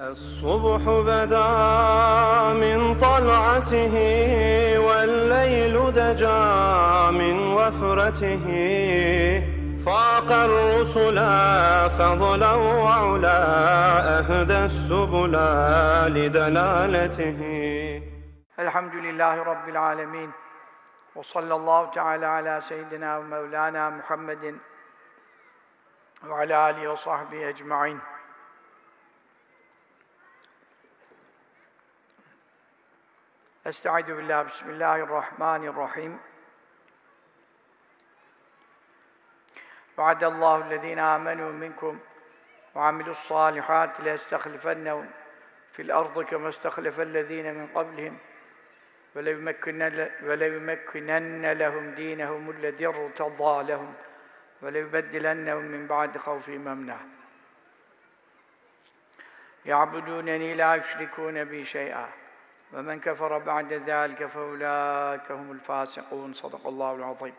الصبح بدا من طلعته والليل دجا من وفرته. فاق الرسلا فضلا وعلا أهدى السبلا لدلالته. الحمد لله رب العالمين. وصلى الله تعالى على سيدنا ومولانا محمد وعلى آله وصحبه أجمعين. أستعيذ بالله بسم الله الرحمن الرحيم. وعد الله الذين آمنوا منكم وعملوا الصالحات ليستخلفنهم في الأرض كما استخلف الذين من قبلهم وليمكنن لهم دينهم الذي ارتضى لهم وليبدلنهم من بعد خوفهم أمنا. يعبدونني لا يشركون بي شيئا. ومن كفر بعد ذلك فأولئك هم الفاسقون. صدق الله العظيم.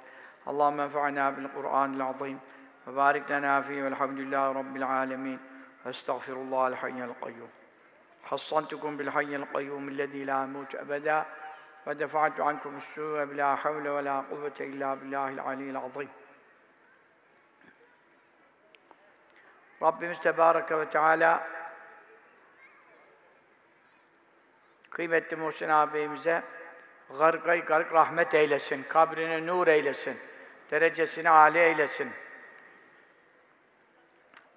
اللهم انفعنا بالقرآن العظيم وبارك لنا فيه والحمد لله رب العالمين. واستغفر الله الحي القيوم. حصنتكم بالحي القيوم الذي لا يموت أبدا ودفعت عنكم السوء بلا حول ولا قوة إلا بالله العلي العظيم. Tebareke ve Teala kıymetli Muhsin ağabeyimize gargay garg rahmet eylesin, kabrini nur eylesin, derecesini âli eylesin.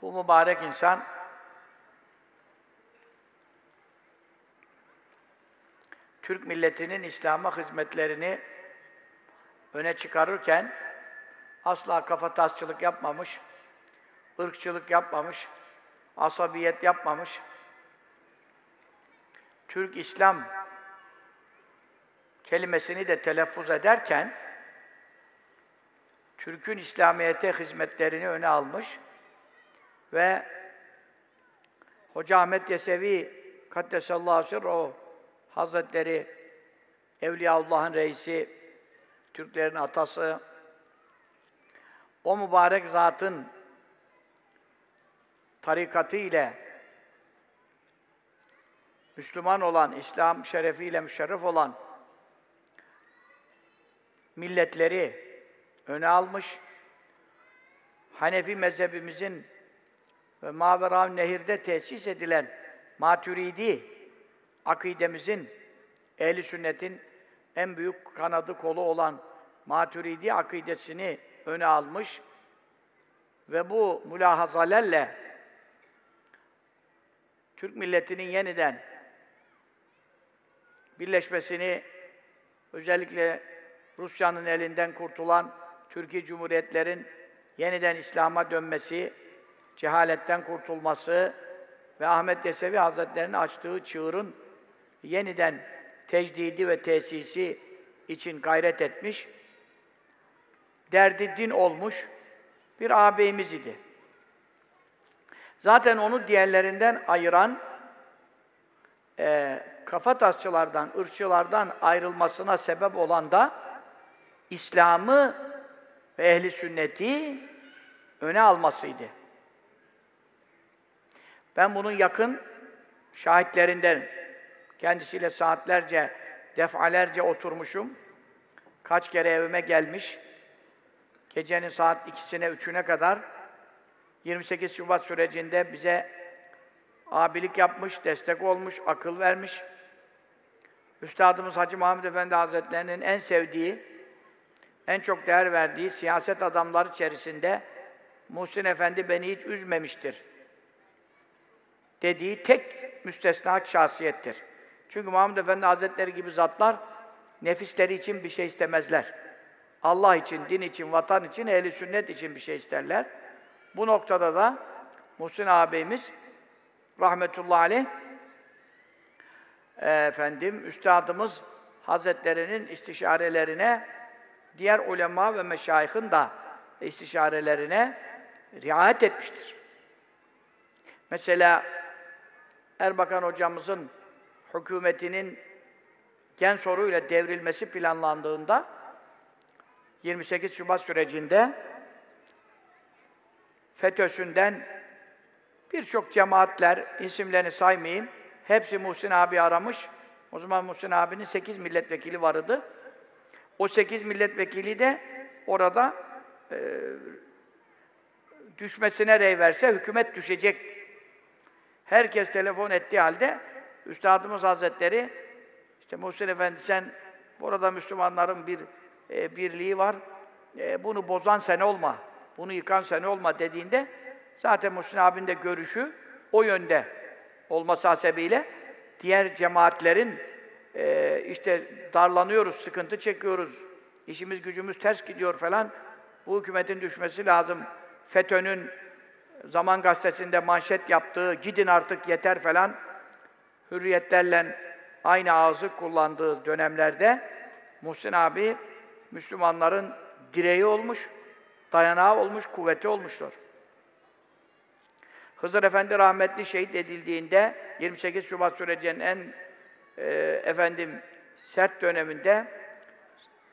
Bu mübarek insan Türk milletinin İslam'a hizmetlerini öne çıkarırken asla kafatasçılık yapmamış, ırkçılık yapmamış, asabiyet yapmamış. Türk İslam kelimesini de telaffuz ederken Türk'ün İslamiyete hizmetlerini öne almış ve Hoca Ahmet Yesevi Kaddesallahu sirruhu Hazretleri Evliyaullah'ın reisi, Türklerin atası, o mübarek zatın tarikatı ile Müslüman olan, İslam şerefiyle müşerref olan milletleri öne almış. Hanefi mezhebimizin ve Mavera Nehir'de tesis edilen Maturidi akidemizin, ehli sünnetin en büyük kanadı kolu olan Maturidi akidesini öne almış ve bu mülahazalerle Türk milletinin yeniden birleşmesini özellikle Rusya'nın elinden kurtulan Türkiye Cumhuriyetlerin yeniden İslam'a dönmesi, cehaletten kurtulması ve Ahmet Yesevi Hazretleri'nin açtığı çığırın yeniden tecdidi ve tesisi için gayret etmiş, derdi din olmuş bir ağabeyimiz idi. Zaten onu diğerlerinden ayıran, e, kafa tasçılardan, ırkçılardan ayrılmasına sebep olan da İslam'ı ve ehli sünneti öne almasıydı. Ben bunun yakın şahitlerinden kendisiyle saatlerce, defalerce oturmuşum. Kaç kere evime gelmiş. Gecenin saat ikisine, üçüne kadar 28 Şubat sürecinde bize abilik yapmış, destek olmuş, akıl vermiş. Üstadımız Hacı Muhammed Efendi Hazretlerinin en sevdiği, en çok değer verdiği siyaset adamları içerisinde Muhsin Efendi beni hiç üzmemiştir dediği tek müstesna şahsiyettir. Çünkü Muhammed Efendi Hazretleri gibi zatlar nefisleri için bir şey istemezler. Allah için, din için, vatan için, ehli sünnet için bir şey isterler. Bu noktada da Muhsin ağabeyimiz rahmetullahi aleyh efendim üstadımız Hazretlerinin istişarelerine diğer ulema ve meşayihin da istişarelerine riayet etmiştir. Mesela Erbakan hocamızın hükümetinin gen soruyla devrilmesi planlandığında 28 Şubat sürecinde FETÖ'sünden Birçok cemaatler, isimlerini saymayayım, hepsi Muhsin abi aramış. O zaman Muhsin abinin 8 milletvekili vardı. O 8 milletvekili de orada e, düşmesine rey verse hükümet düşecek. Herkes telefon ettiği halde Üstadımız Hazretleri işte Muhsin Efendi sen burada Müslümanların bir e, birliği var. E, bunu bozan sen olma. Bunu yıkan sen olma dediğinde zaten Muhsin abinin de görüşü o yönde olması hasebiyle diğer cemaatlerin e, işte darlanıyoruz, sıkıntı çekiyoruz, işimiz gücümüz ters gidiyor falan. Bu hükümetin düşmesi lazım. FETÖ'nün Zaman Gazetesi'nde manşet yaptığı, gidin artık yeter falan, hürriyetlerle aynı ağzı kullandığı dönemlerde Muhsin abi Müslümanların direği olmuş, dayanağı olmuş, kuvveti olmuştur. Hızır Efendi rahmetli şehit edildiğinde 28 Şubat sürecinin en e, efendim sert döneminde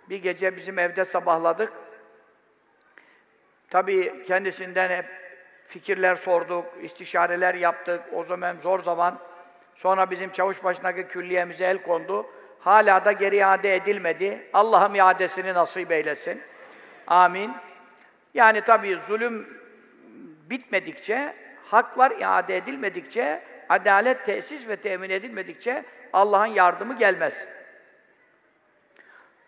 bir gece bizim evde sabahladık. Tabii kendisinden hep fikirler sorduk, istişareler yaptık. O zaman zor zaman. Sonra bizim çavuş başındaki külliyemize el kondu. Hala da geri iade edilmedi. Allah'ım iadesini nasip eylesin. Amin. Yani tabii zulüm bitmedikçe, haklar iade edilmedikçe, adalet tesis ve temin edilmedikçe Allah'ın yardımı gelmez.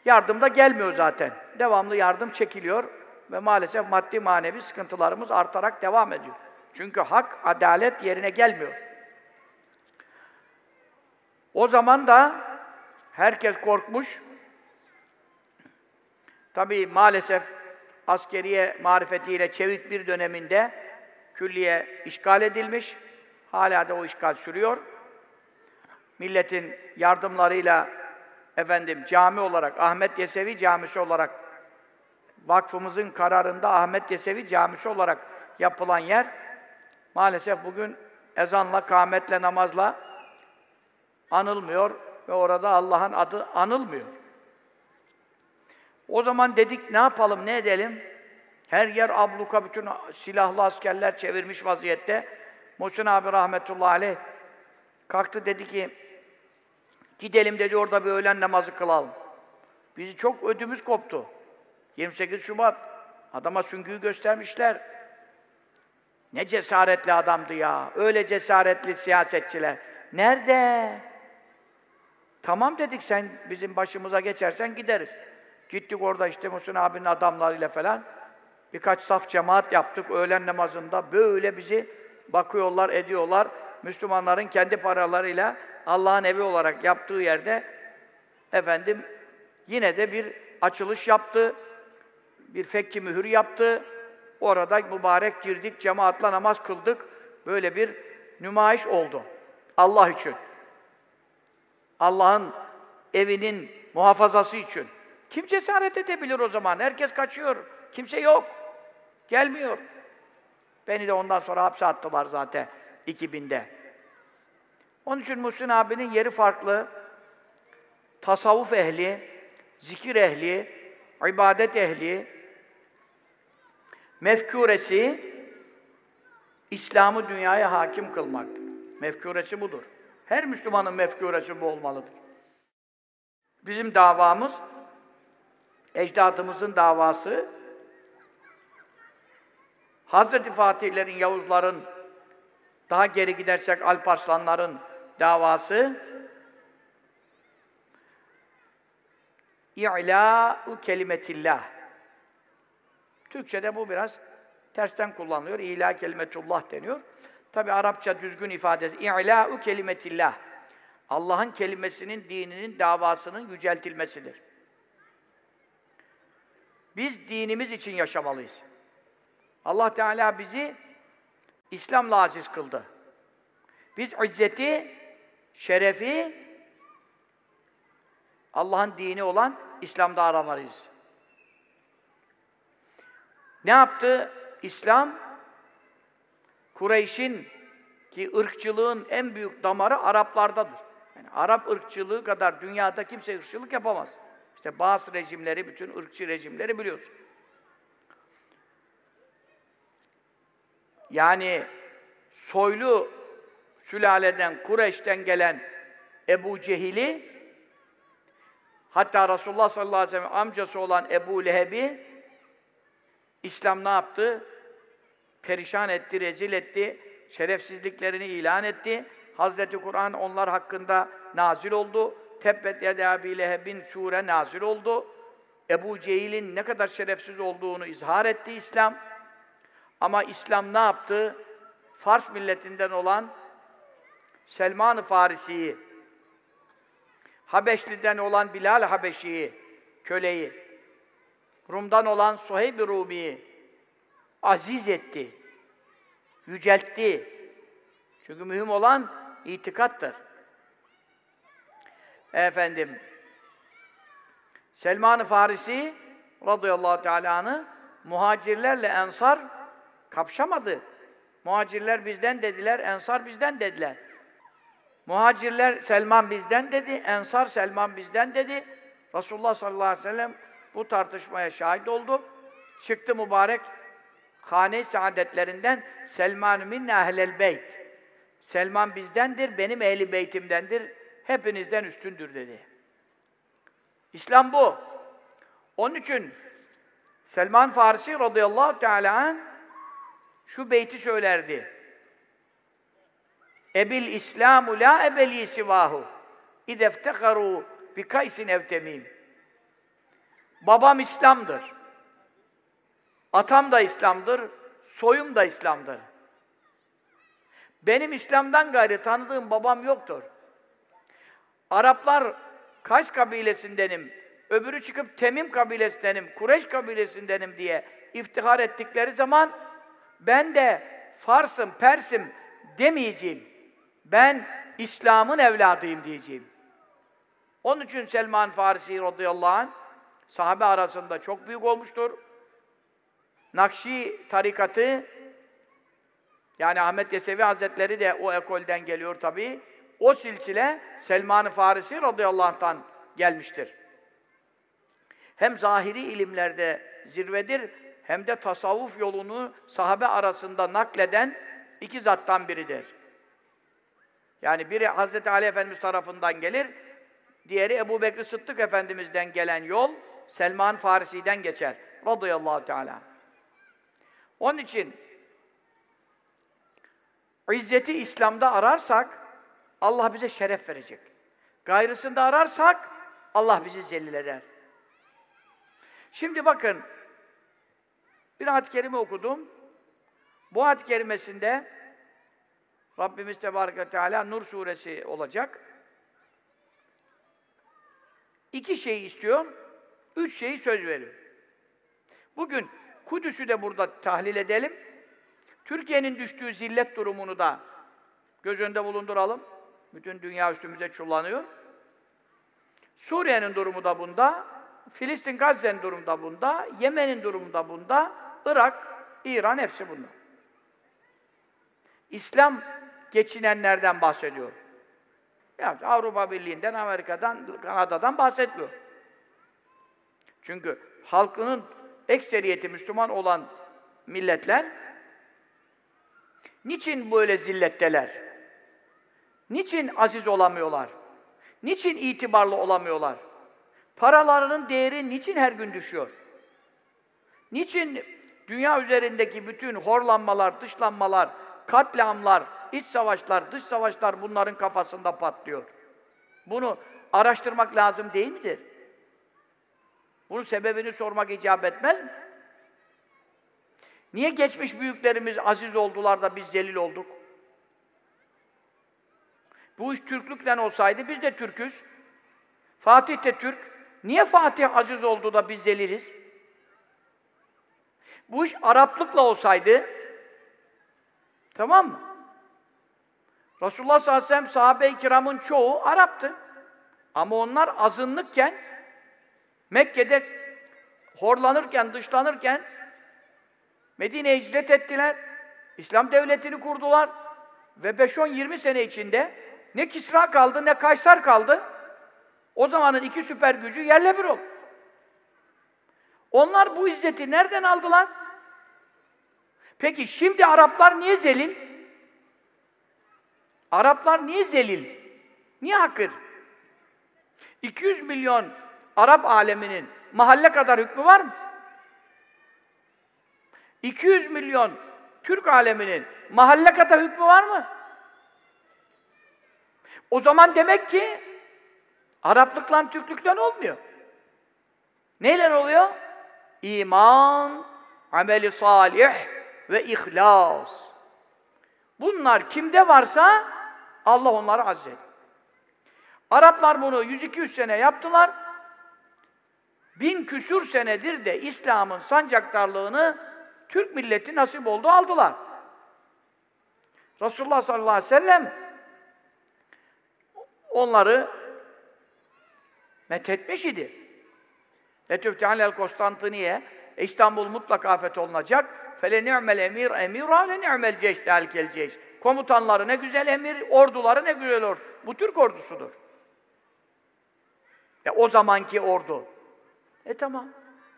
Yardım da gelmiyor zaten. Devamlı yardım çekiliyor ve maalesef maddi manevi sıkıntılarımız artarak devam ediyor. Çünkü hak, adalet yerine gelmiyor. O zaman da herkes korkmuş. Tabii maalesef askeriye marifetiyle çevik bir döneminde külliye işgal edilmiş. Hala da o işgal sürüyor. Milletin yardımlarıyla efendim cami olarak Ahmet Yesevi Camisi olarak vakfımızın kararında Ahmet Yesevi Camisi olarak yapılan yer maalesef bugün ezanla, kâmetle, namazla anılmıyor ve orada Allah'ın adı anılmıyor. O zaman dedik ne yapalım, ne edelim? Her yer abluka, bütün silahlı askerler çevirmiş vaziyette. Muhsin abi rahmetullahi aleyh kalktı dedi ki gidelim dedi orada bir öğlen namazı kılalım. Bizi çok ödümüz koptu. 28 Şubat adama süngüyü göstermişler. Ne cesaretli adamdı ya. Öyle cesaretli siyasetçiler. Nerede? Tamam dedik sen bizim başımıza geçersen gideriz. Gittik orada işte Musun abinin adamlarıyla falan. Birkaç saf cemaat yaptık öğlen namazında. Böyle bizi bakıyorlar, ediyorlar. Müslümanların kendi paralarıyla Allah'ın evi olarak yaptığı yerde efendim yine de bir açılış yaptı. Bir fekki mühür yaptı. Orada mübarek girdik, cemaatla namaz kıldık. Böyle bir nümayiş oldu. Allah için. Allah'ın evinin muhafazası için. Kim cesaret edebilir o zaman? Herkes kaçıyor. Kimse yok. Gelmiyor. Beni de ondan sonra hapse attılar zaten 2000'de. Onun için Muhsin abinin yeri farklı. Tasavvuf ehli, zikir ehli, ibadet ehli, mefkuresi İslam'ı dünyaya hakim kılmaktır. Mefkuresi budur. Her Müslümanın mefkuresi bu olmalıdır. Bizim davamız, ecdadımızın davası, Hazreti Fatihlerin, Yavuzların, daha geri gidersek Alparslanların davası, İ'lâ'u kelimetillah. Türkçe'de bu biraz tersten kullanılıyor. İlâ kelimetullah deniyor. Tabi Arapça düzgün ifade İ'lâ'u kelimetillah. Allah'ın kelimesinin, dininin, davasının yüceltilmesidir. Biz dinimiz için yaşamalıyız. Allah Teala bizi İslam'la aziz kıldı. Biz izzeti, şerefi Allah'ın dini olan İslam'da aramalıyız. Ne yaptı İslam? Kureyş'in ki ırkçılığın en büyük damarı Araplardadır. Yani Arap ırkçılığı kadar dünyada kimse ırkçılık yapamaz. İşte bazı rejimleri, bütün ırkçı rejimleri biliyorsun. Yani soylu sülaleden, Kureyş'ten gelen Ebu Cehil'i hatta Resulullah sallallahu aleyhi ve sellem amcası olan Ebu Leheb'i İslam ne yaptı? Perişan etti, rezil etti, şerefsizliklerini ilan etti. Hazreti Kur'an onlar hakkında nazil oldu. Tebbet yede Ebi Leheb'in sure nazil oldu. Ebu Cehil'in ne kadar şerefsiz olduğunu izhar etti İslam. Ama İslam ne yaptı? Fars milletinden olan Selman-ı Farisi'yi, Habeşli'den olan Bilal Habeşi'yi, köleyi, Rum'dan olan Suheyb-i Rumi'yi aziz etti, yüceltti. Çünkü mühim olan itikattır. Efendim, Selman-ı Farisi radıyallahu teala'nı muhacirlerle ensar kapşamadı. Muhacirler bizden dediler, ensar bizden dediler. Muhacirler Selman bizden dedi, ensar Selman bizden dedi. Resulullah sallallahu aleyhi ve sellem bu tartışmaya şahit oldu. Çıktı mübarek hane saadetlerinden Selman minne ehlel beyt. Selman bizdendir, benim ehli beytimdendir, hepinizden üstündür dedi. İslam bu. Onun için Selman Farisi radıyallahu teala şu beyti söylerdi. Ebil İslamu la ebeli sivahu. İdeftekaru bi kaysin evtemim. Babam İslam'dır. Atam da İslam'dır. Soyum da İslam'dır. Benim İslam'dan gayrı tanıdığım babam yoktur. Araplar Kays kabilesindenim, öbürü çıkıp Temim kabilesindenim, Kureş kabilesindenim diye iftihar ettikleri zaman ben de Fars'ım, Pers'im demeyeceğim. Ben İslam'ın evladıyım diyeceğim. Onun için Selman Farisi radıyallahu anh sahabe arasında çok büyük olmuştur. Nakşi tarikatı yani Ahmet Yesevi Hazretleri de o ekolden geliyor tabii. O silsile Selman-ı Farisi radıyallahu anh'tan gelmiştir. Hem zahiri ilimlerde zirvedir, hem de tasavvuf yolunu sahabe arasında nakleden iki zattan biridir. Yani biri Hz. Ali Efendimiz tarafından gelir, diğeri Ebu Bekir Sıddık Efendimiz'den gelen yol, Selman Farisi'den geçer. Radıyallahu Teala. Onun için izzeti İslam'da ararsak, Allah bize şeref verecek. Gayrısında ararsak Allah bizi zelil eder. Şimdi bakın bir ayet-i kerime okudum. Bu ayet-i kerimesinde Rabbimiz Tebareke Teala Nur suresi olacak. İki şey istiyor, üç şeyi söz veriyor. Bugün Kudüs'ü de burada tahlil edelim. Türkiye'nin düştüğü zillet durumunu da göz önünde bulunduralım. Bütün dünya üstümüze çullanıyor. Suriye'nin durumu da bunda, Filistin, Gazze'nin durumu da bunda, Yemen'in durumu da bunda, Irak, İran hepsi bunda. İslam geçinenlerden bahsediyor. Ya Avrupa Birliği'nden, Amerika'dan, Kanada'dan bahsetmiyor. Çünkü halkının ekseriyeti Müslüman olan milletler niçin böyle zilletteler? Niçin aziz olamıyorlar? Niçin itibarlı olamıyorlar? Paralarının değeri niçin her gün düşüyor? Niçin dünya üzerindeki bütün horlanmalar, dışlanmalar, katliamlar, iç savaşlar, dış savaşlar bunların kafasında patlıyor? Bunu araştırmak lazım değil midir? Bunun sebebini sormak icap etmez mi? Niye geçmiş büyüklerimiz aziz oldular da biz zelil olduk? Bu iş Türklükle olsaydı biz de Türküz. Fatih de Türk. Niye Fatih aziz oldu da biz zeliliz? Bu iş Araplıkla olsaydı tamam mı? Resulullah sallallahu aleyhi ve sellem sahabe-i kiramın çoğu Arap'tı. Ama onlar azınlıkken Mekke'de horlanırken, dışlanırken Medine'ye hicret ettiler. İslam devletini kurdular. Ve 5-10-20 sene içinde ne Kisra kaldı, ne Kaysar kaldı. O zamanın iki süper gücü yerle bir oldu. Onlar bu izzeti nereden aldılar? Peki şimdi Araplar niye zelil? Araplar niye zelil? Niye hakir? 200 milyon Arap aleminin mahalle kadar hükmü var mı? 200 milyon Türk aleminin mahalle kadar hükmü var mı? O zaman demek ki Araplıkla Türklükle olmuyor. Neyle oluyor? İman, ameli salih ve ihlas. Bunlar kimde varsa Allah onları azzediyor. Araplar bunu 100-200 sene yaptılar. Bin küsür senedir de İslam'ın sancaktarlığını Türk milleti nasip oldu aldılar. Resulullah sallallahu aleyhi ve sellem onları methetmiş idi. Letüftihânel Konstantiniye İstanbul mutlaka fetholunacak. Fele ni'mel emir emira ve ni'mel ceyş sâlikel ceyş. Komutanları ne güzel emir, orduları ne güzel ordu. Bu Türk ordusudur. E o zamanki ordu. E tamam.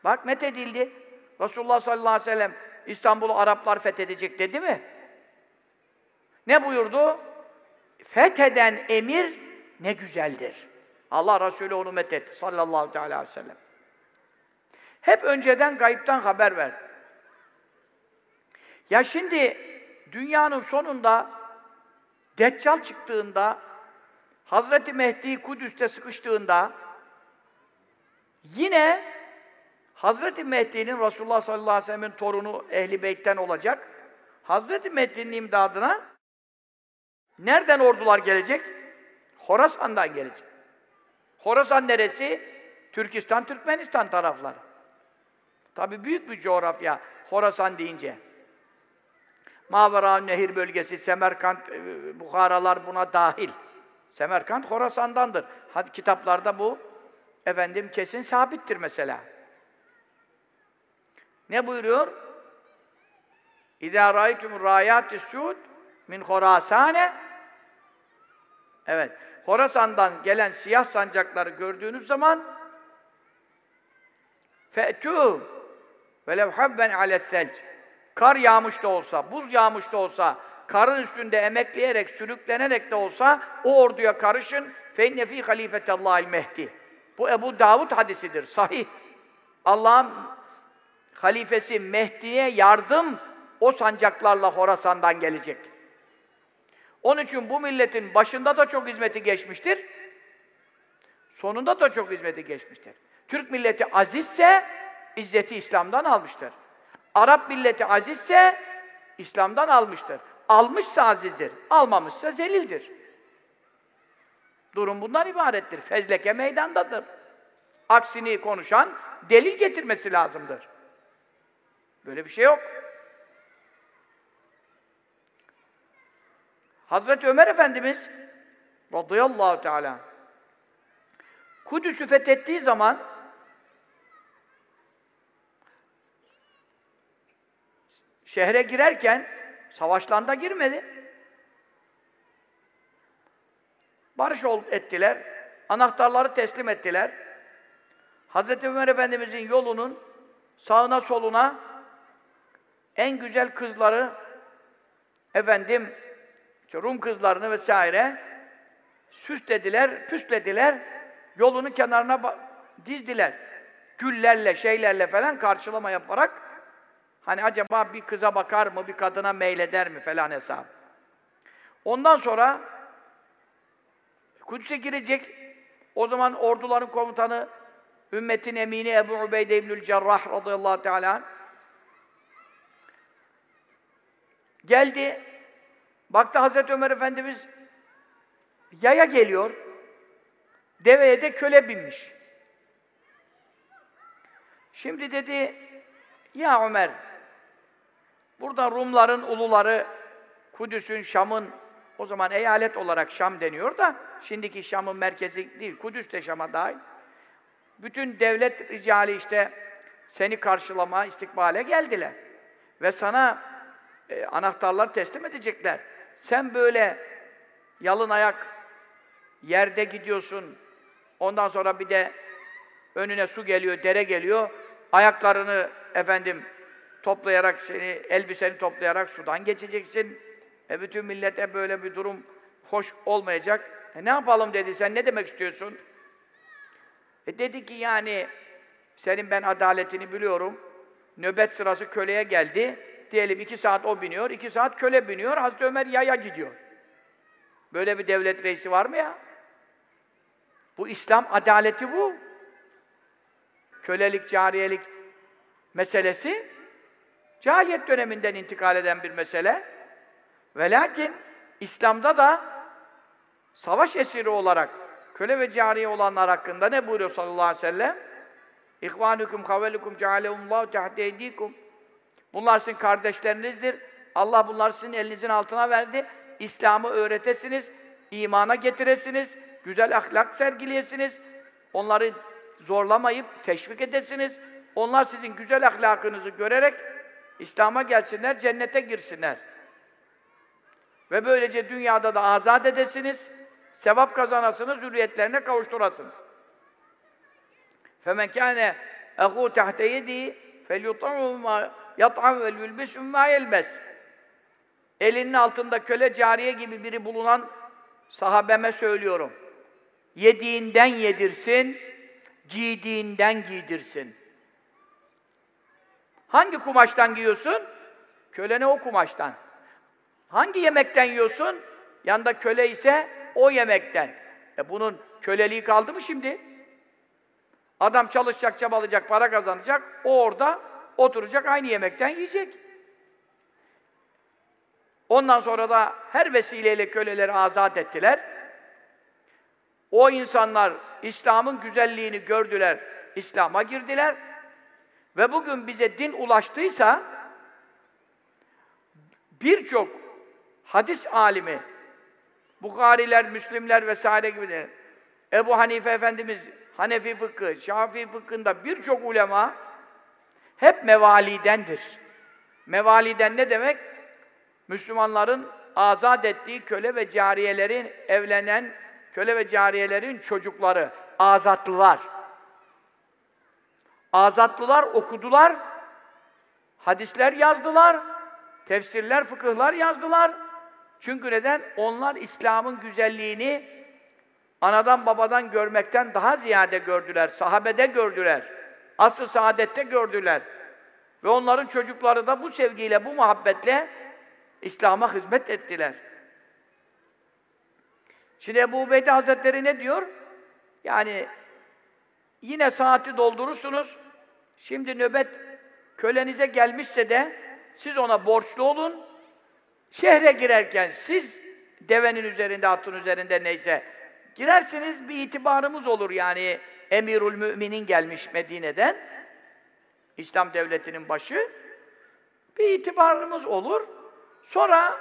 Bak methedildi. Resulullah sallallahu aleyhi ve sellem İstanbul'u Araplar fethedecek dedi mi? Ne buyurdu? Fetheden emir ne güzeldir. Allah Resulü onu methetti sallallahu aleyhi ve sellem. Hep önceden gayipten haber ver. Ya şimdi dünyanın sonunda Deccal çıktığında Hazreti Mehdi Kudüs'te sıkıştığında yine Hazreti Mehdi'nin Resulullah sallallahu aleyhi ve sellem'in torunu Ehli Beyt'ten olacak. Hazreti Mehdi'nin imdadına nereden ordular gelecek? Horasan'dan gelecek. Horasan neresi? Türkistan, Türkmenistan tarafları. Tabi büyük bir coğrafya Horasan deyince. Mavera Nehir bölgesi, Semerkant, e, Bukharalar buna dahil. Semerkant Horasan'dandır. Hadi kitaplarda bu efendim kesin sabittir mesela. Ne buyuruyor? İzâ râitum râyâtis sûd min Horasane Evet. Horasan'dan gelen siyah sancakları gördüğünüz zaman fe'tû velev habben aletselc kar yağmış da olsa, buz yağmış da olsa, karın üstünde emekleyerek, sürüklenerek de olsa o orduya karışın. فَاِنَّ ف۪ي خَلِيفَةَ اللّٰهِ Mehdi. Bu Ebu Davud hadisidir, sahih. Allah'ın halifesi Mehdi'ye yardım o sancaklarla Horasan'dan gelecek. Onun için bu milletin başında da çok hizmeti geçmiştir. Sonunda da çok hizmeti geçmiştir. Türk milleti azizse izzeti İslam'dan almıştır. Arap milleti azizse İslam'dan almıştır. Almışsa azizdir, almamışsa zelildir. Durum bundan ibarettir. Fezleke meydandadır. Aksini konuşan delil getirmesi lazımdır. Böyle bir şey yok. Hazreti Ömer Efendimiz radıyallahu teala Kudüs'ü fethettiği zaman şehre girerken savaşlanda girmedi. Barış ettiler. Anahtarları teslim ettiler. Hazreti Ömer Efendimizin yolunun sağına soluna en güzel kızları efendim işte Rum kızlarını vesaire süslediler, püslediler. Yolunu kenarına dizdiler. Güllerle, şeylerle falan karşılama yaparak hani acaba bir kıza bakar mı, bir kadına meyleder mi falan hesap. Ondan sonra Kudüs'e girecek. O zaman orduların komutanı ümmetin emini Ebu Ubeyde İbnül Cerrah radıyallahu teala geldi. Baktı Hazreti Ömer Efendimiz yaya geliyor. Deveye de köle binmiş. Şimdi dedi, ya Ömer, burada Rumların uluları, Kudüs'ün, Şam'ın, o zaman eyalet olarak Şam deniyor da, şimdiki Şam'ın merkezi değil, Kudüs de Şam'a dahil. Bütün devlet ricali işte seni karşılama, istikbale geldiler. Ve sana e, anahtarlar teslim edecekler. Sen böyle yalın ayak yerde gidiyorsun, ondan sonra bir de önüne su geliyor, dere geliyor, ayaklarını efendim toplayarak seni, elbiseni toplayarak sudan geçeceksin. E bütün millete böyle bir durum hoş olmayacak. E ne yapalım dedi, sen ne demek istiyorsun? E dedi ki yani, senin ben adaletini biliyorum. Nöbet sırası köleye geldi. Diyelim iki saat o biniyor, iki saat köle biniyor. Hazreti Ömer yaya gidiyor. Böyle bir devlet reisi var mı ya? Bu İslam adaleti bu. Kölelik, cariyelik meselesi cahiliyet döneminden intikal eden bir mesele. Ve lakin İslam'da da savaş esiri olarak köle ve cariye olanlar hakkında ne buyuruyor sallallahu aleyhi ve sellem? İhvanukum havelukum cealehumullahu tehte eydikum. Bunlar sizin kardeşlerinizdir. Allah bunları sizin elinizin altına verdi. İslam'ı öğretesiniz, imana getiresiniz, güzel ahlak sergileyesiniz. Onları zorlamayıp teşvik edesiniz. Onlar sizin güzel ahlakınızı görerek İslam'a gelsinler, cennete girsinler. Ve böylece dünyada da azat edesiniz, sevap kazanasınız, hürriyetlerine kavuşturasınız. فَمَنْ كَانَ اَخُوا تَحْتَ يَدِهِ فَلْيُطَعُوا مَا يَطْعَمْ وَلْيُلْبِسُ مَا يَلْبَسُ Elinin altında köle cariye gibi biri bulunan sahabeme söylüyorum. Yediğinden yedirsin, giydiğinden giydirsin. Hangi kumaştan giyiyorsun? Kölene o kumaştan. Hangi yemekten yiyorsun? Yanda köle ise o yemekten. E bunun köleliği kaldı mı şimdi? Adam çalışacak, çabalayacak, para kazanacak. O orada oturacak, aynı yemekten yiyecek. Ondan sonra da her vesileyle köleleri azat ettiler. O insanlar İslam'ın güzelliğini gördüler, İslam'a girdiler. Ve bugün bize din ulaştıysa birçok hadis alimi, Bukhariler, Müslimler vesaire gibi de Ebu Hanife Efendimiz Hanefi fıkhı, Şafii fıkhında birçok ulema hep mevalidendir. Mevaliden ne demek? Müslümanların azat ettiği köle ve cariyelerin evlenen köle ve cariyelerin çocukları, azatlılar. Azatlılar okudular, hadisler yazdılar, tefsirler, fıkıhlar yazdılar. Çünkü neden? Onlar İslam'ın güzelliğini anadan babadan görmekten daha ziyade gördüler, sahabede gördüler, asr-ı saadette gördüler. Ve onların çocukları da bu sevgiyle, bu muhabbetle İslam'a hizmet ettiler. Şimdi Ebu Ubeyde Hazretleri ne diyor? Yani yine saati doldurursunuz. Şimdi nöbet kölenize gelmişse de siz ona borçlu olun. Şehre girerken siz devenin üzerinde, atın üzerinde neyse girersiniz bir itibarımız olur yani. Emirül Müminin gelmiş Medine'den. İslam devletinin başı. Bir itibarımız olur. Sonra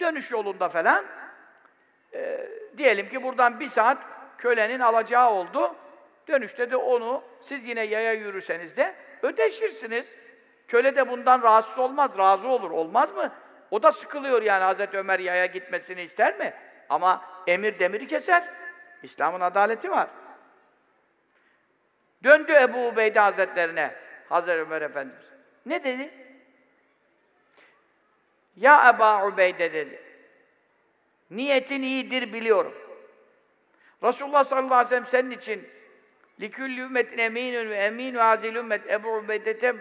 dönüş yolunda falan e, diyelim ki buradan bir saat kölenin alacağı oldu. Dönüşte de onu siz yine yaya yürürseniz de ödeşirsiniz. Köle de bundan rahatsız olmaz, razı olur. Olmaz mı? O da sıkılıyor yani Hazreti Ömer yaya gitmesini ister mi? Ama emir demiri keser. İslam'ın adaleti var. Döndü Ebu Ubeyde Hazretlerine Hazreti Ömer Efendimiz. Ne dedi? Ya Eba Ubeyde dedi. Niyetin iyidir biliyorum. Resulullah sallallahu aleyhi ve sellem senin için likülli ümmetin eminun ve eminu hazil ümmet Ebu Ubeyde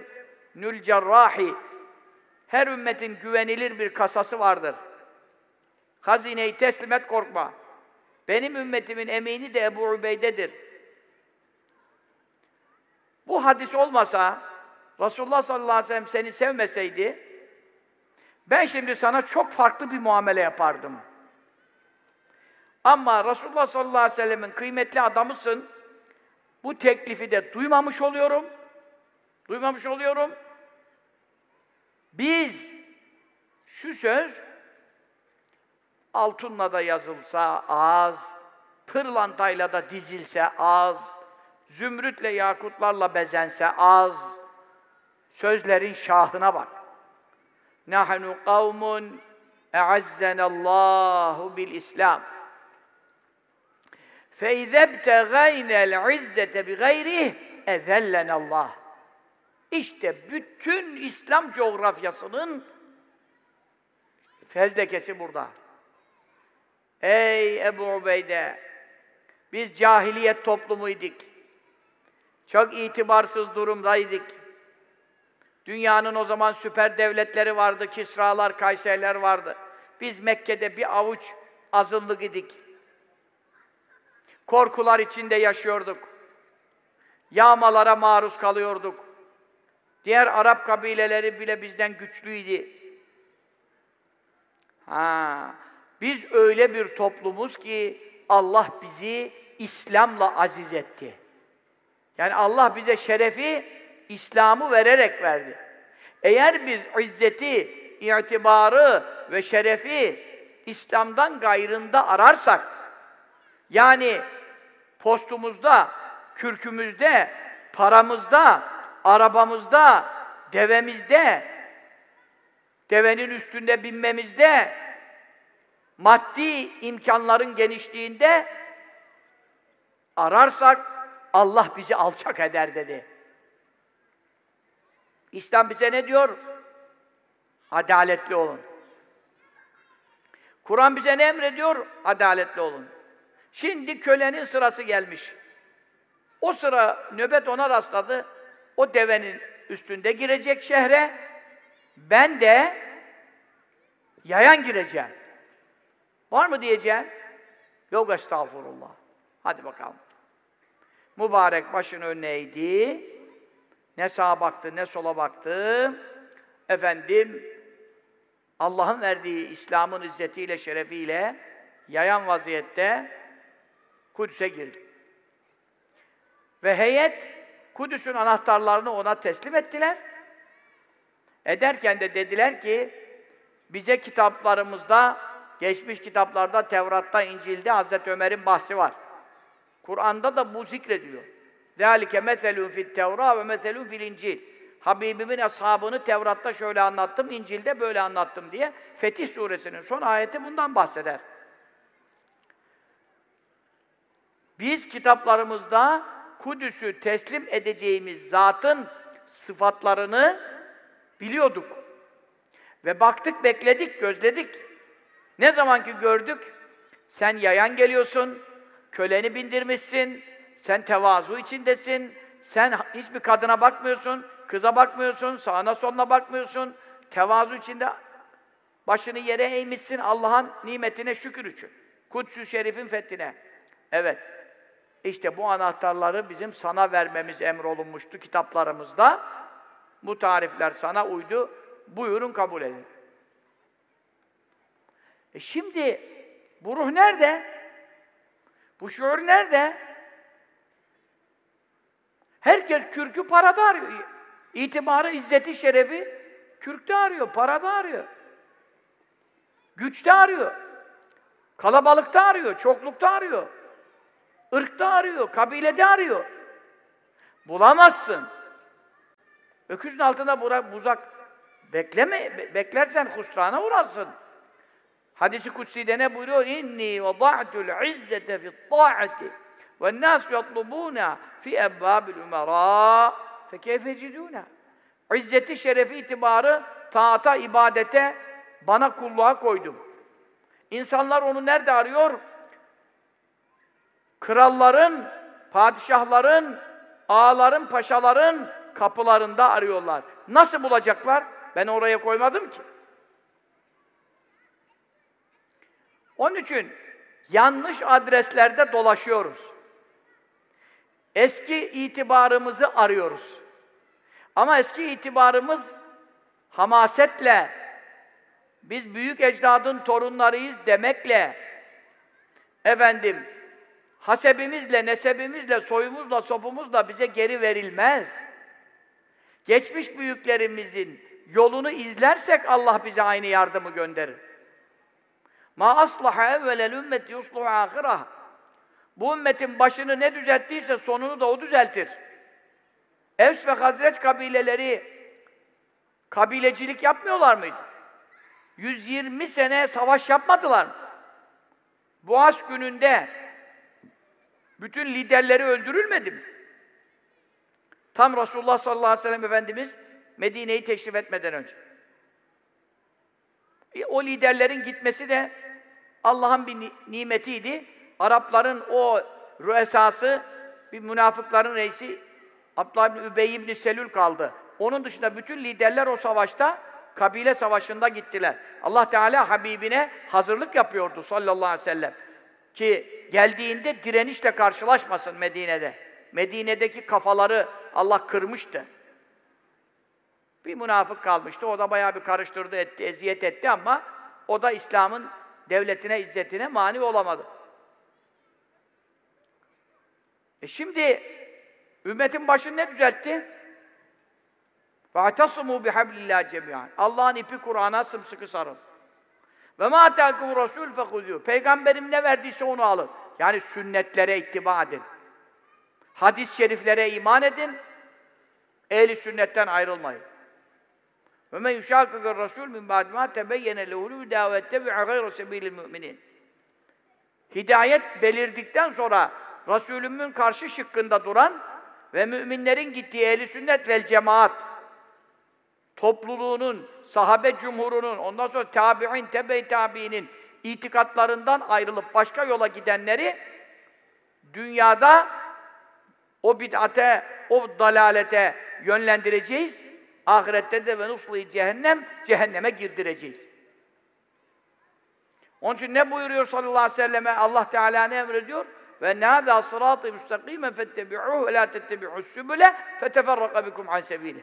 nül cerrahi her ümmetin güvenilir bir kasası vardır. Hazineyi teslim et korkma. Benim ümmetimin emini de Ebu Ubeyde'dir. Bu hadis olmasa, Resulullah sallallahu aleyhi ve sellem seni sevmeseydi, ben şimdi sana çok farklı bir muamele yapardım. Ama Resulullah sallallahu aleyhi ve sellemin kıymetli adamısın, bu teklifi de duymamış oluyorum. Duymamış oluyorum. Biz, şu söz, altınla da yazılsa az, pırlantayla da dizilse az, zümrütle yakutlarla bezense az, sözlerin şahına bak. Nahnu kavmun e'azzenallahu bil İslam. فَاِذَا ابْتَغَيْنَ الْعِزَّةَ بِغَيْرِهِ اَذَلَّنَ Allah. İşte bütün İslam coğrafyasının fezlekesi burada. Ey Ebu Ubeyde! Biz cahiliyet toplumuyduk. Çok itibarsız durumdaydık. Dünyanın o zaman süper devletleri vardı, Kisralar, Kayserler vardı. Biz Mekke'de bir avuç azınlık idik. Korkular içinde yaşıyorduk. Yağmalara maruz kalıyorduk. Diğer Arap kabileleri bile bizden güçlüydü. Ha, biz öyle bir toplumuz ki Allah bizi İslam'la aziz etti. Yani Allah bize şerefi İslam'ı vererek verdi. Eğer biz izzeti, itibarı ve şerefi İslam'dan gayrında ararsak, yani postumuzda, kürkümüzde, paramızda, arabamızda, devemizde, devenin üstünde binmemizde, maddi imkanların genişliğinde ararsak Allah bizi alçak eder dedi. İslam bize ne diyor? Adaletli olun. Kur'an bize ne emrediyor? Adaletli olun. Şimdi kölenin sırası gelmiş. O sıra nöbet ona rastladı. O devenin üstünde girecek şehre. Ben de yayan gireceğim. Var mı diyeceğim? Yok estağfurullah. Hadi bakalım. Mübarek başını önüne eğdi. Ne sağa baktı, ne sola baktı. Efendim, Allah'ın verdiği İslam'ın izzetiyle, şerefiyle yayan vaziyette Kudüs'e girdi. Ve heyet Kudüs'ün anahtarlarını ona teslim ettiler. Ederken de dediler ki bize kitaplarımızda geçmiş kitaplarda Tevrat'ta, İncil'de Hazreti Ömer'in bahsi var. Kur'an'da da bu zikrediliyor. Zalike meselun fit Tevra ve meselun fil İncil. Habibimin ashabını Tevrat'ta şöyle anlattım, İncil'de böyle anlattım diye Fetih suresinin son ayeti bundan bahseder. Biz kitaplarımızda Kudüs'ü teslim edeceğimiz zatın sıfatlarını biliyorduk. Ve baktık, bekledik, gözledik. Ne zaman ki gördük, sen yayan geliyorsun, köleni bindirmişsin, sen tevazu içindesin, sen hiçbir kadına bakmıyorsun, kıza bakmıyorsun, sağına soluna bakmıyorsun, tevazu içinde başını yere eğmişsin Allah'ın nimetine şükür için. Kuds-ü Şerif'in fethine. Evet. İşte bu anahtarları bizim sana vermemiz emrolunmuştu kitaplarımızda. Bu tarifler sana uydu. Buyurun kabul edin. E şimdi bu ruh nerede? Bu şuur nerede? Herkes kürkü parada arıyor. İtibarı, izzeti, şerefi kürkte arıyor, parada arıyor. Güçte arıyor. Kalabalıkta arıyor, çoklukta arıyor. Irkta arıyor, kabilede arıyor. Bulamazsın. Öküzün altında burak, buzak bekleme, be, beklersen husrana uğrarsın. Hadis-i Kutsi'de ne buyuruyor? İnni vada'tul izzete fi't ta'ati ve nas yatlubuna fi ebbabil umara fe keyfe ciduna. İzzeti, şerefi, itibarı taata, ibadete bana kulluğa koydum. İnsanlar onu nerede arıyor? Kralların, padişahların, ağaların, paşaların kapılarında arıyorlar. Nasıl bulacaklar? Ben oraya koymadım ki. Onun için yanlış adreslerde dolaşıyoruz. Eski itibarımızı arıyoruz. Ama eski itibarımız hamasetle, biz büyük ecdadın torunlarıyız demekle, efendim, hasebimizle, nesebimizle, soyumuzla, sopumuzla bize geri verilmez. Geçmiş büyüklerimizin yolunu izlersek Allah bize aynı yardımı gönderir. Ma aslaha evvelel ümmet yusluhu ahirah. Bu ümmetin başını ne düzelttiyse sonunu da o düzeltir. Evs ve Hazreç kabileleri kabilecilik yapmıyorlar mıydı? 120 sene savaş yapmadılar mı? Boğaz gününde bütün liderleri öldürülmedi mi? Tam Resulullah sallallahu aleyhi ve sellem Efendimiz Medine'yi teşrif etmeden önce. E, o liderlerin gitmesi de Allah'ın bir ni- nimetiydi. Arapların o rüesası, bir münafıkların reisi Abdullah bin Übey ibn Selül kaldı. Onun dışında bütün liderler o savaşta kabile savaşında gittiler. Allah Teala Habibine hazırlık yapıyordu sallallahu aleyhi ve sellem. Ki geldiğinde direnişle karşılaşmasın Medine'de. Medine'deki kafaları Allah kırmıştı. Bir münafık kalmıştı. O da bayağı bir karıştırdı, etti, eziyet etti ama o da İslam'ın devletine, izzetine mani olamadı. E şimdi ümmetin başını ne düzeltti? فَاَعْتَصُمُوا بِحَبْلِ اللّٰهِ جَمِيعًا Allah'ın ipi Kur'an'a sımsıkı sarın. Ve ma atâkum rasul fekudû. Peygamberim ne verdiyse onu alın. Yani sünnetlere ittiba edin. Hadis-i şeriflere iman edin. Ehli sünnetten ayrılmayın. Ve men yuşâkıkır rasul min ba'd ma tebeyyene lehul hudâ ve ettebi'a gayre sebîlil müminin. Hidayet belirdikten sonra Resulümün karşı şıkkında duran ve müminlerin gittiği ehli sünnet vel cemaat topluluğunun, sahabe cumhurunun, ondan sonra tabi'in, tebe-i tabi'inin itikatlarından ayrılıp başka yola gidenleri dünyada o bid'ate, o dalalete yönlendireceğiz. Ahirette de ve nusli cehennem, cehenneme girdireceğiz. Onun için ne buyuruyor sallallahu aleyhi ve selleme? Allah Teala ne emrediyor? Ve nâzâ sırâtı müstakîmen fettebi'ûh ve lâ tettebi'ûs sübüle feteferraka bikum an sebîlih.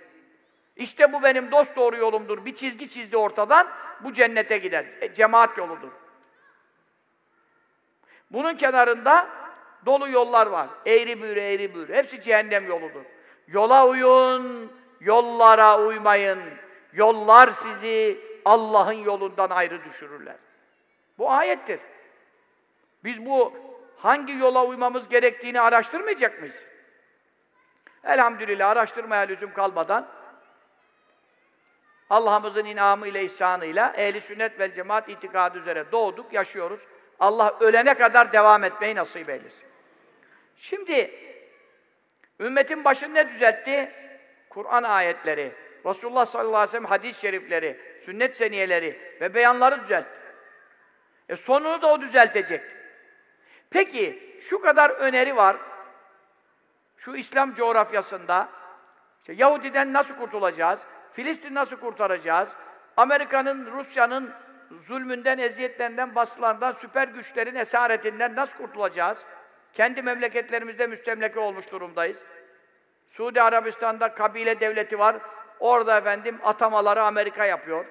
İşte bu benim dost doğru yolumdur. Bir çizgi çizdi ortadan, bu cennete gider. E, cemaat yoludur. Bunun kenarında dolu yollar var. Eğri büğrü, eğri büğrü. Hepsi cehennem yoludur. Yola uyun, yollara uymayın. Yollar sizi Allah'ın yolundan ayrı düşürürler. Bu ayettir. Biz bu hangi yola uymamız gerektiğini araştırmayacak mıyız? Elhamdülillah araştırmaya lüzum kalmadan Allah'ımızın inamıyla, ihsanıyla ehli sünnet vel cemaat itikadı üzere doğduk, yaşıyoruz. Allah ölene kadar devam etmeyi nasip eylesin. Şimdi ümmetin başını ne düzeltti? Kur'an ayetleri, Resulullah sallallahu aleyhi ve sellem hadis-i şerifleri, sünnet seniyeleri ve beyanları düzeltti. E sonunu da o düzeltecek. Peki şu kadar öneri var. Şu İslam coğrafyasında işte Yahudiden nasıl kurtulacağız? Filistin nasıl kurtaracağız? Amerika'nın, Rusya'nın zulmünden, eziyetlerinden, baskılarından, süper güçlerin esaretinden nasıl kurtulacağız? Kendi memleketlerimizde müstemleke olmuş durumdayız. Suudi Arabistan'da kabile devleti var. Orada efendim atamaları Amerika yapıyor.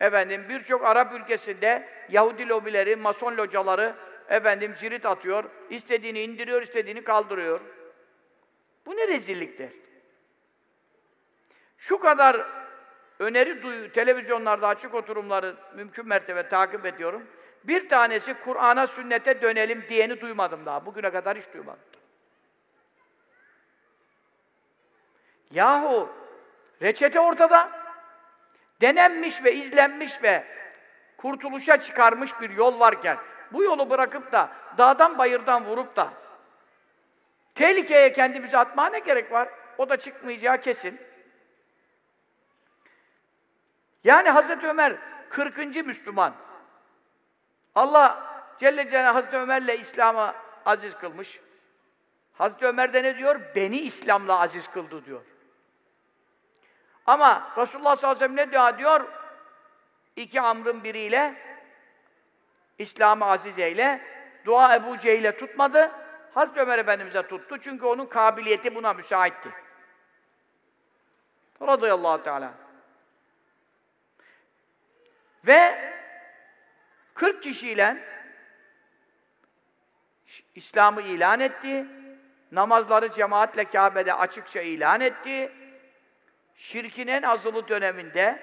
Efendim birçok Arap ülkesinde Yahudi lobileri, Mason locaları efendim cirit atıyor. İstediğini indiriyor, istediğini kaldırıyor. Bu ne rezilliktir? Şu kadar öneri duyu, televizyonlarda açık oturumları mümkün mertebe takip ediyorum. Bir tanesi Kur'an'a, sünnete dönelim diyeni duymadım daha. Bugüne kadar hiç duymadım. Yahu reçete ortada. Denenmiş ve izlenmiş ve kurtuluşa çıkarmış bir yol varken bu yolu bırakıp da dağdan bayırdan vurup da tehlikeye kendimizi atmaya ne gerek var? O da çıkmayacağı kesin. Yani Hazreti Ömer 40. Müslüman. Allah Celle Celaluhu Hazreti Ömer'le İslam'ı aziz kılmış. Hazreti Ömer de ne diyor? Beni İslam'la aziz kıldı diyor. Ama Resulullah sallallahu aleyhi ve sellem ne diyor? İki amrın biriyle İslam'ı aziz eyle. Dua Ebu Cehil'e tutmadı. Hazreti Ömer Efendimiz'e tuttu. Çünkü onun kabiliyeti buna müsaitti. Radıyallahu teala. Ve 40 kişiyle İslam'ı ilan etti. Namazları cemaatle Kabe'de açıkça ilan etti. Şirkin en azılı döneminde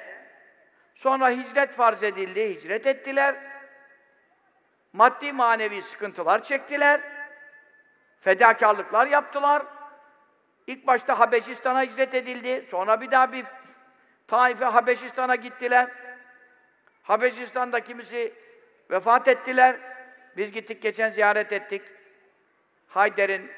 sonra hicret farz edildi, hicret ettiler. Maddi manevi sıkıntılar çektiler. Fedakarlıklar yaptılar. İlk başta Habeşistan'a hicret edildi. Sonra bir daha bir Taif'e Habeşistan'a gittiler. Habeşistan'da kimisi vefat ettiler. Biz gittik geçen ziyaret ettik. Hayder'in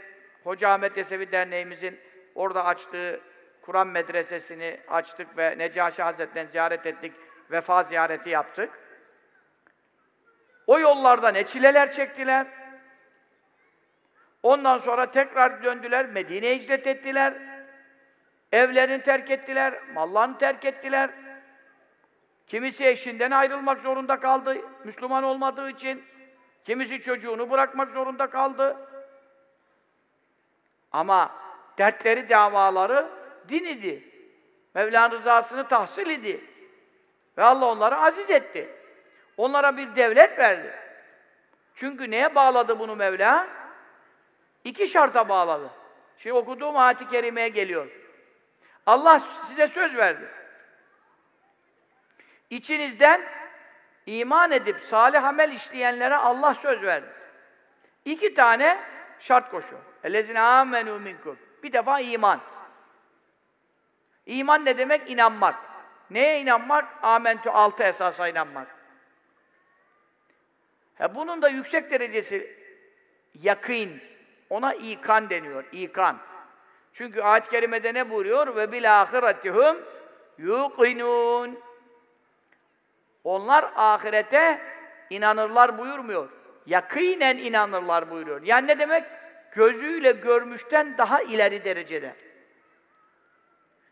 Hoca Ahmet Yesevi Derneğimizin orada açtığı Kur'an medresesini açtık ve Necaşi Hazretleri'ni ziyaret ettik. Vefa ziyareti yaptık. O yollarda ne çileler çektiler. Ondan sonra tekrar döndüler, Medine'ye hicret ettiler. Evlerini terk ettiler, mallarını terk ettiler. Kimisi eşinden ayrılmak zorunda kaldı, Müslüman olmadığı için. Kimisi çocuğunu bırakmak zorunda kaldı. Ama dertleri, davaları din idi. Mevla'nın rızasını tahsil idi. Ve Allah onları aziz etti. Onlara bir devlet verdi. Çünkü neye bağladı bunu Mevla? İki şarta bağladı. Şimdi okuduğum ayet-i kerimeye geliyor. Allah size söz verdi. İçinizden iman edip salih amel işleyenlere Allah söz verdi. İki tane şart koşuyor. Ellezine amenu minkum. Bir defa iman. İman ne demek? İnanmak. Neye inanmak? Amentü altı esasa inanmak. Ha, bunun da yüksek derecesi yakın. Ona ikan deniyor. İkan. Çünkü ayet-i kerimede ne buyuruyor? Ve bil ahiretihum yuqinun. Onlar ahirete inanırlar buyurmuyor. Yakinen inanırlar buyuruyor. Yani ne demek? Gözüyle görmüşten daha ileri derecede.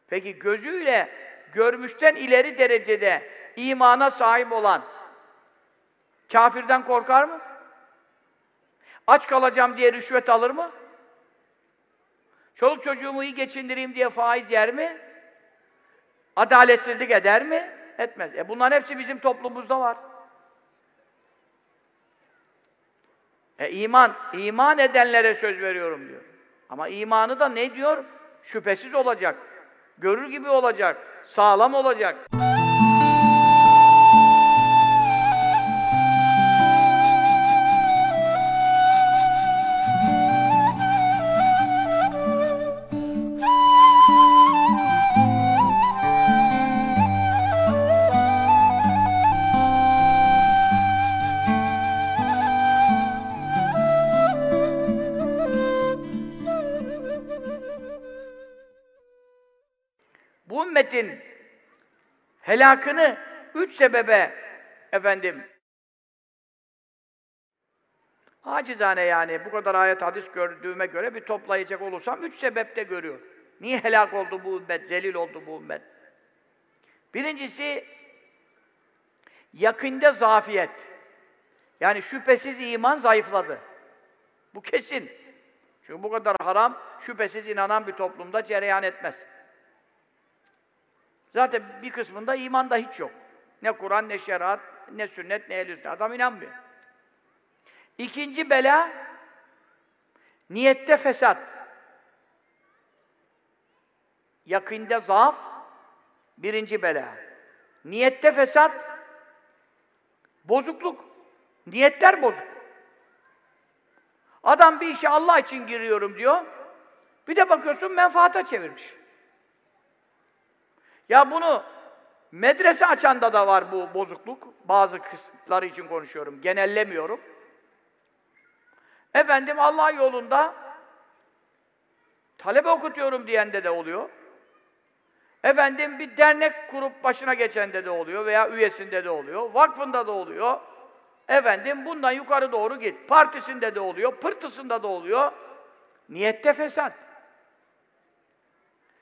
Peki gözüyle görmüşten ileri derecede imana sahip olan kafirden korkar mı? Aç kalacağım diye rüşvet alır mı? Çoluk çocuğumu iyi geçindireyim diye faiz yer mi? Adaletsizlik eder mi? Etmez. E bunların hepsi bizim toplumumuzda var. E iman, iman edenlere söz veriyorum diyor. Ama imanı da ne diyor? Şüphesiz olacak. Görür gibi olacak. Sağlam olacak. Ümmetin helakını üç sebebe efendim acizane yani bu kadar ayet hadis gördüğüme göre bir toplayacak olursam üç sebepte görüyor. Niye helak oldu bu ümmet, zelil oldu bu ümmet? Birincisi yakında zafiyet. Yani şüphesiz iman zayıfladı. Bu kesin. Çünkü bu kadar haram şüphesiz inanan bir toplumda cereyan etmez. Zaten bir kısmında iman da hiç yok. Ne Kur'an, ne şeriat, ne sünnet, ne ehl Adam inanmıyor. İkinci bela, niyette fesat. Yakinde zaaf, birinci bela. Niyette fesat, bozukluk. Niyetler bozuk. Adam bir işe Allah için giriyorum diyor. Bir de bakıyorsun menfaata çevirmiş. Ya bunu medrese açanda da var bu bozukluk. Bazı kısımları için konuşuyorum, genellemiyorum. Efendim Allah yolunda talebe okutuyorum diyende de oluyor. Efendim bir dernek kurup başına geçende de oluyor veya üyesinde de oluyor, vakfında da oluyor. Efendim bundan yukarı doğru git. Partisinde de oluyor, pırtısında da oluyor. Niyette fesat.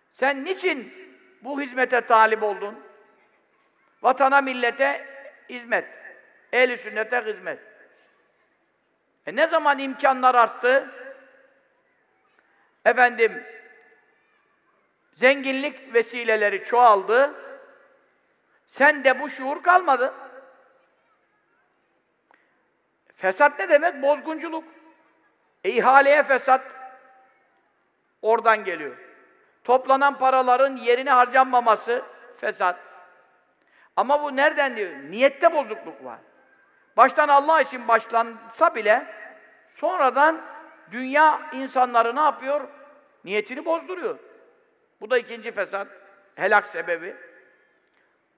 Sen niçin bu hizmete talip oldun? Vatana, millete hizmet. Ehl-i sünnete hizmet. E ne zaman imkanlar arttı? Efendim, zenginlik vesileleri çoğaldı. Sen de bu şuur kalmadı. Fesat ne demek? Bozgunculuk. E, ihaleye fesat oradan geliyor. Toplanan paraların yerine harcanmaması fesat. Ama bu nereden diyor? Niyette bozukluk var. Baştan Allah için başlansa bile sonradan dünya insanları ne yapıyor? Niyetini bozduruyor. Bu da ikinci fesat, helak sebebi.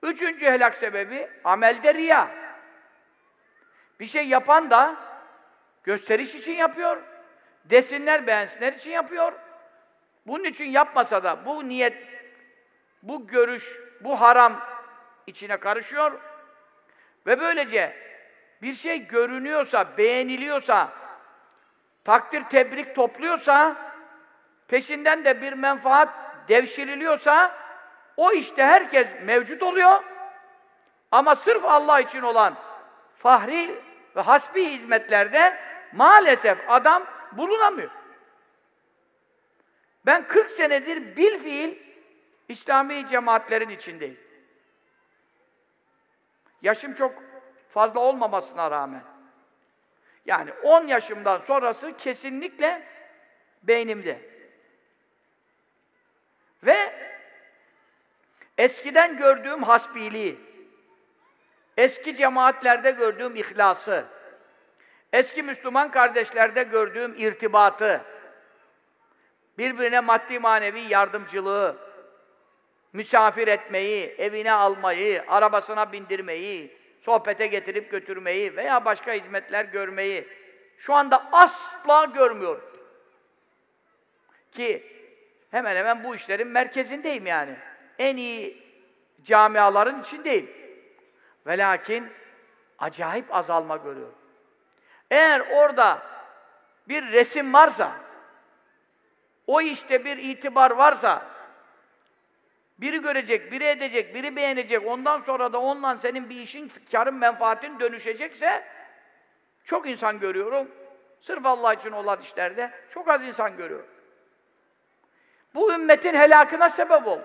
Üçüncü helak sebebi amelde riya. Bir şey yapan da gösteriş için yapıyor. Desinler, beğensinler için yapıyor. Bunun için yapmasa da bu niyet, bu görüş, bu haram içine karışıyor. Ve böylece bir şey görünüyorsa, beğeniliyorsa, takdir tebrik topluyorsa, peşinden de bir menfaat devşiriliyorsa, o işte herkes mevcut oluyor. Ama sırf Allah için olan fahri ve hasbi hizmetlerde maalesef adam bulunamıyor. Ben 40 senedir bil fiil İslami cemaatlerin içindeyim. Yaşım çok fazla olmamasına rağmen. Yani 10 yaşımdan sonrası kesinlikle beynimde. Ve eskiden gördüğüm hasbiliği, eski cemaatlerde gördüğüm ihlası, eski Müslüman kardeşlerde gördüğüm irtibatı, birbirine maddi manevi yardımcılığı, misafir etmeyi, evine almayı, arabasına bindirmeyi, sohbete getirip götürmeyi veya başka hizmetler görmeyi şu anda asla görmüyorum. Ki hemen hemen bu işlerin merkezindeyim yani. En iyi camiaların içindeyim. Ve lakin acayip azalma görüyorum. Eğer orada bir resim varsa, o işte bir itibar varsa, biri görecek, biri edecek, biri beğenecek, ondan sonra da ondan senin bir işin, karın, menfaatin dönüşecekse, çok insan görüyorum. Sırf Allah için olan işlerde çok az insan görüyorum. Bu ümmetin helakına sebep ol.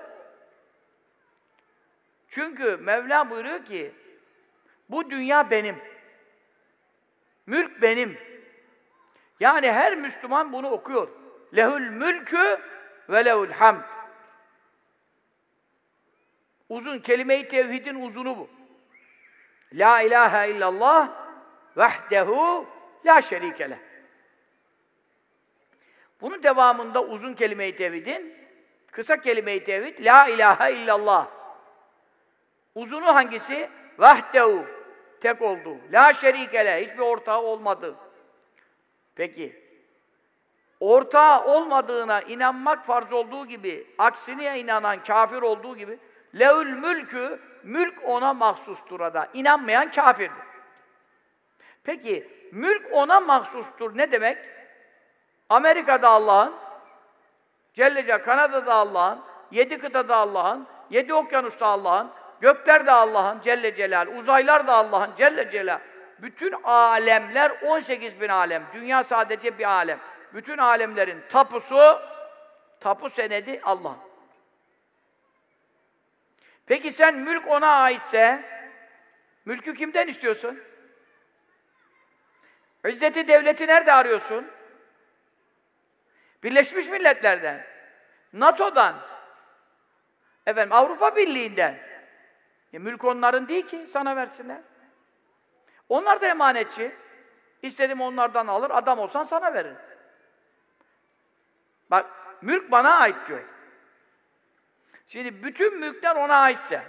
Çünkü Mevla buyuruyor ki, bu dünya benim. Mülk benim. Yani her Müslüman bunu okuyor. Lehül mülkü ve lehül hamd. Uzun, kelime-i tevhidin uzunu bu. La ilahe illallah vahdehu la şerike Bunun devamında uzun kelime-i tevhidin, kısa kelime-i tevhid, la ilahe illallah. Uzunu hangisi? Vahdehu, tek oldu. La şerikele, hiçbir ortağı olmadı. Peki, ortağı olmadığına inanmak farz olduğu gibi, aksine inanan kafir olduğu gibi, leül mülkü, mülk ona mahsustur da. İnanmayan kafirdir. Peki, mülk ona mahsustur ne demek? Amerika'da Allah'ın, Celle Celle, Kanada'da Allah'ın, yedi kıtada Allah'ın, yedi okyanusta Allah'ın, gökler de Allah'ın Celle Celal, uzaylar da Allah'ın Celle Celal. Bütün alemler 18 bin alem. Dünya sadece bir alem. Bütün alemlerin tapusu, tapu senedi Allah. Peki sen mülk ona aitse, mülkü kimden istiyorsun? İzzeti devleti nerede arıyorsun? Birleşmiş Milletler'den, NATO'dan, efendim Avrupa Birliği'nden. E, mülk onların değil ki sana versinler. Onlar da emanetçi. İstedim onlardan alır, adam olsan sana verir. Bak, mülk bana ait diyor. Şimdi bütün mülkler ona aitse,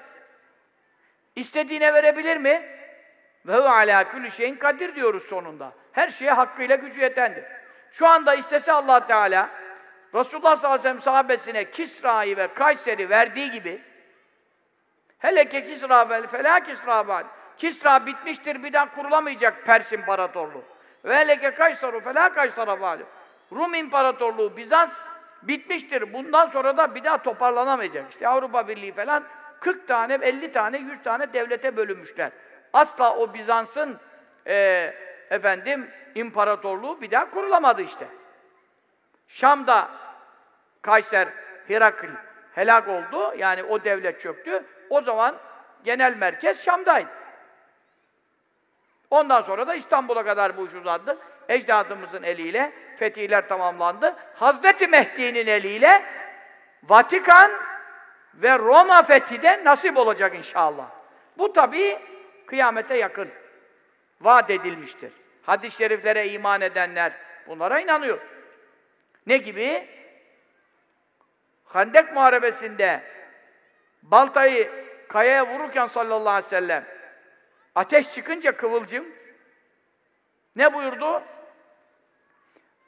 istediğine verebilir mi? Ve alâ külü şeyin kadir diyoruz sonunda. Her şeye hakkıyla gücü yetendir. Şu anda istese allah Teala, Resulullah sallallahu aleyhi ve sellem sahabesine Kisra'yı ve Kayser'i verdiği gibi, hele ki Kisra ve felâ Kisra bâd. Kisra bitmiştir, bir daha kurulamayacak Pers İmparatorluğu. Ve hele ki Kaysaru felâ Kaysara bâd. Rum İmparatorluğu, Bizans bitmiştir. Bundan sonra da bir daha toparlanamayacak. İşte Avrupa Birliği falan 40 tane, 50 tane, 100 tane devlete bölünmüşler. Asla o Bizans'ın e, efendim imparatorluğu bir daha kurulamadı işte. Şam'da Kayser, Herakl helak oldu. Yani o devlet çöktü. O zaman genel merkez Şam'daydı. Ondan sonra da İstanbul'a kadar bu iş uzadı. Ecdadımızın eliyle fetihler tamamlandı. Hazreti Mehdi'nin eliyle Vatikan ve Roma fethi de nasip olacak inşallah. Bu tabi kıyamete yakın. Vaat edilmiştir. Hadis-i şeriflere iman edenler bunlara inanıyor. Ne gibi? Hendek Muharebesi'nde baltayı kayaya vururken sallallahu aleyhi ve sellem ateş çıkınca kıvılcım ne buyurdu?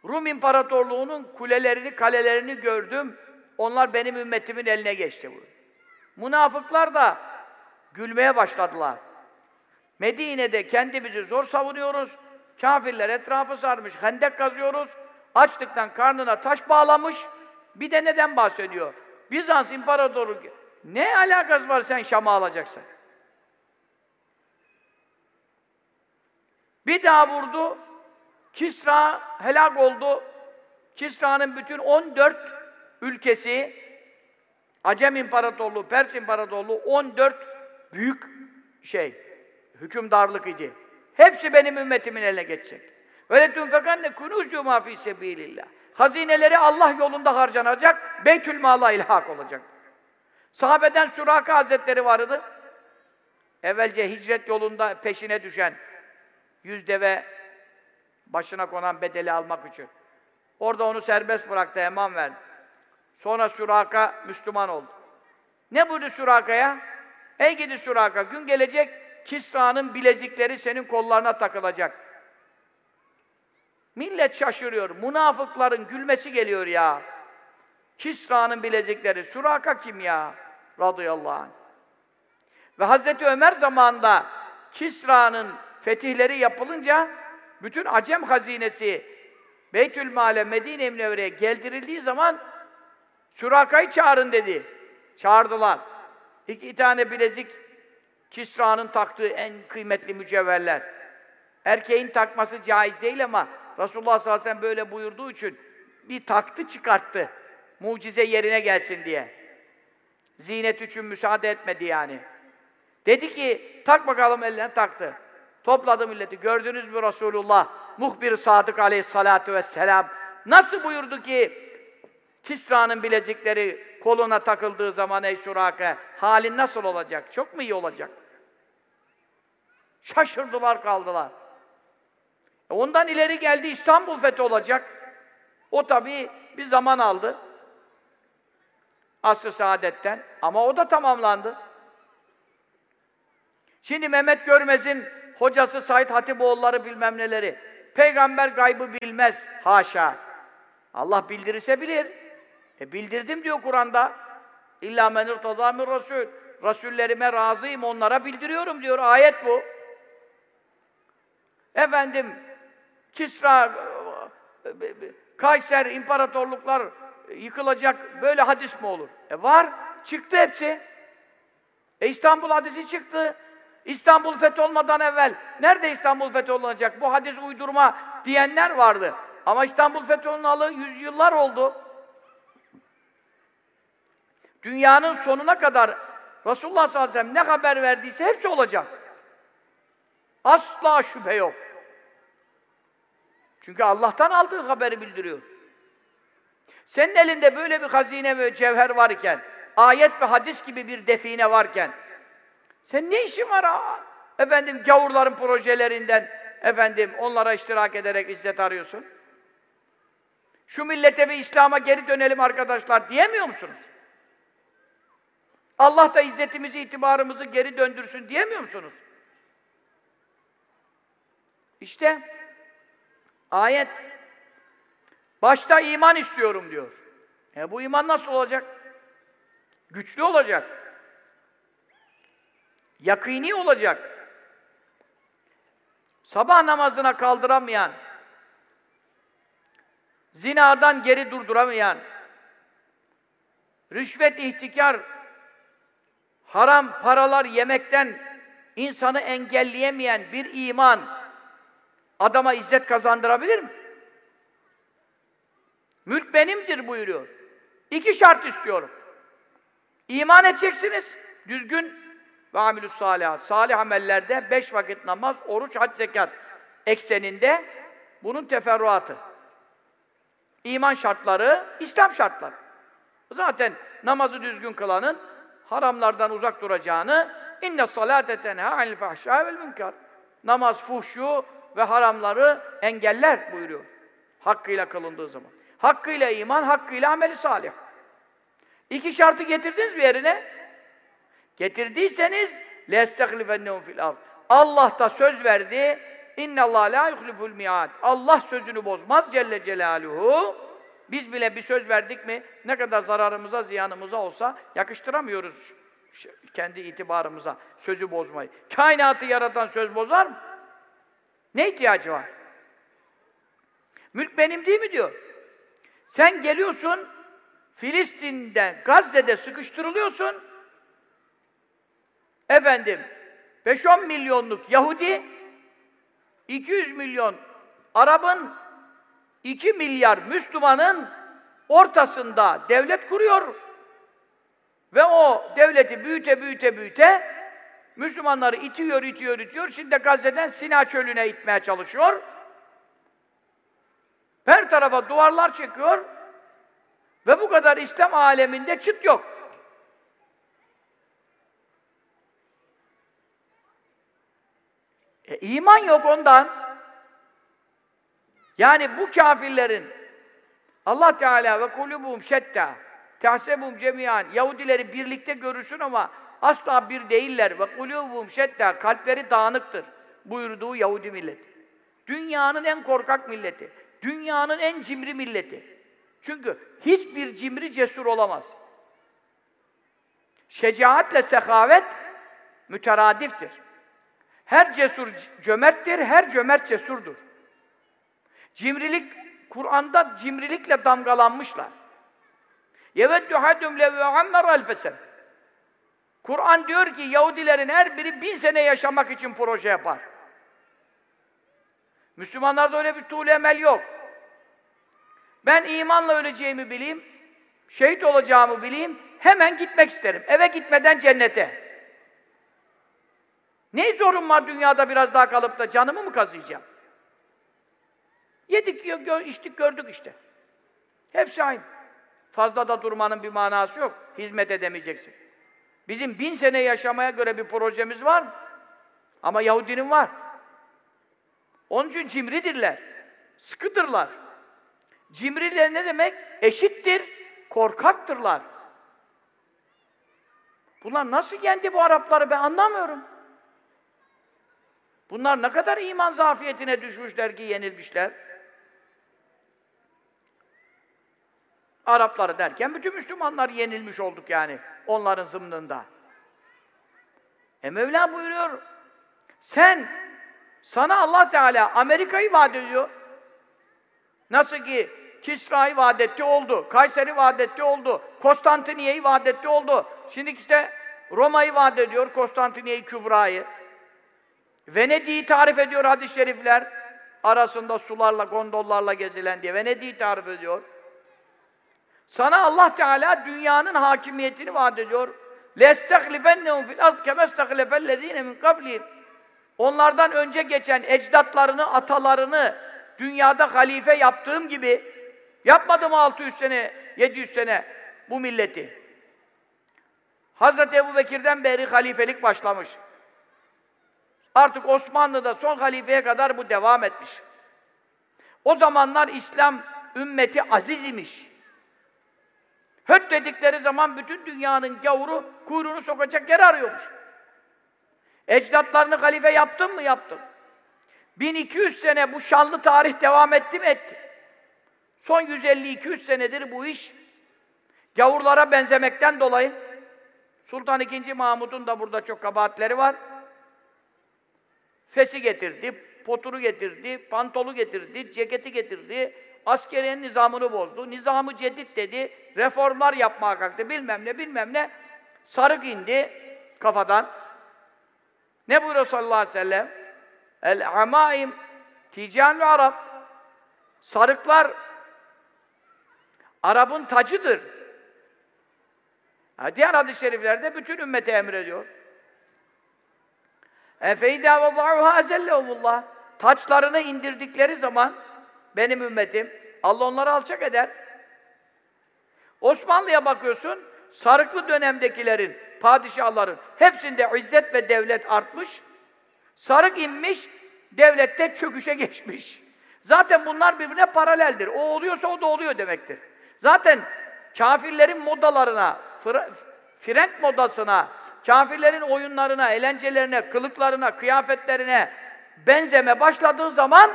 Rum İmparatorluğu'nun kulelerini, kalelerini gördüm. Onlar benim ümmetimin eline geçti bu. Münafıklar da gülmeye başladılar. Medine'de kendimizi zor savunuyoruz. Kafirler etrafı sarmış, hendek kazıyoruz. Açlıktan karnına taş bağlamış. Bir de neden bahsediyor? Bizans İmparatoru ne alakası var sen Şam'ı alacaksın? Bir daha vurdu. Kisra helak oldu. Kisra'nın bütün 14 ülkesi Acem İmparatorluğu, Pers İmparatorluğu 14 büyük şey, hükümdarlık idi. Hepsi benim ümmetimin eline geçecek. Öyle tünfekanne kunucu ma fi sebilillah. Hazineleri Allah yolunda harcanacak, Beytül Mal'a ilhak olacak. Sahabeden Suraka Hazretleri vardı. Evvelce hicret yolunda peşine düşen, yüz deve başına konan bedeli almak için. Orada onu serbest bıraktı, eman verdi. Sonra Suraka Müslüman oldu. Ne buyurdu Suraka'ya? Ey gidi Suraka, gün gelecek Kisra'nın bilezikleri senin kollarına takılacak. Millet şaşırıyor. Münafıkların gülmesi geliyor ya. Kisra'nın bilezikleri. Suraka kim ya? Radıyallahu anh. Ve Hazreti Ömer zamanında Kisra'nın fetihleri yapılınca bütün Acem hazinesi Beytül Male Medine-i geldirildiği zaman Suraka'yı çağırın dedi. Çağırdılar. İki tane bilezik Kisra'nın taktığı en kıymetli mücevherler. Erkeğin takması caiz değil ama Resulullah sallallahu aleyhi ve sellem böyle buyurduğu için bir taktı çıkarttı. Mucize yerine gelsin diye. Zinet için müsaade etmedi yani. Dedi ki, tak bakalım eline taktı. Topladı milleti. Gördünüz mü Resulullah? Muhbir Sadık aleyhissalatu vesselam. Nasıl buyurdu ki Kisra'nın bilezikleri koluna takıldığı zaman ey Suraka, halin nasıl olacak? Çok mu iyi olacak? Şaşırdılar kaldılar. E ondan ileri geldi İstanbul fethi olacak. O tabii bir zaman aldı. Asr-ı Saadet'ten. Ama o da tamamlandı. Şimdi Mehmet Görmez'in hocası Said Hatipoğulları bilmem neleri. Peygamber gaybı bilmez. Haşa. Allah bildirirse bilir. E bildirdim diyor Kur'an'da. İlla men irtada min rasul. Rasullerime razıyım, onlara bildiriyorum diyor. Ayet bu. Efendim, Kisra, Kayser, imparatorluklar yıkılacak. Böyle hadis mi olur? E var. Çıktı hepsi. E İstanbul hadisi çıktı. İstanbul fethi olmadan evvel nerede İstanbul fethi olacak? Bu hadis uydurma diyenler vardı. Ama İstanbul fethi olunalı yüzyıllar oldu. Dünyanın sonuna kadar Resulullah sallallahu aleyhi ve sellem ne haber verdiyse hepsi olacak. Asla şüphe yok. Çünkü Allah'tan aldığı haberi bildiriyor. Senin elinde böyle bir hazine ve cevher varken, ayet ve hadis gibi bir define varken, sen ne işin var ha? Efendim gavurların projelerinden, efendim onlara iştirak ederek izzet arıyorsun. Şu millete bir İslam'a geri dönelim arkadaşlar diyemiyor musunuz? Allah da izzetimizi, itibarımızı geri döndürsün diyemiyor musunuz? İşte ayet başta iman istiyorum diyor. E bu iman nasıl olacak? Güçlü olacak. Yakini olacak. Sabah namazına kaldıramayan, zinadan geri durduramayan, rüşvet, ihtikar, haram paralar yemekten insanı engelleyemeyen bir iman adama izzet kazandırabilir mi? Mülk benimdir buyuruyor. İki şart istiyorum. İman edeceksiniz, düzgün ve amilus salihat. Salih amellerde beş vakit namaz, oruç, hac, zekat ekseninde bunun teferruatı. İman şartları, İslam şartları. Zaten namazı düzgün kılanın haramlardan uzak duracağını inne salate tenha anil fahşâ vel münkar. Namaz fuhşu ve haramları engeller buyuruyor. Hakkıyla kılındığı zaman. Hakkıyla iman, hakkıyla ameli salih. İki şartı getirdiniz mi yerine? Getirdiyseniz لَيَسْتَخْلِفَنَّهُمْ fil ard. Allah da söz verdi. İnne Allah la yuhliful miad. Allah sözünü bozmaz Celle Celaluhu. Biz bile bir söz verdik mi ne kadar zararımıza, ziyanımıza olsa yakıştıramıyoruz kendi itibarımıza sözü bozmayı. Kainatı yaratan söz bozar mı? Ne ihtiyacı var? Mülk benim değil mi diyor. Sen geliyorsun Filistin'de, Gazze'de sıkıştırılıyorsun. Efendim, 5-10 milyonluk Yahudi, 200 milyon Arap'ın, 2 milyar Müslümanın ortasında devlet kuruyor. Ve o devleti büyüte büyüte büyüte Müslümanları itiyor, itiyor, itiyor. Şimdi Gazze'den Sina çölüne itmeye çalışıyor. Her tarafa duvarlar çekiyor. Ve bu kadar İslam aleminde çıt yok. E, iman yok ondan. Yani bu kafirlerin Allah Teala ve kulubum şetta tahsebum cemiyan Yahudileri birlikte görürsün ama asla bir değiller ve kulubum şetta kalpleri dağınıktır buyurduğu Yahudi milleti. Dünyanın en korkak milleti. Dünyanın en cimri milleti. Çünkü hiçbir cimri cesur olamaz. Şecaatle sehavet müteradiftir. Her cesur cömerttir, her cömert cesurdur. Cimrilik, Kur'an'da cimrilikle damgalanmışlar. يَوَدُّ حَدُمْ لَوْ عَمَّرَ الْفَسَنِ Kur'an diyor ki Yahudilerin her biri bin sene yaşamak için proje yapar. Müslümanlarda öyle bir tuğle emel yok. Ben imanla öleceğimi bileyim, şehit olacağımı bileyim, hemen gitmek isterim. Eve gitmeden cennete. Ne zorum var dünyada biraz daha kalıp da canımı mı kazıyacağım? Yedik, içtik, gördük işte. Hepsi aynı. Fazla da durmanın bir manası yok. Hizmet edemeyeceksin. Bizim bin sene yaşamaya göre bir projemiz var Ama Yahudinin var. Onun için cimridirler. Sıkıdırlar. Cimriler ne demek? Eşittir, korkaktırlar. Bunlar nasıl yendi bu Arapları ben anlamıyorum. Bunlar ne kadar iman zafiyetine düşmüşler ki yenilmişler. Arapları derken bütün Müslümanlar yenilmiş olduk yani onların zımnında. E Mevla buyuruyor, sen, sana Allah Teala Amerika'yı vaat ediyor. Nasıl ki Kisra'yı vaat etti oldu, Kayseri vaat etti oldu, Konstantiniye'yi vaat etti oldu. Şimdi işte Roma'yı vaat ediyor, Konstantiniye'yi Kübra'yı. Venedik'i tarif ediyor hadis-i şerifler. Arasında sularla, gondollarla gezilen diye Venedik'i tarif ediyor. Sana Allah Teala dünyanın hakimiyetini vaat ediyor. لَاسْتَخْلِفَنَّهُمْ فِي الْأَرْضِ كَمَا اسْتَخْلَفَ الَّذ۪ينَ مِنْ قَبْلِهِمْ Onlardan önce geçen ecdatlarını, atalarını dünyada halife yaptığım gibi yapmadım 600 sene, 700 sene bu milleti. Hazreti Ebu Bekir'den beri halifelik başlamış. Artık Osmanlı'da son halifeye kadar bu devam etmiş. O zamanlar İslam ümmeti aziz imiş. Höt dedikleri zaman bütün dünyanın gavuru kuyruğunu sokacak yer arıyormuş. Ecdatlarını halife yaptın mı? Yaptım. 1200 sene bu şanlı tarih devam etti mi? Etti. Son 150-200 senedir bu iş gavurlara benzemekten dolayı Sultan II. Mahmud'un da burada çok kabahatleri var. Fesi getirdi, poturu getirdi, pantolu getirdi, ceketi getirdi, askeriyenin nizamını bozdu, nizamı cedid dedi, reformlar yapmaya kalktı, bilmem ne bilmem ne. Sarık indi kafadan. Ne buyuruyor sallallahu aleyhi ve sellem? El amaim tican ve Arap. Sarıklar Arap'ın tacıdır. Ha, diğer hadis-i şeriflerde bütün ümmete emrediyor. Ve za'uha ezellehumullah. Taçlarını indirdikleri zaman benim ümmetim Allah onları alçak eder. Osmanlı'ya bakıyorsun, sarıklı dönemdekilerin, padişahların hepsinde izzet ve devlet artmış. Sarık inmiş, devlette çöküşe geçmiş. Zaten bunlar birbirine paraleldir. O oluyorsa o da oluyor demektir. Zaten kafirlerin modalarına, frenk modasına, kafirlerin oyunlarına, eğlencelerine, kılıklarına, kıyafetlerine benzeme başladığı zaman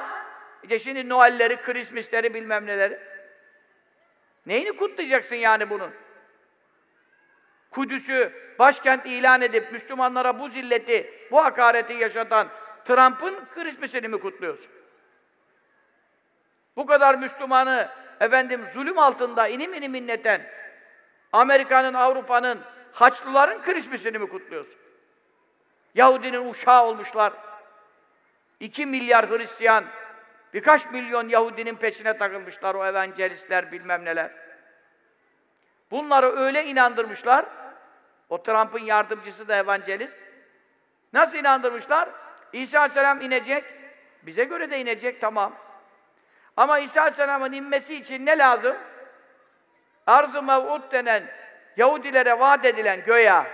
işte şimdi Noel'leri, Christmas'leri bilmem neleri. Neyini kutlayacaksın yani bunun? Kudüs'ü başkent ilan edip Müslümanlara bu zilleti, bu hakareti yaşatan Trump'ın Christmas'ini mi kutluyorsun? Bu kadar Müslümanı efendim zulüm altında inim inim inneten Amerika'nın, Avrupa'nın, Haçlıların Christmas'ini mi kutluyorsun? Yahudinin uşağı olmuşlar. İki milyar Hristiyan, birkaç milyon Yahudinin peşine takılmışlar o evangelistler bilmem neler. Bunları öyle inandırmışlar, o Trump'ın yardımcısı da evangelist. Nasıl inandırmışlar? İsa Aleyhisselam inecek, bize göre de inecek tamam. Ama İsa Aleyhisselam'ın inmesi için ne lazım? Arz-ı mev'ud denen Yahudilere vaat edilen göya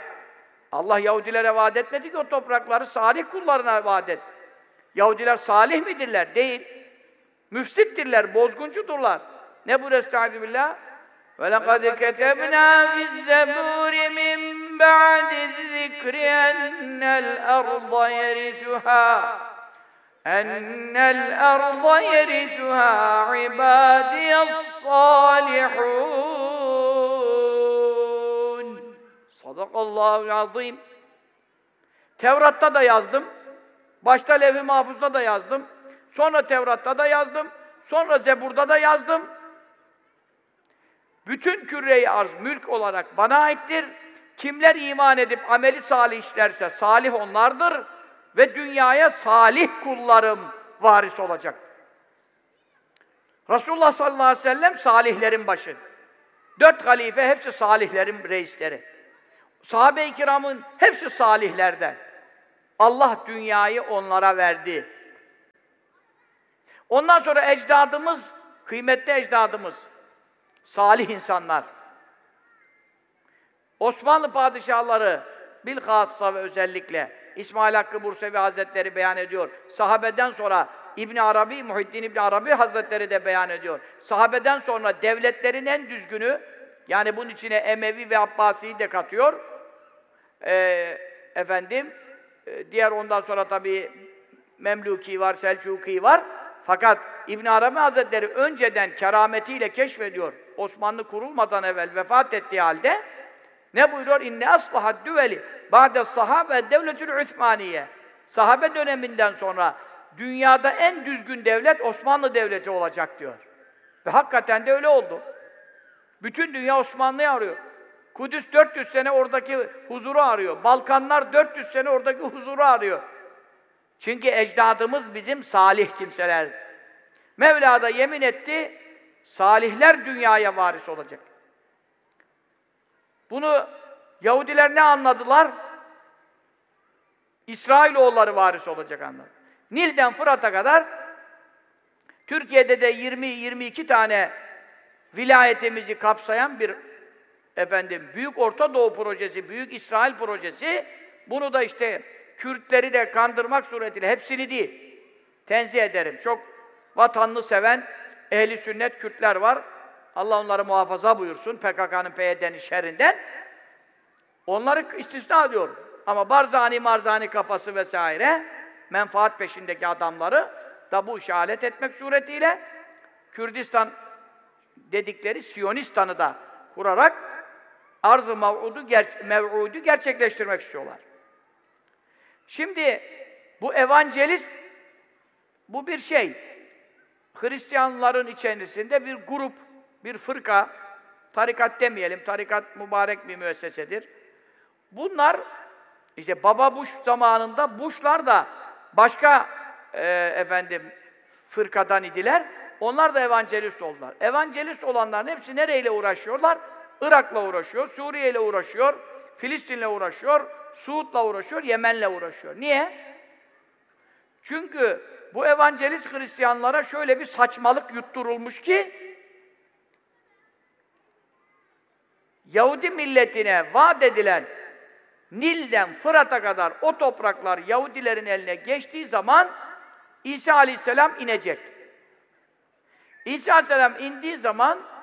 Allah Yahudilere vaat etmedi ki o toprakları salih kullarına vaat et. Yahudiler salih midirler? Değil. Müfsittirler, bozguncudurlar. Ne bu Estaizu billah? وَلَقَدْ كَتَبْنَا فِي الزَّبُورِ مِنْ بَعْدِ الذِّكْرِ أَنَّ الْأَرْضَ يَرِثُهَا أَنَّ الْأَرْضَ يَرِثُهَا عِبَادِيَ الصَّالِحُونَ Sadakallahu azim. Tevrat'ta da yazdım. Başta Levh-i Mahfuz'da da yazdım. Sonra Tevrat'ta da yazdım. Sonra Zebur'da da yazdım. Bütün küre-i arz mülk olarak bana aittir. Kimler iman edip ameli salih işlerse salih onlardır ve dünyaya salih kullarım varis olacak. Resulullah sallallahu aleyhi ve sellem salihlerin başı. Dört halife hepsi salihlerin reisleri. Sahabe-i kiramın hepsi salihlerden. Allah dünyayı onlara verdi. Ondan sonra ecdadımız, kıymetli ecdadımız, salih insanlar. Osmanlı padişahları bilhassa ve özellikle İsmail Hakkı Bursevi Hazretleri beyan ediyor. Sahabeden sonra İbn Arabi, Muhiddin İbn Arabi Hazretleri de beyan ediyor. Sahabeden sonra devletlerin en düzgünü, yani bunun içine Emevi ve Abbasi'yi de katıyor. Ee, efendim, e, diğer ondan sonra tabii Memluki var, Selçuki var. Fakat İbn Arabi Hazretleri önceden kerametiyle keşfediyor. Osmanlı kurulmadan evvel vefat ettiği halde ne buyuruyor? İnne aslahat düveli ba'de sahabe devletül Osmaniye. Sahabe döneminden sonra dünyada en düzgün devlet Osmanlı Devleti olacak diyor. Ve hakikaten de öyle oldu. Bütün dünya Osmanlı'yı arıyor. Kudüs 400 sene oradaki huzuru arıyor. Balkanlar 400 sene oradaki huzuru arıyor. Çünkü ecdadımız bizim salih kimseler. Mevla da yemin etti, salihler dünyaya varis olacak. Bunu Yahudiler ne anladılar? İsrailoğulları varis olacak anladı. Nil'den Fırat'a kadar Türkiye'de de 20-22 tane vilayetimizi kapsayan bir efendim Büyük Orta Doğu projesi, Büyük İsrail projesi bunu da işte Kürtleri de kandırmak suretiyle hepsini değil. Tenzih ederim. Çok vatanını seven ehli sünnet Kürtler var. Allah onları muhafaza buyursun PKK'nın PYD'nin şerrinden. Onları istisna ediyor. Ama barzani marzani kafası vesaire menfaat peşindeki adamları da bu işe alet etmek suretiyle Kürdistan dedikleri Siyonistan'ı da kurarak arz-ı mev'udu, ger mev'udu gerçekleştirmek istiyorlar. Şimdi bu evangelist bu bir şey. Hristiyanların içerisinde bir grup, bir fırka, tarikat demeyelim, tarikat mübarek bir müessesedir. Bunlar işte Baba Bush zamanında Bush'lar da başka e, efendim fırkadan idiler. Onlar da evangelist oldular. Evangelist olanların hepsi nereyle uğraşıyorlar? Irak'la uğraşıyor, Suriye ile uğraşıyor, Filistin'le uğraşıyor, Suud'la uğraşıyor, Yemen'le uğraşıyor. Niye? Çünkü bu evangelist Hristiyanlara şöyle bir saçmalık yutturulmuş ki Yahudi milletine vaat edilen Nil'den Fırat'a kadar o topraklar Yahudilerin eline geçtiği zaman İsa Aleyhisselam inecek. İsa Aleyhisselam indiği zaman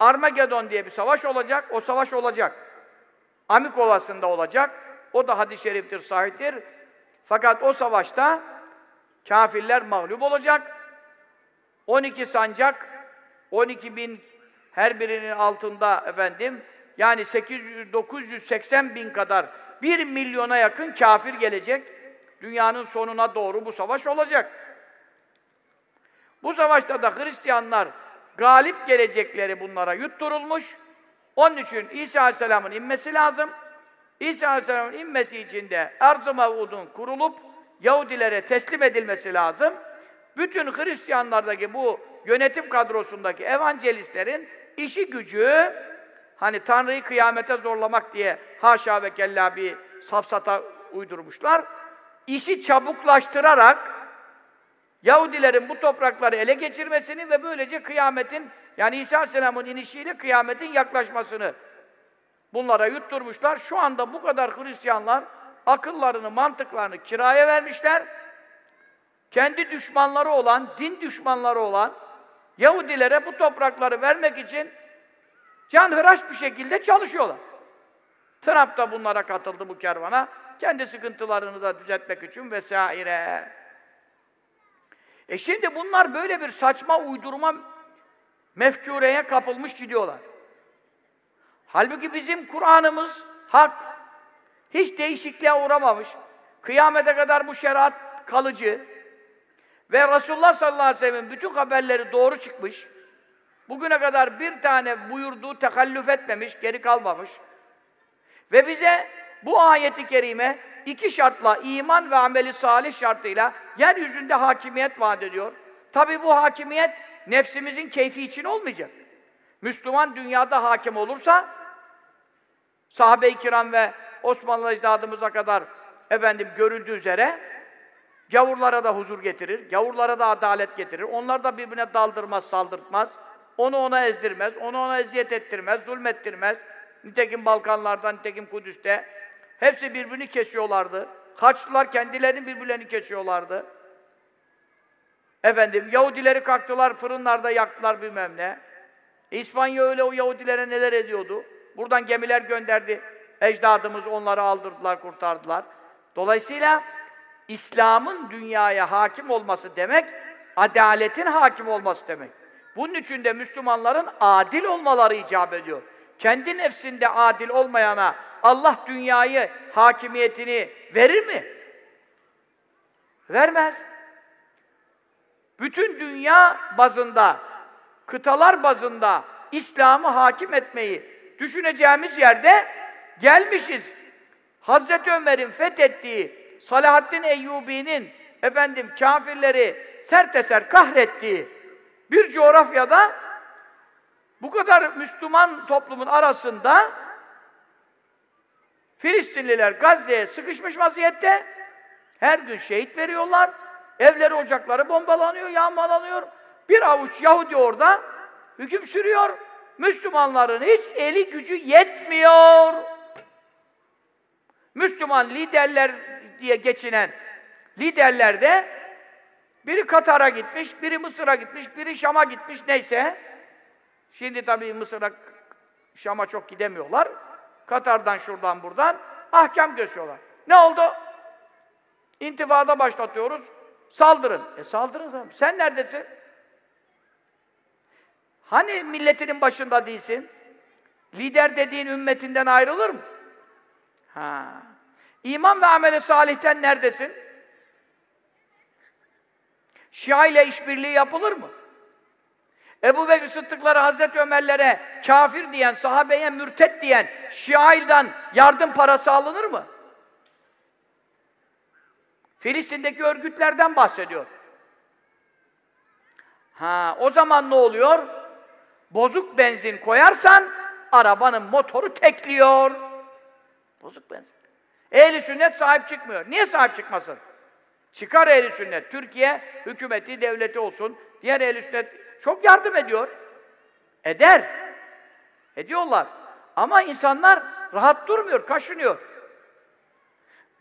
Armagedon diye bir savaş olacak, o savaş olacak. Amik Ovası'nda olacak. O da hadis-i şeriftir, sahiptir. Fakat o savaşta kafirler mağlup olacak. 12 sancak, 12 bin her birinin altında efendim yani 800, 980 bin kadar 1 milyona yakın kafir gelecek. Dünyanın sonuna doğru bu savaş olacak. Bu savaşta da Hristiyanlar galip gelecekleri bunlara yutturulmuş. Onun için İsa Aleyhisselam'ın inmesi lazım. İsa Aleyhisselam'ın inmesi için de Erz-ı Mev'ud'un kurulup Yahudilere teslim edilmesi lazım. Bütün Hristiyanlardaki bu yönetim kadrosundaki evangelistlerin işi gücü hani Tanrı'yı kıyamete zorlamak diye haşa ve kella bir safsata uydurmuşlar. İşi çabuklaştırarak Yahudilerin bu toprakları ele geçirmesini ve böylece kıyametin yani İsa Aleyhisselam'ın inişiyle kıyametin yaklaşmasını bunlara yutturmuşlar. Şu anda bu kadar Hristiyanlar akıllarını, mantıklarını kiraya vermişler. Kendi düşmanları olan, din düşmanları olan Yahudilere bu toprakları vermek için canhıraş bir şekilde çalışıyorlar. Trump da bunlara katıldı bu kervana. Kendi sıkıntılarını da düzeltmek için vesaire. E şimdi bunlar böyle bir saçma uydurma mefkureye kapılmış gidiyorlar. Halbuki bizim Kur'an'ımız hak. Hiç değişikliğe uğramamış. Kıyamete kadar bu şeriat kalıcı. Ve Resulullah sallallahu aleyhi ve sellem'in bütün haberleri doğru çıkmış. Bugüne kadar bir tane buyurduğu tekallüf etmemiş, geri kalmamış. Ve bize bu ayeti kerime iki şartla, iman ve ameli salih şartıyla yeryüzünde hakimiyet vaat ediyor. Tabi bu hakimiyet nefsimizin keyfi için olmayacak. Müslüman dünyada hakim olursa sahabe-i kiram ve Osmanlı ecdadımıza kadar efendim görüldüğü üzere gavurlara da huzur getirir, gavurlara da adalet getirir. Onlar da birbirine daldırmaz, saldırtmaz. Onu ona ezdirmez, onu ona eziyet ettirmez, zulmettirmez. Nitekim Balkanlarda, nitekim Kudüs'te hepsi birbirini kesiyorlardı. Haçlılar kendilerini birbirlerini kesiyorlardı. Efendim, Yahudileri kalktılar, fırınlarda yaktılar bilmem ne. İspanya öyle o Yahudilere neler ediyordu. Buradan gemiler gönderdi. Ecdadımız onları aldırdılar, kurtardılar. Dolayısıyla İslam'ın dünyaya hakim olması demek, adaletin hakim olması demek. Bunun için de Müslümanların adil olmaları icap ediyor. Kendi nefsinde adil olmayana Allah dünyayı, hakimiyetini verir mi? Vermez. Bütün dünya bazında, kıtalar bazında İslam'ı hakim etmeyi düşüneceğimiz yerde gelmişiz. Hazreti Ömer'in fethettiği, Salahaddin Eyyubi'nin efendim kafirleri serteser kahrettiği bir coğrafyada bu kadar Müslüman toplumun arasında Filistinliler Gazze'ye sıkışmış vaziyette her gün şehit veriyorlar. Evleri, ocakları bombalanıyor, yağmalanıyor. Bir avuç Yahudi orada hüküm sürüyor. Müslümanların hiç eli gücü yetmiyor. Müslüman liderler diye geçinen liderler de biri Katar'a gitmiş, biri Mısır'a gitmiş, biri Şam'a gitmiş neyse. Şimdi tabii Mısır'a, Şam'a çok gidemiyorlar. Katar'dan şuradan buradan ahkam gösteriyorlar. Ne oldu? İntifada başlatıyoruz. Saldırın. E saldırın. Sen neredesin? Hani milletinin başında değilsin? Lider dediğin ümmetinden ayrılır mı? Ha. İman ve ameli salihten neredesin? Şia ile işbirliği yapılır mı? Ebu Bekir Sıddıkları Hazreti Ömer'lere kafir diyen, sahabeye mürtet diyen Şia'dan yardım parası alınır mı? Filistin'deki örgütlerden bahsediyor. Ha, o zaman ne oluyor? Bozuk benzin koyarsan arabanın motoru tekliyor. Bozuk benzin. Ehli sünnet sahip çıkmıyor. Niye sahip çıkmasın? Çıkar ehli sünnet. Türkiye hükümeti, devleti olsun. Diğer ehli sünnet çok yardım ediyor. Eder. Ediyorlar. Ama insanlar rahat durmuyor, kaşınıyor.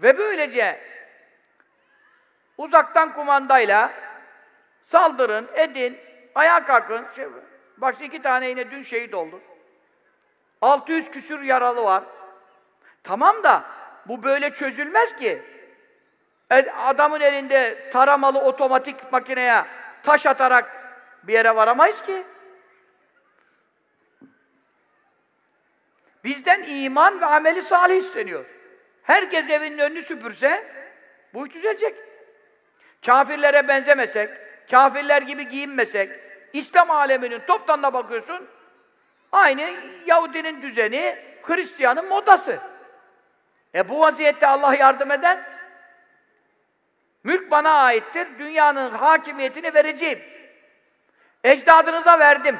Ve böylece uzaktan kumandayla saldırın, edin, ayağa kalkın. Şey, bak iki tane yine dün şehit oldu. 600 küsür yaralı var. Tamam da bu böyle çözülmez ki. Adamın elinde taramalı otomatik makineye taş atarak bir yere varamayız ki. Bizden iman ve ameli salih isteniyor. Herkes evinin önünü süpürse bu iş düzelecek. Kafirlere benzemesek, kafirler gibi giyinmesek, İslam aleminin toptanına bakıyorsun, aynı Yahudinin düzeni, Hristiyanın modası. E bu vaziyette Allah yardım eder. Mülk bana aittir, dünyanın hakimiyetini vereceğim. Ecdadınıza verdim.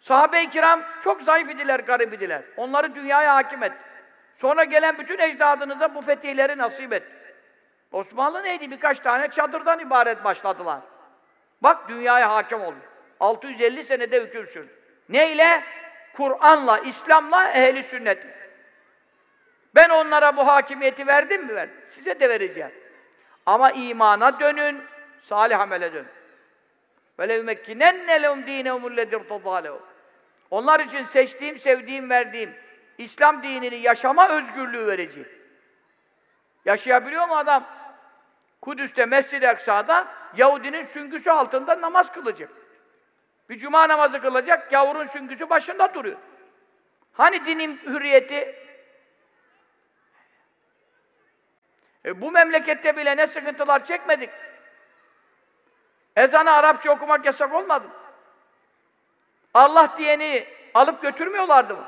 Sahabe-i kiram çok zayıf idiler, garip idiler. Onları dünyaya hakim et. Sonra gelen bütün ecdadınıza bu fetihleri nasip et. Osmanlı neydi? Birkaç tane çadırdan ibaret başladılar. Bak dünyaya hakim oldu. 650 senede hüküm sürdü. Neyle? Kur'an'la, İslam'la, ehli sünnetle. Ben onlara bu hakimiyeti verdim mi? Verdim. Size de vereceğim. Ama imana dönün, salih amele dönün. وَلَوْ مَكِّنَنَّ لَهُمْ دِينَهُمُ الَّذِي ارْتَضَى Onlar için seçtiğim, sevdiğim, verdiğim İslam dinini yaşama özgürlüğü vereceğim. Yaşayabiliyor mu adam? Kudüs'te, Mescid-i Aksa'da Yahudinin süngüsü altında namaz kılacak. Bir cuma namazı kılacak, gavurun süngüsü başında duruyor. Hani dinin hürriyeti? E bu memlekette bile ne sıkıntılar çekmedik. Ezanı Arapça okumak yasak olmadı mı? Allah diyeni alıp götürmüyorlardı mı?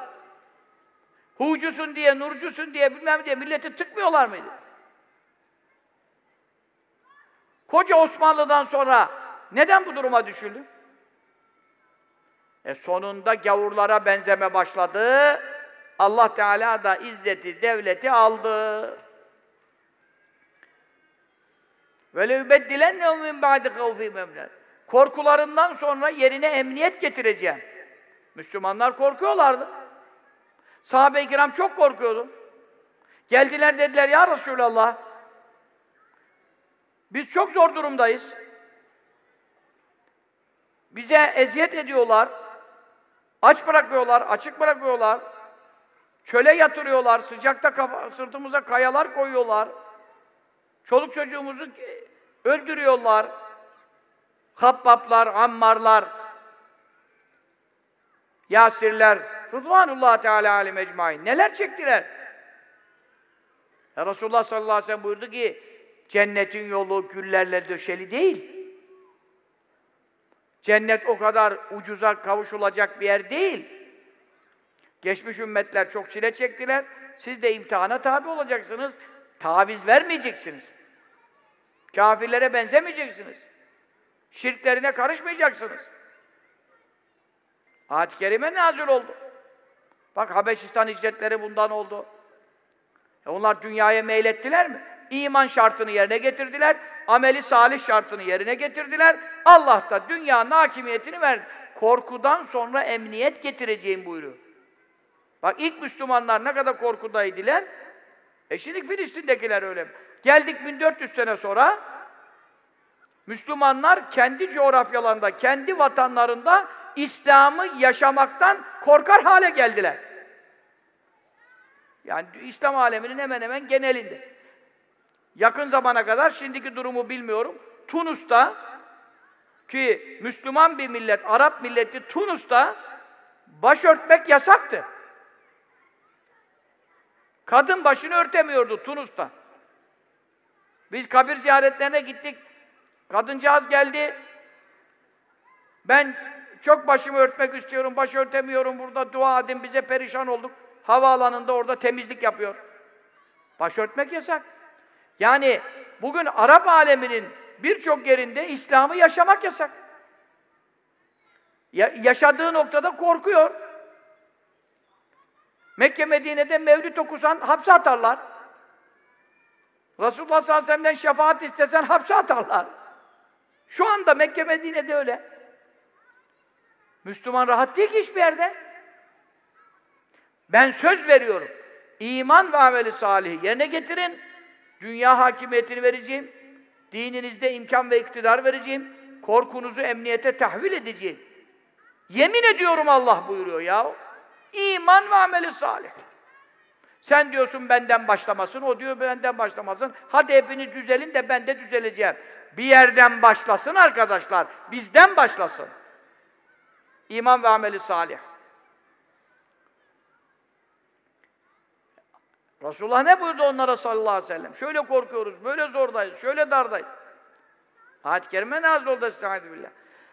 Hucusun diye, nurcusun diye, bilmem diye milleti tıkmıyorlar mıydı? Koca Osmanlı'dan sonra neden bu duruma düşüldü? E sonunda gavurlara benzeme başladı. Allah Teala da izzeti, devleti aldı. Ve leyubeddilennehum min ba'di havfihim. Korkularından sonra yerine emniyet getireceğim. Müslümanlar korkuyorlardı. Sahabe-i kiram çok korkuyordu. Geldiler dediler ya Resulallah biz çok zor durumdayız. Bize eziyet ediyorlar. Aç bırakıyorlar, açık bırakıyorlar. Çöle yatırıyorlar, sıcakta kafa, sırtımıza kayalar koyuyorlar. Çoluk çocuğumuzu öldürüyorlar. Habbaplar, ammarlar, Yasirler, Rıdvanullah Teala alim ecmain. Neler çektiler? Ya Resulullah sallallahu aleyhi ve sellem buyurdu ki cennetin yolu güllerle döşeli değil. Cennet o kadar ucuza kavuşulacak bir yer değil. Geçmiş ümmetler çok çile çektiler. Siz de imtihana tabi olacaksınız. Taviz vermeyeceksiniz. Kafirlere benzemeyeceksiniz. Şirklerine karışmayacaksınız. Ayet-i Kerime nazil oldu. Bak Habeşistan hicretleri bundan oldu. E onlar dünyaya meylettiler mi? İman şartını yerine getirdiler. Ameli salih şartını yerine getirdiler. Allah da dünyanın hakimiyetini verdi. Korkudan sonra emniyet getireceğim buyuruyor. Bak ilk Müslümanlar ne kadar korkudaydılar. E şimdi Filistin'dekiler öyle. Geldik 1400 sene sonra Müslümanlar kendi coğrafyalarında, kendi vatanlarında İslam'ı yaşamaktan korkar hale geldiler. Yani İslam aleminin hemen hemen genelinde. Yakın zamana kadar, şimdiki durumu bilmiyorum, Tunus'ta ki Müslüman bir millet, Arap milleti Tunus'ta başörtmek yasaktı. Kadın başını örtemiyordu Tunus'ta. Biz kabir ziyaretlerine gittik. Kadıncağız geldi. Ben çok başımı örtmek istiyorum, baş örtemiyorum burada, dua edin, bize perişan olduk. Havaalanında orada temizlik yapıyor. Baş örtmek yasak. Yani bugün Arap aleminin birçok yerinde İslam'ı yaşamak yasak. Ya, yaşadığı noktada korkuyor. Mekke Medine'de mevlüt okusan hapse atarlar. Resulullah sallallahu aleyhi ve sellem'den şefaat istesen hapse atarlar. Şu anda Mekke Medine'de öyle. Müslüman rahat değil ki hiçbir yerde. Ben söz veriyorum. İman ve ameli salih yerine getirin. Dünya hakimiyetini vereceğim. Dininizde imkan ve iktidar vereceğim. Korkunuzu emniyete tahvil edeceğim. Yemin ediyorum Allah buyuruyor ya. İman ve ameli salih. Sen diyorsun benden başlamasın, o diyor benden başlamasın. Hadi hepiniz düzelin de ben de düzeleceğim. Bir yerden başlasın arkadaşlar. Bizden başlasın. İman ve ameli salih. Resulullah ne buyurdu onlara sallallahu aleyhi ve sellem? Şöyle korkuyoruz, böyle zordayız, şöyle dardayız. Ayet-i kerime nazil oldu estaizu billah.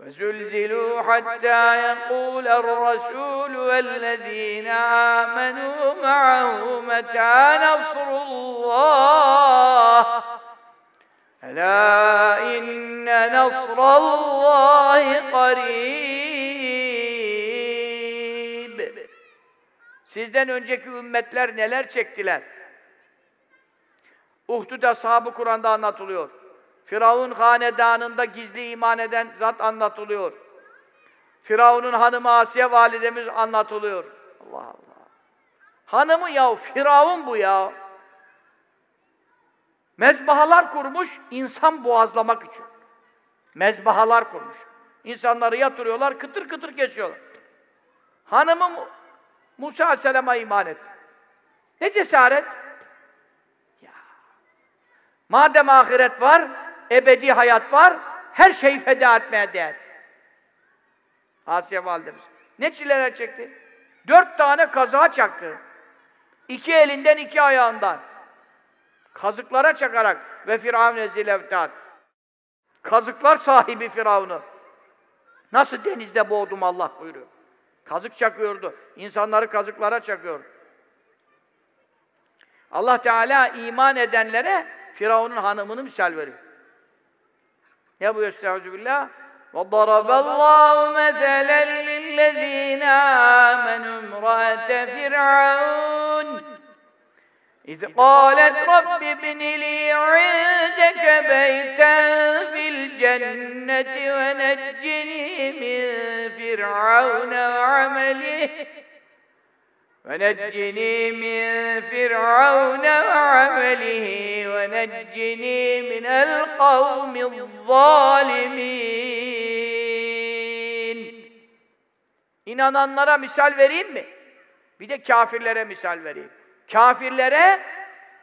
وزلزلوا حتى يقول الرسول والذين آمنوا معه متى نصر الله ألا إن نصر الله قريب Sizden önceki ümmetler neler çektiler? Uhdud ashabı Kur'an'da anlatılıyor. Firavun hanedanında gizli iman eden zat anlatılıyor. Firavun'un hanımı Asiye validemiz anlatılıyor. Allah Allah. Hanımı ya Firavun bu ya. Mezbahalar kurmuş insan boğazlamak için. Mezbahalar kurmuş. İnsanları yatırıyorlar, kıtır kıtır kesiyorlar. Hanımı Musa Aleyhisselam'a iman etti. Ne cesaret? Ya. Madem ahiret var, ebedi hayat var, her şeyi feda etmeye değer. Asiye validemiz. Ne çileler çekti? Dört tane kaza çaktı. İki elinden, iki ayağından. Kazıklara çakarak ve Firavun ezilevtat. Kazıklar sahibi Firavun'u. Nasıl denizde boğdum Allah buyuruyor. Kazık çakıyordu. İnsanları kazıklara çakıyordu. Allah Teala iman edenlere Firavun'un hanımını misal veriyor. Ne bu Estaizu billah? وَضَرَبَ اللّٰهُ مَثَلًا لِلَّذ۪ينَ آمَنُوا امْرَأَةَ فِرْعَوْنَ إذ قالت رب ابن لي عندك بيتا في الجنة ونجني من فرعون وعمله ونجني من فرعون وعمله ونجني من القوم الظالمين İnananlara misal vereyim mi? Bir de kafirlere misal vereyim. Kafirlere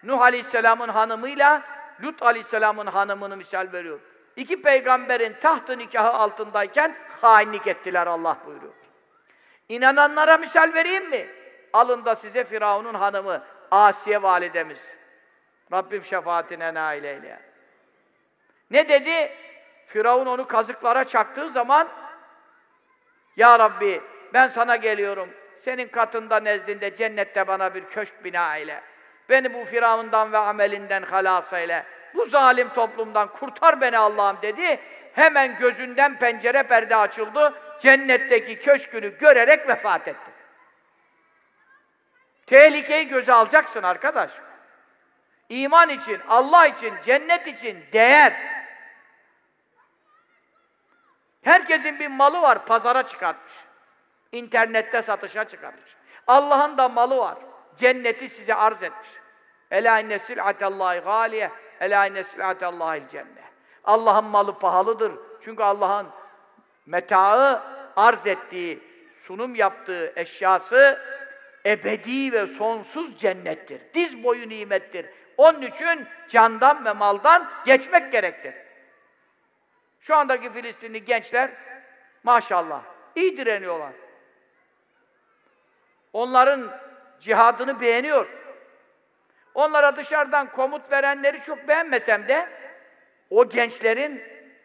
Nuh Aleyhisselam'ın hanımıyla Lut Aleyhisselam'ın hanımını misal veriyor. İki peygamberin tahtı nikahı altındayken hainlik ettiler Allah buyuruyor. İnananlara misal vereyim mi? Alın da size Firavun'un hanımı Asiye validemiz. Rabbim şefaatine nail eyle. Ne dedi? Firavun onu kazıklara çaktığı zaman Ya Rabbi ben sana geliyorum. Senin katında nezdinde cennette bana bir köşk bina eyle. Beni bu Firavundan ve amelinden halas eyle. Bu zalim toplumdan kurtar beni Allah'ım dedi. Hemen gözünden pencere perde açıldı. Cennetteki köşkünü görerek vefat etti. Tehlikeyi göze alacaksın arkadaş. İman için, Allah için, cennet için değer. Herkesin bir malı var, pazara çıkartmış. İnternette satışa çıkartmış. Allah'ın da malı var. Cenneti size arz etmiş. Ela inne sil'atallahi galiye, ela inne sil'atallahil cennet. Allah'ın malı pahalıdır. Çünkü Allah'ın metaı arz ettiği, sunum yaptığı eşyası ebedi ve sonsuz cennettir. Diz boyu nimettir. Onun için candan ve maldan geçmek gerektir. Şu andaki Filistinli gençler maşallah iyi direniyorlar. Onların cihadını beğeniyor. Onlara dışarıdan komut verenleri çok beğenmesem de o gençlerin,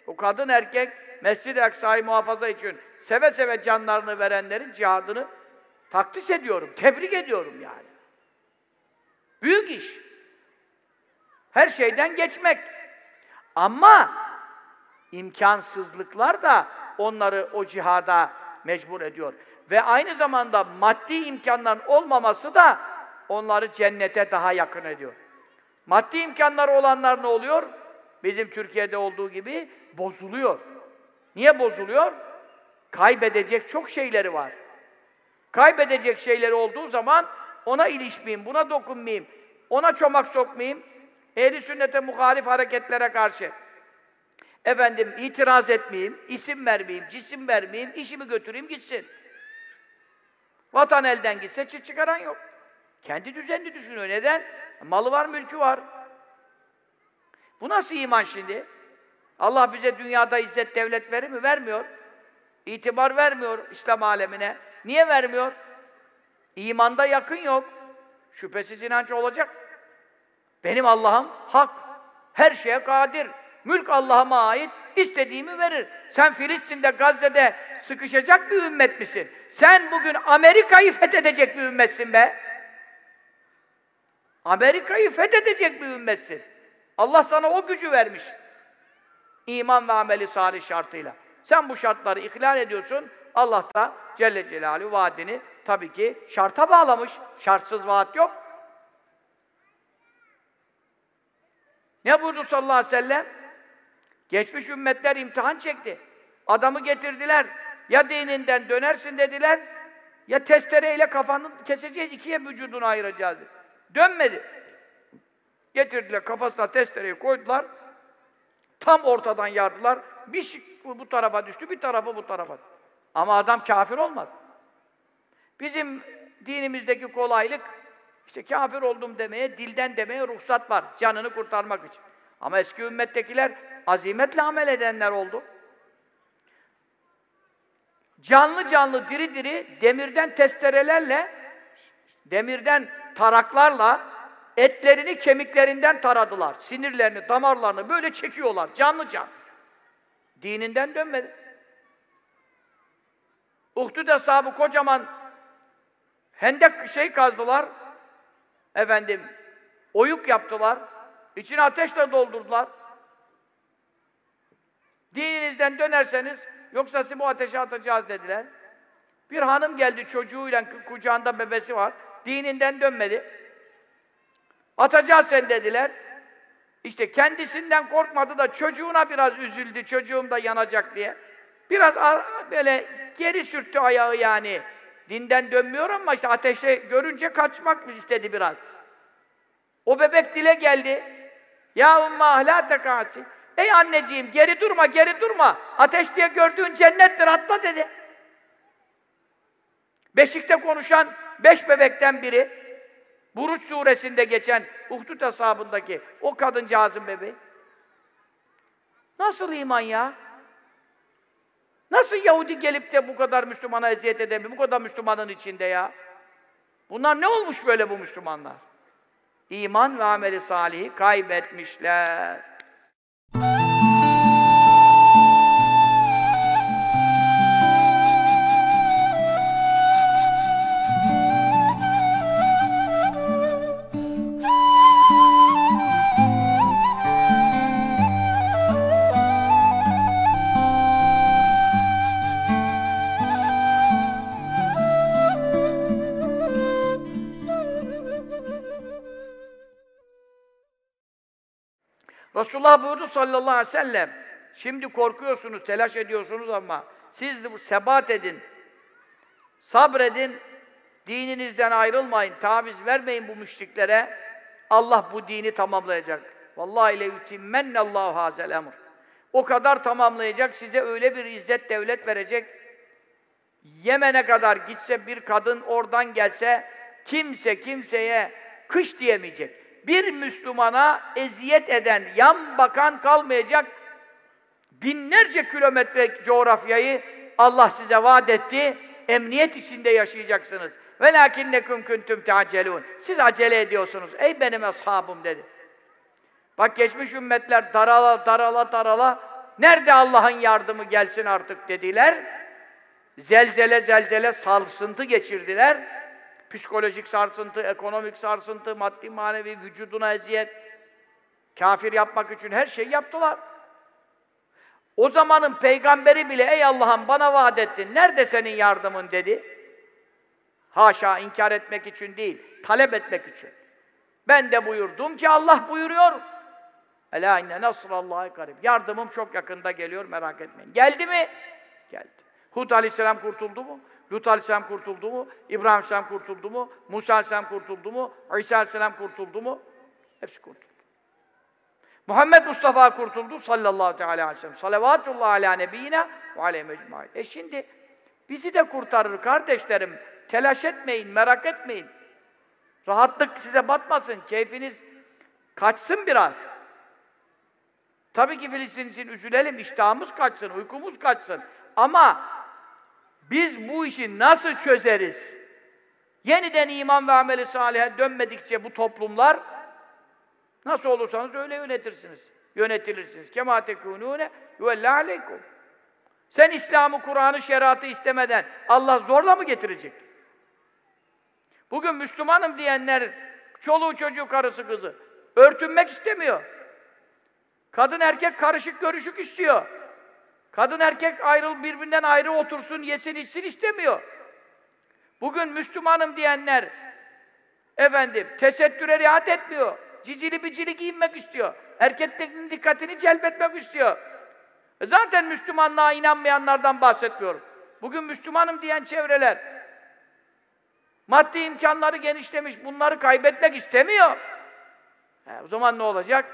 o kadın erkek Mescid-i Aksa'yı muhafaza için seve seve canlarını verenlerin cihadını takdis ediyorum, tebrik ediyorum yani. Büyük iş. Her şeyden geçmek. Ama imkansızlıklar da onları o cihada mecbur ediyor. Ve aynı zamanda maddi imkanların olmaması da onları cennete daha yakın ediyor. Maddi imkanları olanlar ne oluyor? Bizim Türkiye'de olduğu gibi bozuluyor. Niye bozuluyor? Kaybedecek çok şeyleri var. Kaybedecek şeyleri olduğu zaman ona ilişmeyeyim, buna dokunmayayım, ona çomak sokmayayım, ehli sünnete muhalif hareketlere karşı efendim itiraz etmeyeyim, isim vermeyeyim, cisim vermeyeyim, işimi götüreyim gitsin. Vatan elden gitse çıt çıkaran yok. Kendi düzenini düşünüyor. Neden? Malı var, mülkü var. Bu nasıl iman şimdi? Allah bize dünyada izzet devlet verir mi? Vermiyor. İtibar vermiyor İslam alemine. Niye vermiyor? İmanda yakın yok. Şüphesiz inanç olacak. Benim Allah'ım hak. Her şeye kadir. Mülk Allah'ıma ait. İstediğimi verir. Sen Filistin'de, Gazze'de sıkışacak bir ümmet misin? Sen bugün Amerika'yı fethedecek bir ümmetsin be. Amerika'yı fethedecek bir ümmetsin. Allah sana o gücü vermiş. İman ve ameli salih şartıyla. Sen bu şartları ihlal ediyorsun. Allah da Celle Celaluhu vaadini tabii ki şarta bağlamış. Şartsız vaat yok. Ne buyurdu sallallahu aleyhi ve sellem? Geçmiş ümmetler imtihan çekti. Adamı getirdiler. Ya dininden dönersin dediler, ya testereyle kafanı keseceğiz, ikiye vücudunu ayıracağız. Dönmedi. Getirdiler, kafasına testereyi koydular. Tam ortadan yardılar. Bir bu tarafa düştü, bir tarafı bu tarafa. Ama adam kafir olmadı. Bizim dinimizdeki kolaylık, işte kafir oldum demeye, dilden demeye ruhsat var. Canını kurtarmak için. Ama eski ümmettekiler azimetle amel edenler oldu. Canlı canlı, diri diri, demirden testerelerle, demirden taraklarla etlerini kemiklerinden taradılar. Sinirlerini, damarlarını böyle çekiyorlar, canlı can. Dininden dönmedi. Uhdud hesabı kocaman hendek şey kazdılar. Efendim, oyuk yaptılar. İçine ateşle doldurdular. Dininizden dönerseniz yoksa sizi bu ateşe atacağız dediler. Bir hanım geldi çocuğuyla kucağında bebesi var. Dininden dönmedi. Atacağız sen dediler. İşte kendisinden korkmadı da çocuğuna biraz üzüldü. Çocuğum da yanacak diye. Biraz böyle geri sürttü ayağı yani. Dinden dönmüyor ama işte ateşe görünce kaçmak istedi biraz. O bebek dile geldi. Ya umma ahla tekasi. Ey anneciğim geri durma, geri durma. Ateş diye gördüğün cennettir, atla dedi. Beşikte konuşan beş bebekten biri, Buruç suresinde geçen Uhdud hesabındaki o kadıncağızın bebeği. Nasıl iman ya? Nasıl Yahudi gelip de bu kadar Müslümana eziyet edebilir, bu kadar Müslümanın içinde ya? Bunlar ne olmuş böyle bu Müslümanlar? İman ve ameli salihi kaybetmişler. Resulullah buyurdu sallallahu aleyhi ve sellem, şimdi korkuyorsunuz, telaş ediyorsunuz ama siz de sebat edin, sabredin, dininizden ayrılmayın, taviz vermeyin bu müşriklere. Allah bu dini tamamlayacak. Vallahi le yutimmennallahu hazel emr. O kadar tamamlayacak, size öyle bir izzet devlet verecek. Yemen'e kadar gitse bir kadın oradan gelse kimse kimseye kış diyemeyecek bir Müslümana eziyet eden, yan bakan kalmayacak binlerce kilometre coğrafyayı Allah size vaat etti. Emniyet içinde yaşayacaksınız. وَلَاكِنَّكُمْ كُنْتُمْ تَعْجَلُونَ Siz acele ediyorsunuz. Ey benim ashabım dedi. Bak geçmiş ümmetler darala darala darala nerede Allah'ın yardımı gelsin artık dediler. Zelzele zelzele sarsıntı geçirdiler psikolojik sarsıntı, ekonomik sarsıntı, maddi manevi vücuduna eziyet, kafir yapmak için her şeyi yaptılar. O zamanın peygamberi bile ey Allah'ım bana vaat ettin, nerede senin yardımın dedi. Haşa inkar etmek için değil, talep etmek için. Ben de buyurdum ki Allah buyuruyor. Ela inne nasrallahi garib. Yardımım çok yakında geliyor merak etmeyin. Geldi mi? Geldi. Hud aleyhisselam kurtuldu mu? Lut Aleyhisselam kurtuldu mu? İbrahim Aleyhisselam kurtuldu mu? Musa Aleyhisselam kurtuldu mu? İsa Aleyhisselam kurtuldu mu? Hepsi kurtuldu. Muhammed Mustafa kurtuldu sallallahu teala aleyhi ve sellem. Salavatullah ala nebiyyina ve aleyhi mecmuain. E şimdi bizi de kurtarır kardeşlerim. Telaş etmeyin, merak etmeyin. Rahatlık size batmasın, keyfiniz kaçsın biraz. Tabii ki Filistin için üzülelim, iştahımız kaçsın, uykumuz kaçsın. Ama biz bu işi nasıl çözeriz? Yeniden iman ve ameli salihe dönmedikçe bu toplumlar nasıl olursanız öyle yönetirsiniz. Yönetilirsiniz. Kema tekunune yuvella aleykum. Sen İslam'ı, Kur'an'ı, şeriatı istemeden Allah zorla mı getirecek? Bugün Müslümanım diyenler çoluğu çocuğu karısı kızı örtünmek istemiyor. Kadın erkek karışık görüşük istiyor. Kadın erkek ayrıl birbirinden ayrı otursun, yesin, içsin istemiyor. Bugün Müslümanım diyenler efendim tesettüre riayet etmiyor. Cicili bicili giyinmek istiyor. Erkeklerin dikkatini celbetmek istiyor. E zaten Müslümanlığa inanmayanlardan bahsetmiyorum. Bugün Müslümanım diyen çevreler maddi imkanları genişlemiş, bunları kaybetmek istemiyor. E, o zaman ne olacak?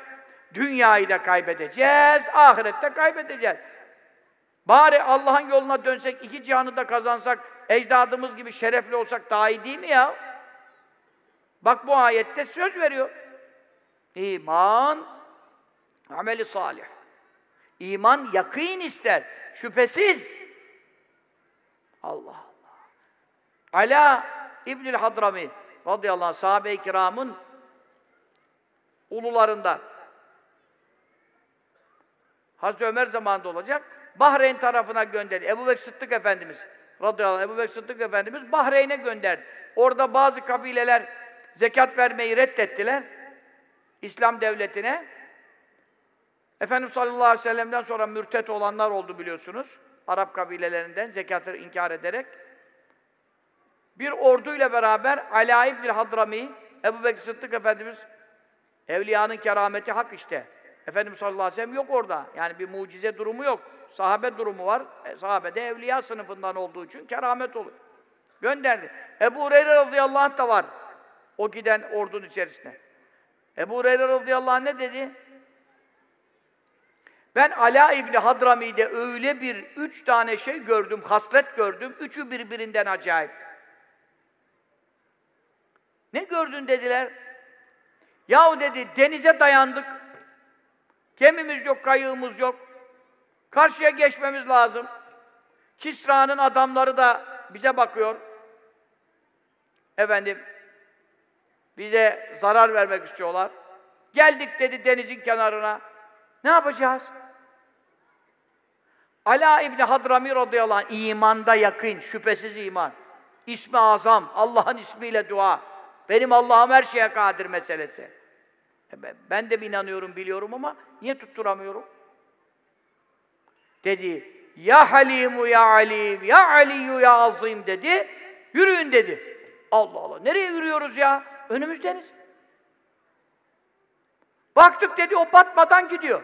Dünyayı da kaybedeceğiz, ahirette kaybedeceğiz. Bari Allah'ın yoluna dönsek, iki cihanı da kazansak, ecdadımız gibi şerefli olsak daha iyi değil mi ya? Bak bu ayette söz veriyor. İman, ameli salih. İman yakîn ister, şüphesiz. Allah Allah. Ala İbnül Hadrami radıyallahu anh sahabe-i kiramın ulularından. Hazreti Ömer zamanında olacak. Bahreyn tarafına gönderdi. Ebu Bekir Sıddık Efendimiz radıyallahu anh, Ebu Bekir Sıddık Efendimiz Bahreyn'e gönderdi. Orada bazı kabileler zekat vermeyi reddettiler. İslam devletine. Efendimiz sallallahu aleyhi ve sellem'den sonra mürtet olanlar oldu biliyorsunuz. Arap kabilelerinden zekatı inkar ederek. Bir orduyla beraber Ala İbni Hadrami, Ebu Bekir Sıddık Efendimiz, evliyanın kerameti hak işte. Efendimiz sallallahu aleyhi ve sellem yok orada. Yani bir mucize durumu yok. Sahabe durumu var. E, sahabe de evliya sınıfından olduğu için keramet oluyor. Gönderdi. Ebu Hureyre radıyallahu anh da var. O giden ordunun içerisinde. Ebu Hureyre radıyallahu anh ne dedi? Ben Ala İbni Hadrami'de öyle bir üç tane şey gördüm, haslet gördüm. Üçü birbirinden acayip. Ne gördün dediler. Yahu dedi denize dayandık. Gemimiz yok, kayığımız yok. Karşıya geçmemiz lazım. Kisra'nın adamları da bize bakıyor. Efendim, bize zarar vermek istiyorlar. Geldik dedi denizin kenarına. Ne yapacağız? Ala İbni Hadrami radıyallahu anh, imanda yakın, şüphesiz iman. İsmi azam, Allah'ın ismiyle dua. Benim Allah'ım her şeye kadir meselesi. E ben de inanıyorum, biliyorum ama niye tutturamıyorum? Dedi, ya Halimu ya Alim, ya Aliyu ya Azim dedi. Yürüyün dedi. Allah Allah, nereye yürüyoruz ya? Önümüz deniz. Baktık dedi, o batmadan gidiyor.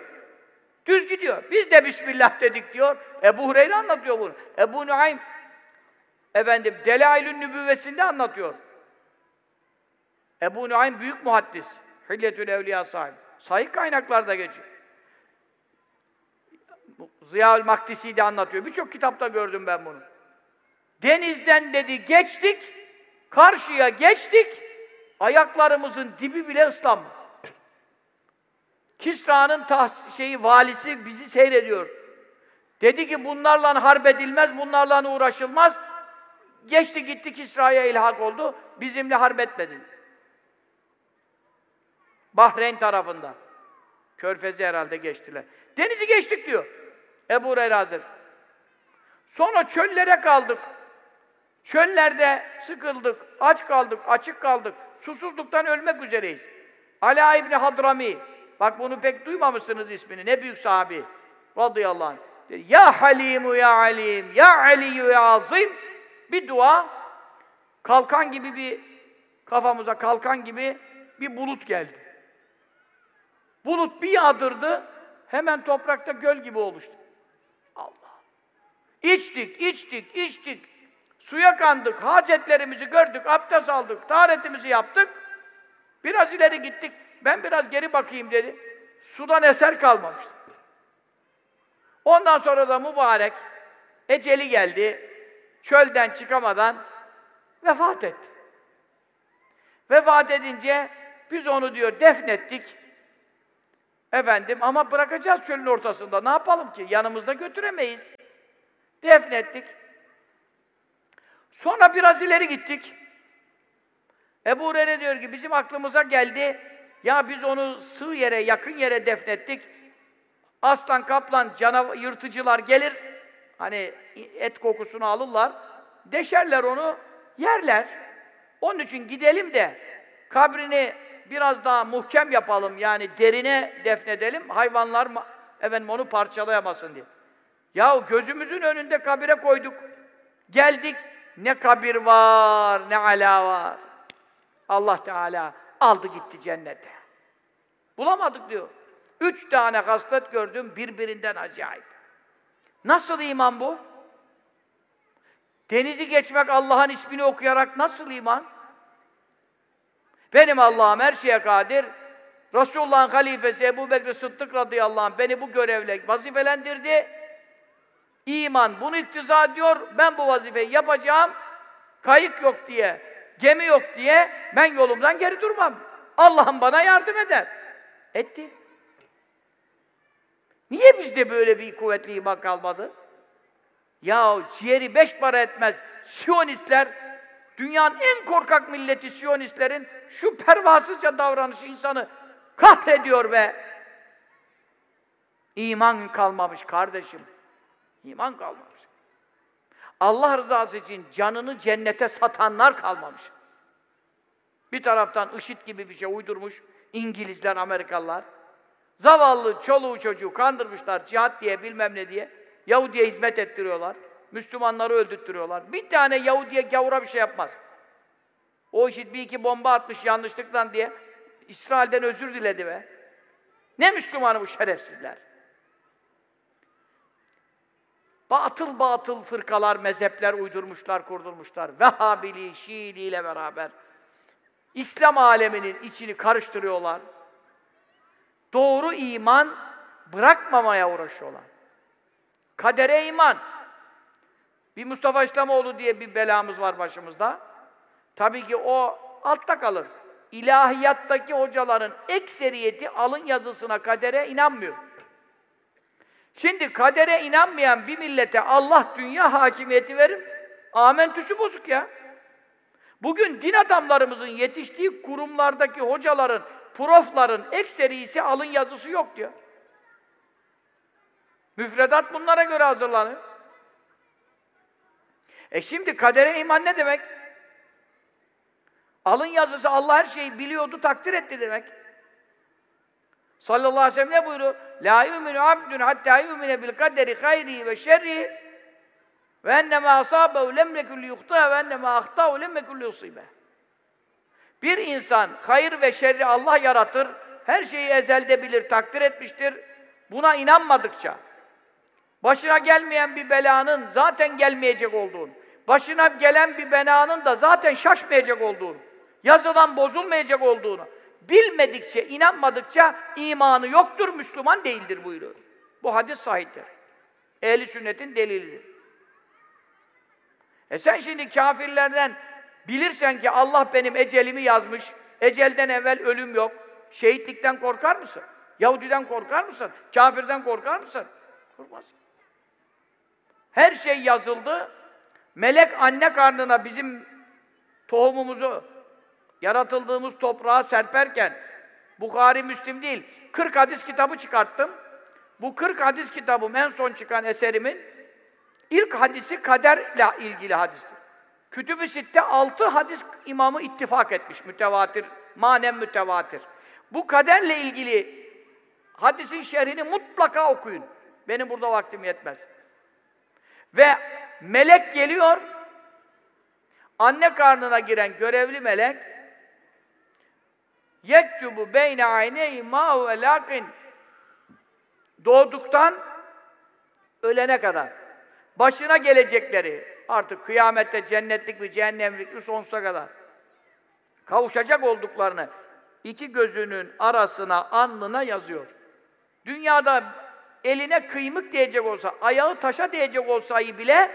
Düz gidiyor. Biz de Bismillah dedik diyor. Ebu Hureyre anlatıyor bunu. Ebu Nuaym efendim Delailün Nübüvvesinde anlatıyor. Ebu Nuaym büyük muhaddis. Hilyetül Evliya sahibi. Sahih kaynaklarda geçiyor. Ziyaül Maktisi de anlatıyor. Birçok kitapta gördüm ben bunu. Denizden dedi geçtik, karşıya geçtik, ayaklarımızın dibi bile ıslanmadı. Kisra'nın şeyi valisi bizi seyrediyor. Dedi ki bunlarla harp edilmez, bunlarla uğraşılmaz. Geçti gitti Kisra'ya ilhak oldu. Bizimle harp etmedi. Bahreyn tarafında. Körfezi herhalde geçtiler. Denizi geçtik diyor. Ebu Hureyre Hazretleri. Sonra çöllere kaldık. Çöllerde sıkıldık, aç kaldık, açık kaldık. Susuzluktan ölmek üzereyiz. Ala İbni Hadrami, bak bunu pek duymamışsınız ismini, ne büyük sahabi. Radıyallahu anh. Ya Halimu ya Alim, ya Aliyu ya Azim. Bir dua, kalkan gibi bir, kafamıza kalkan gibi bir bulut geldi. Bulut bir yağdırdı, hemen toprakta göl gibi oluştu. İçtik, içtik, içtik. Suya kandık, hacetlerimizi gördük, abdest aldık, taharetimizi yaptık. Biraz ileri gittik, ben biraz geri bakayım dedi. Sudan eser kalmamıştı. Ondan sonra da mübarek eceli geldi. Çölden çıkamadan vefat etti. Vefat edince biz onu diyor defnettik. Efendim ama bırakacağız çölün ortasında. Ne yapalım ki? Yanımızda götüremeyiz. Defnettik. Sonra biraz ileri gittik. Ebu Hureyre diyor ki bizim aklımıza geldi. Ya biz onu sığ yere, yakın yere defnettik. Aslan, kaplan, canavar, yırtıcılar gelir. Hani et kokusunu alırlar. Deşerler onu, yerler. Onun için gidelim de kabrini biraz daha muhkem yapalım. Yani derine defnedelim. Hayvanlar efendim onu parçalayamasın diye. Ya gözümüzün önünde kabire koyduk. Geldik. Ne kabir var, ne ala var. Allah Teala aldı gitti cennete. Bulamadık diyor. Üç tane haslet gördüm birbirinden acayip. Nasıl iman bu? Denizi geçmek Allah'ın ismini okuyarak nasıl iman? Benim Allah'ım her şeye kadir. Resulullah'ın halifesi Ebu Bekir Sıddık radıyallahu anh beni bu görevle vazifelendirdi. İman bunu iktiza ediyor. Ben bu vazifeyi yapacağım. Kayık yok diye, gemi yok diye ben yolumdan geri durmam. Allah'ım bana yardım eder. Etti. Niye bizde böyle bir kuvvetli iman kalmadı? Ya ciğeri beş para etmez. Siyonistler, dünyanın en korkak milleti Siyonistlerin şu pervasızca davranışı insanı kahrediyor be. İman kalmamış kardeşim. İman kalmamış. Allah rızası için canını cennete satanlar kalmamış. Bir taraftan IŞİD gibi bir şey uydurmuş İngilizler, Amerikalılar. Zavallı çoluğu çocuğu kandırmışlar cihat diye bilmem ne diye. Yahudi'ye hizmet ettiriyorlar. Müslümanları öldürttürüyorlar. Bir tane Yahudi'ye gavura bir şey yapmaz. O işit bir iki bomba atmış yanlışlıkla diye İsrail'den özür diledi be. Ne Müslümanı bu şerefsizler? Batıl batıl fırkalar, mezhepler uydurmuşlar, kurdurmuşlar. Vehhabili, Şiili ile beraber. İslam aleminin içini karıştırıyorlar. Doğru iman bırakmamaya uğraşıyorlar. Kadere iman. Bir Mustafa İslamoğlu diye bir belamız var başımızda. Tabii ki o altta kalır. İlahiyattaki hocaların ekseriyeti alın yazısına, kadere inanmıyor. Şimdi kadere inanmayan bir millete Allah dünya hakimiyeti verir. Amentüsü bozuk ya. Bugün din adamlarımızın yetiştiği kurumlardaki hocaların, profların ekserisi alın yazısı yok diyor. Müfredat bunlara göre hazırlanır. E şimdi kadere iman ne demek? Alın yazısı Allah her şeyi biliyordu, takdir etti demek. Sallallahu aleyhi ve sellem ne buyuruyor? La yu'minu abdun hatta yu'mine bil kaderi hayri ve şerri ve ennema asabehu lem yekun yuhta ve ennema ahtahu lem yekun yusibe. Bir insan hayır ve şerri Allah yaratır. Her şeyi ezelde bilir, takdir etmiştir. Buna inanmadıkça başına gelmeyen bir belanın zaten gelmeyecek olduğunu, başına gelen bir belanın da zaten şaşmayacak olduğunu, yazılan bozulmayacak olduğunu bilmedikçe, inanmadıkça imanı yoktur, Müslüman değildir buyuruyor. Bu hadis sahiptir. Ehli sünnetin delilidir. E sen şimdi kafirlerden bilirsen ki Allah benim ecelimi yazmış, ecelden evvel ölüm yok, şehitlikten korkar mısın? Yahudiden korkar mısın? Kafirden korkar mısın? Korkmazsın. Her şey yazıldı. Melek anne karnına bizim tohumumuzu yaratıldığımız toprağa serperken Bukhari Müslim değil, 40 hadis kitabı çıkarttım. Bu 40 hadis kitabım en son çıkan eserimin ilk hadisi kaderle ilgili hadistir. Kütüb-ü Sitte 6 hadis imamı ittifak etmiş, mütevatir, manen mütevatir. Bu kaderle ilgili hadisin şerhini mutlaka okuyun. Benim burada vaktim yetmez. Ve melek geliyor, anne karnına giren görevli melek, yektubu beyne ayneyhi ma ve lakin doğduktan ölene kadar başına gelecekleri artık kıyamette cennetlik mi cehennemlik mi sonsuza kadar kavuşacak olduklarını iki gözünün arasına, alnına yazıyor. Dünyada eline kıymık diyecek olsa, ayağı taşa diyecek olsayı bile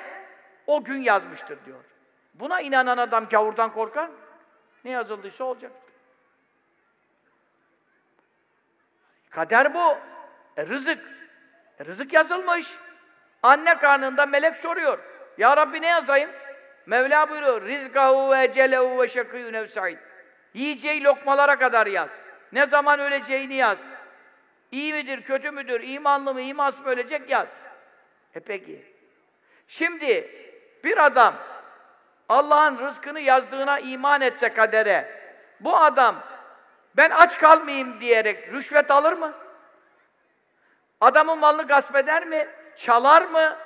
o gün yazmıştır diyor. Buna inanan adam gavurdan korkar mı? Ne yazıldıysa olacak. Kader bu. E, rızık. E, rızık yazılmış. Anne karnında melek soruyor. Ya Rabbi ne yazayım? Mevla buyuruyor. Rizkahu ve ecelehu ve şekiyü nevsa'id. Yiyeceği lokmalara kadar yaz. Ne zaman öleceğini yaz. İyi midir, kötü müdür, imanlı mı, imansız mı ölecek yaz. E peki. Şimdi bir adam Allah'ın rızkını yazdığına iman etse kadere, bu adam ben aç kalmayayım diyerek rüşvet alır mı? Adamın malını gasp eder mi? Çalar mı?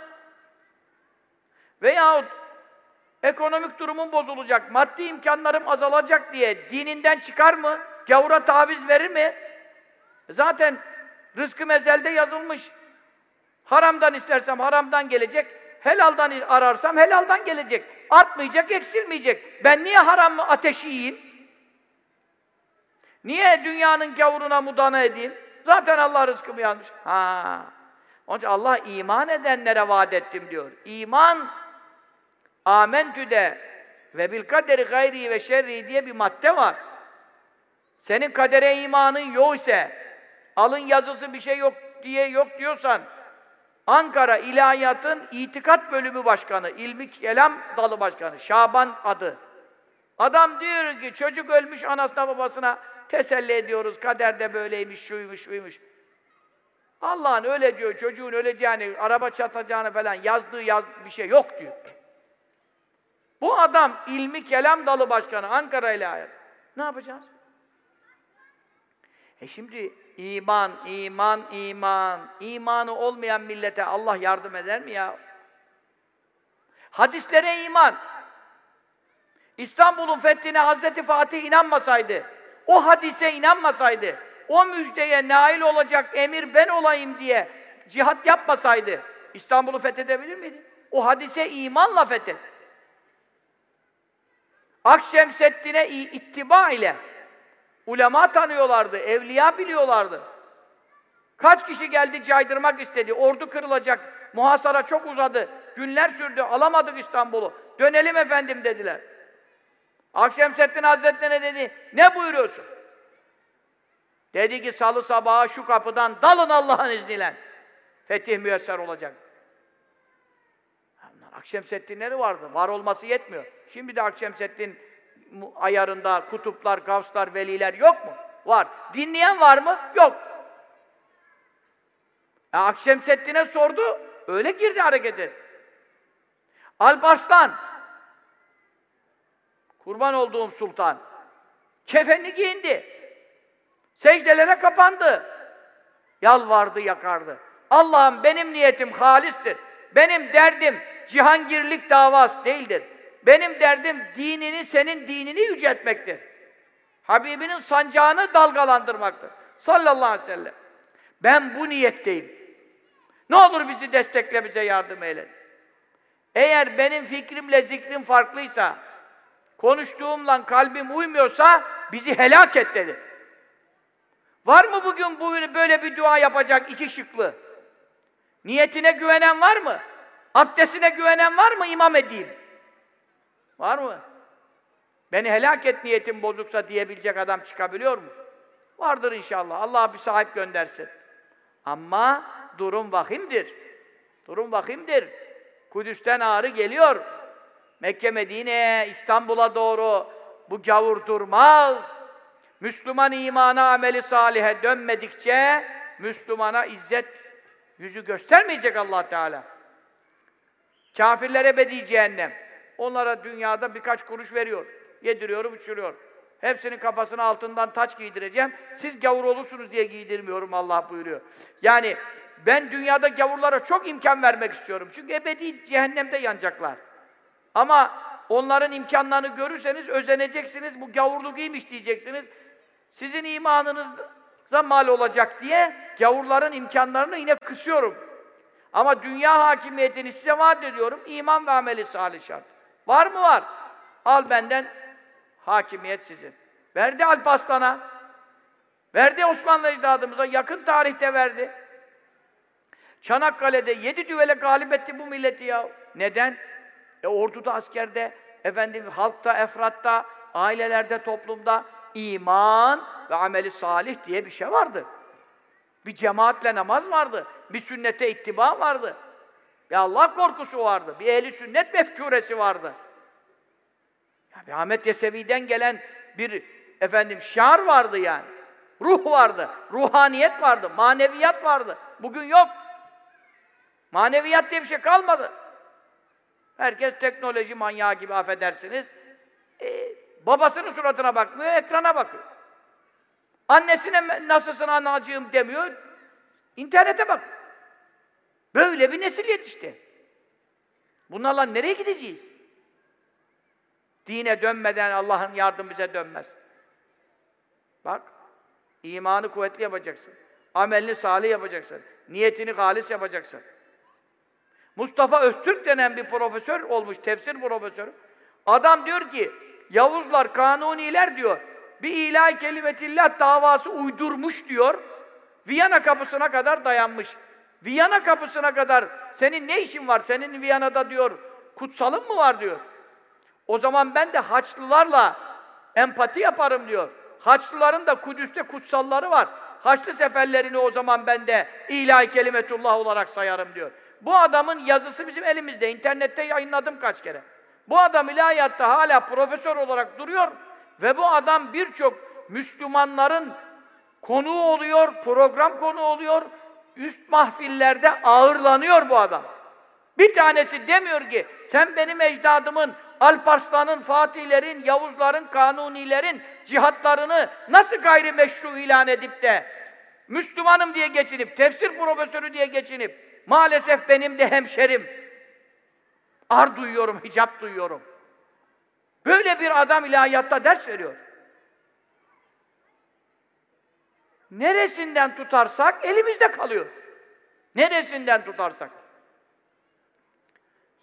Veyahut ekonomik durumun bozulacak, maddi imkanlarım azalacak diye dininden çıkar mı? Gavura taviz verir mi? Zaten rızkı mezelde yazılmış. Haramdan istersem haramdan gelecek, helaldan ararsam helaldan gelecek. Artmayacak, eksilmeyecek. Ben niye haram ateşi yiyeyim? Niye dünyanın gavuruna mudana edeyim? Zaten Allah rızkımı yazmış. Ha. Onun için Allah iman edenlere vaat ettim diyor. İman amentüde ve bil kaderi gayri ve şerri diye bir madde var. Senin kadere imanın yok ise, alın yazısı bir şey yok diye yok diyorsan, Ankara İlahiyat'ın itikat bölümü başkanı, ilmi kelam dalı başkanı, Şaban adı. Adam diyor ki çocuk ölmüş anasına babasına teselli ediyoruz. Kaderde böyleymiş, şuymuş, şuymuş. Allah'ın öyle diyor, çocuğun öleceğini, araba çatacağını falan yazdığı yaz bir şey yok diyor. Bu adam ilmi kelam dalı başkanı Ankara İlahiyat. Ne yapacağız? E şimdi iman, iman, iman, imanı olmayan millete Allah yardım eder mi ya? Hadislere iman. İstanbul'un fethine Hazreti Fatih inanmasaydı, o hadise inanmasaydı, o müjdeye nail olacak emir ben olayım diye cihat yapmasaydı, İstanbul'u fethedebilir miydi? O hadise imanla fethet. Akşemseddin'e ittiba ile ulema tanıyorlardı, evliya biliyorlardı. Kaç kişi geldi caydırmak istedi, ordu kırılacak, muhasara çok uzadı, günler sürdü, alamadık İstanbul'u. Dönelim efendim dediler. Akşemseddin Hazretleri dedi, ne buyuruyorsun? Dedi ki salı sabahı şu kapıdan dalın Allah'ın izniyle. Fetih müyesser olacak. Akşemseddinleri vardı. Var olması yetmiyor. Şimdi de Akşemseddin ayarında kutuplar, gavslar, veliler yok mu? Var. Dinleyen var mı? Yok. E, Akşemseddin'e sordu, öyle girdi harekete. Alparslan, kurban olduğum sultan, kefenini giyindi. Secdelere kapandı. Yalvardı, yakardı. Allah'ım benim niyetim halistir. Benim derdim cihangirlik davası değildir. Benim derdim dinini, senin dinini yüceltmektir. Habibinin sancağını dalgalandırmaktır. Sallallahu aleyhi ve sellem. Ben bu niyetteyim. Ne olur bizi destekle, bize yardım eyle. Eğer benim fikrimle zikrim farklıysa, konuştuğumla kalbim uymuyorsa bizi helak et dedi. Var mı bugün bu böyle bir dua yapacak iki şıklı? Niyetine güvenen var mı? Abdestine güvenen var mı imam edeyim? Var mı? Beni helak et niyetim bozuksa diyebilecek adam çıkabiliyor mu? Vardır inşallah. Allah bir sahip göndersin. Ama durum vahimdir. Durum vahimdir. Kudüs'ten ağrı geliyor. Mekke, Medine'ye, İstanbul'a doğru bu gavur durmaz. Müslüman imana, ameli salihe dönmedikçe Müslümana izzet yüzü göstermeyecek Allah Teala. Kafirlere ebedi cehennem. Onlara dünyada birkaç kuruş veriyor. Yediriyorum, uçuruyor. Hepsinin kafasına altından taç giydireceğim. Siz gavur olursunuz diye giydirmiyorum Allah buyuruyor. Yani ben dünyada gavurlara çok imkan vermek istiyorum. Çünkü ebedi cehennemde yanacaklar. Ama onların imkanlarını görürseniz özeneceksiniz. Bu gavurluk iyiymiş diyeceksiniz. Sizin imanınıza mal olacak diye gavurların imkanlarını yine kısıyorum. Ama dünya hakimiyetini size vaat ediyorum. İman ve ameli salih şart. Var mı var? Al benden hakimiyet sizin. Verdi Alparslan'a. Verdi Osmanlı ecdadımıza. Yakın tarihte verdi. Çanakkale'de yedi düvele galip etti bu milleti ya. Neden? E orduda, askerde efendim halkta, efratta, ailelerde, toplumda iman ve ameli salih diye bir şey vardı. Bir cemaatle namaz vardı. Bir sünnete ittiba vardı. Bir Allah korkusu vardı. Bir ehli sünnet mefkuresi vardı. Ya bir Ahmet Yesevi'den gelen bir efendim şiar vardı yani. Ruh vardı. Ruhaniyet vardı. Maneviyat vardı. Bugün yok. Maneviyat diye bir şey kalmadı. Herkes teknoloji manyağı gibi affedersiniz. Ee, babasının suratına bakmıyor, ekrana bakıyor. Annesine nasılsın anacığım demiyor, internete bak. Böyle bir nesil yetişti. Bunlarla nereye gideceğiz? Dine dönmeden Allah'ın yardım bize dönmez. Bak, imanı kuvvetli yapacaksın. Amelini salih yapacaksın. Niyetini halis yapacaksın. Mustafa Öztürk denen bir profesör olmuş, tefsir profesörü. Adam diyor ki, Yavuzlar, Kanuniler diyor, bir ilahi kelimetillah davası uydurmuş diyor, Viyana kapısına kadar dayanmış. Viyana kapısına kadar senin ne işin var? Senin Viyana'da diyor, kutsalın mı var diyor. O zaman ben de Haçlılarla empati yaparım diyor. Haçlıların da Kudüs'te kutsalları var. Haçlı seferlerini o zaman ben de ilahi kelimetullah olarak sayarım diyor. Bu adamın yazısı bizim elimizde. İnternette yayınladım kaç kere. Bu adam ilahiyatta hala profesör olarak duruyor ve bu adam birçok Müslümanların konuğu oluyor, program konuğu oluyor. Üst mahfillerde ağırlanıyor bu adam. Bir tanesi demiyor ki sen benim ecdadımın Alparslan'ın, Fatihlerin, Yavuzların, Kanunilerin cihatlarını nasıl gayrimeşru ilan edip de Müslümanım diye geçinip, tefsir profesörü diye geçinip maalesef benim de hemşerim ar duyuyorum, hicap duyuyorum. Böyle bir adam ilahiyatta ders veriyor. Neresinden tutarsak elimizde kalıyor. Neresinden tutarsak.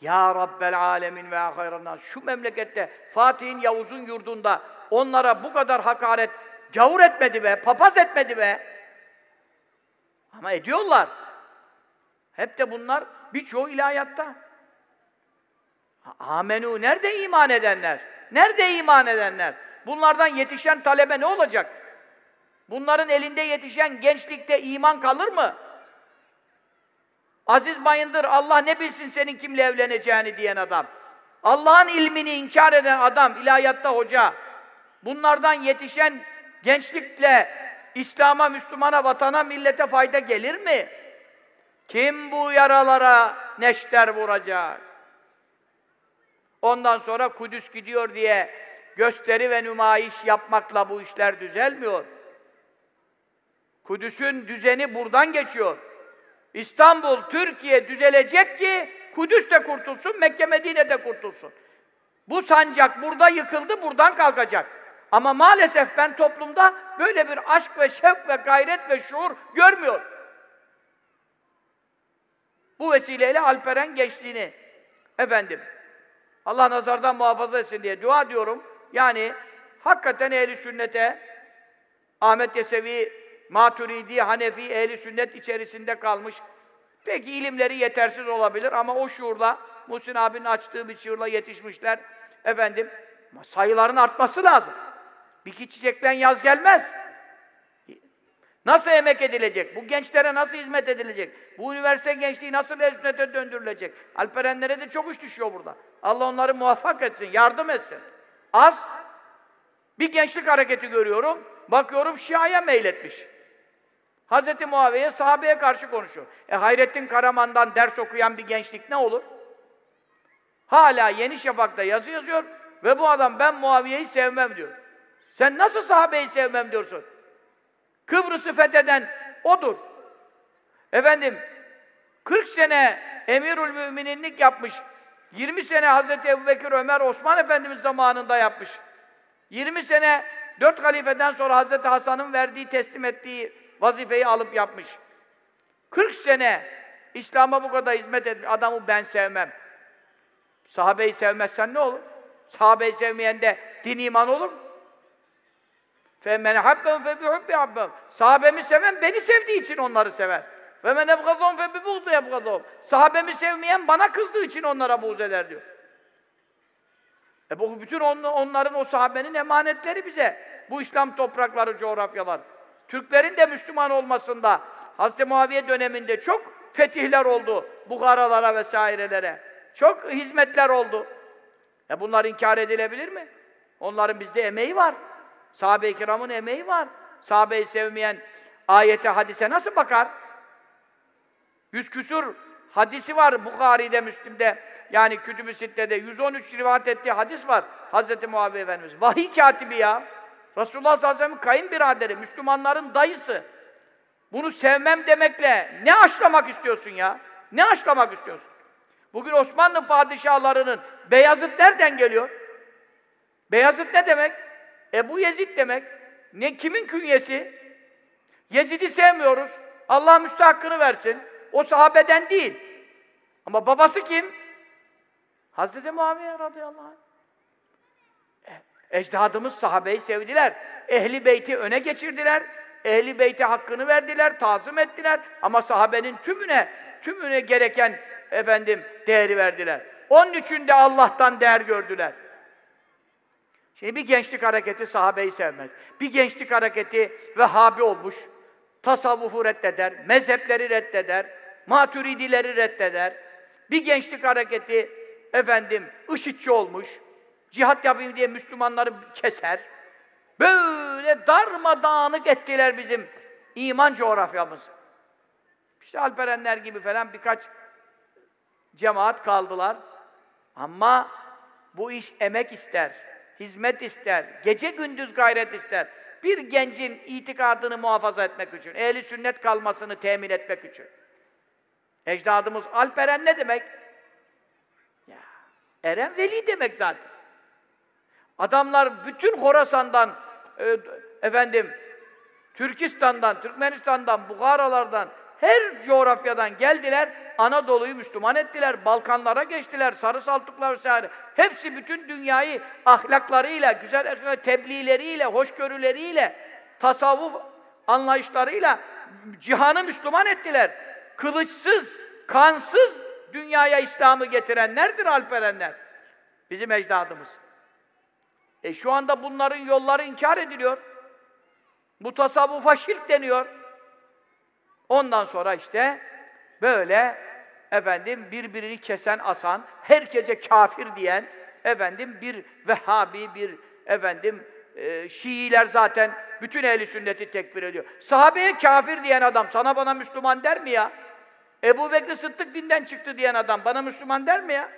Ya Rabbel Alemin ve hayran Şu memlekette Fatih'in Yavuz'un yurdunda onlara bu kadar hakaret gavur etmedi be, papaz etmedi be. Ama ediyorlar. Hep de bunlar birçoğu ilahiyatta. Amenu nerede iman edenler? Nerede iman edenler? Bunlardan yetişen talebe ne olacak? Bunların elinde yetişen gençlikte iman kalır mı? Aziz Bayındır, Allah ne bilsin senin kimle evleneceğini diyen adam. Allah'ın ilmini inkar eden adam, ilahiyatta hoca. Bunlardan yetişen gençlikle İslam'a, Müslümana, vatana, millete fayda gelir mi? Kim bu yaralara neşter vuracak? Ondan sonra Kudüs gidiyor diye gösteri ve nümayiş yapmakla bu işler düzelmiyor. Kudüs'ün düzeni buradan geçiyor. İstanbul, Türkiye düzelecek ki Kudüs de kurtulsun, Mekke, Medine de kurtulsun. Bu sancak burada yıkıldı, buradan kalkacak. Ama maalesef ben toplumda böyle bir aşk ve şevk ve gayret ve şuur görmüyorum. Bu vesileyle Alperen gençliğini efendim Allah nazardan muhafaza etsin diye dua diyorum. Yani hakikaten ehli sünnete Ahmet Yesevi, Maturidi, Hanefi, ehli sünnet içerisinde kalmış. Peki ilimleri yetersiz olabilir ama o şuurla Muhsin abinin açtığı bir şuurla yetişmişler. Efendim sayıların artması lazım. Bir iki çiçekten yaz gelmez. Nasıl emek edilecek? Bu gençlere nasıl hizmet edilecek? Bu üniversite gençliği nasıl sünnete döndürülecek? Alperenlere de çok iş düşüyor burada. Allah onları muvaffak etsin, yardım etsin. Az bir gençlik hareketi görüyorum. Bakıyorum Şia'ya meyletmiş. Hz. Muaviye sahabeye karşı konuşuyor. E Hayrettin Karaman'dan ders okuyan bir gençlik ne olur? Hala Yeni Şafak'ta yazı yazıyor ve bu adam ben Muaviye'yi sevmem diyor. Sen nasıl sahabeyi sevmem diyorsun? Kıbrıs'ı fetheden odur. Efendim 40 sene emirül mümininlik yapmış. 20 sene Hazreti Ebubekir, Ömer, Osman Efendimiz zamanında yapmış. 20 sene dört halifeden sonra Hazreti Hasan'ın verdiği, teslim ettiği vazifeyi alıp yapmış. 40 sene İslam'a bu kadar hizmet etmiş. Adamı ben sevmem. Sahabeyi sevmezsen ne olur? Sahabeyi sevmeyen de din iman olur mu? Fe men habben fe bi hubbi habben. Sahabemi seven beni sevdiği için onları sever. Ve men ebgazon fe bi buğdu ebgazon. Sahabemi sevmeyen bana kızdığı için onlara buğz eder diyor. E bu bütün on, onların o sahabenin emanetleri bize. Bu İslam toprakları, coğrafyalar. Türklerin de Müslüman olmasında Hz. Muaviye döneminde çok fetihler oldu. Bukharalara vesairelere. Çok hizmetler oldu. E bunlar inkar edilebilir mi? Onların bizde emeği var. Sahabe-i kiramın emeği var. Sahabeyi sevmeyen ayete, hadise nasıl bakar? Yüz küsur hadisi var Bukhari'de, Müslim'de, yani Kütüb-ü Sitte'de 113 rivayet ettiği hadis var Hz. Muaviye Efendimiz. Vahiy katibi ya. Resulullah sallallahu aleyhi ve sellem kayınbiraderi, Müslümanların dayısı. Bunu sevmem demekle ne aşlamak istiyorsun ya? Ne aşlamak istiyorsun? Bugün Osmanlı padişahlarının Beyazıt nereden geliyor? Beyazıt ne demek? Ebu Yezid demek. Ne kimin künyesi? Yezid'i sevmiyoruz. Allah müstahakkını versin. O sahabeden değil. Ama babası kim? Hazreti Muaviye radıyallahu anh. E, ecdadımız sahabeyi sevdiler. Ehli beyti öne geçirdiler. Ehli beyti hakkını verdiler, tazım ettiler. Ama sahabenin tümüne, tümüne gereken efendim değeri verdiler. Onun için de Allah'tan değer gördüler. Şimdi bir gençlik hareketi sahabeyi sevmez. Bir gençlik hareketi Vehhabi olmuş. Tasavvufu reddeder, mezhepleri reddeder, maturidileri reddeder. Bir gençlik hareketi efendim IŞİD'çi olmuş. Cihat yapayım diye Müslümanları keser. Böyle darmadağınık ettiler bizim iman coğrafyamızı. İşte Alperenler gibi falan birkaç cemaat kaldılar. Ama bu iş emek ister, hizmet ister, gece gündüz gayret ister. Bir gencin itikadını muhafaza etmek için, ehli sünnet kalmasını temin etmek için. Ecdadımız Alperen ne demek? Ya, Eren veli demek zaten. Adamlar bütün Horasan'dan, e, efendim, Türkistan'dan, Türkmenistan'dan, Bukharalardan, her coğrafyadan geldiler, Anadolu'yu Müslüman ettiler, Balkanlara geçtiler, Sarı Saltuklar vesaire. Hepsi bütün dünyayı ahlaklarıyla, güzel ahlaklarıyla, tebliğleriyle, hoşgörüleriyle, tasavvuf anlayışlarıyla cihanı Müslüman ettiler. Kılıçsız, kansız dünyaya İslam'ı getirenlerdir Alperenler. Bizim ecdadımız. E şu anda bunların yolları inkar ediliyor. Bu tasavvufa şirk deniyor. Ondan sonra işte böyle efendim birbirini kesen asan, herkese kafir diyen efendim bir Vehhabi, bir efendim e, Şiiler zaten bütün ehli sünneti tekfir ediyor. Sahabeye kafir diyen adam sana bana Müslüman der mi ya? Ebu Bekir Sıddık dinden çıktı diyen adam bana Müslüman der mi ya?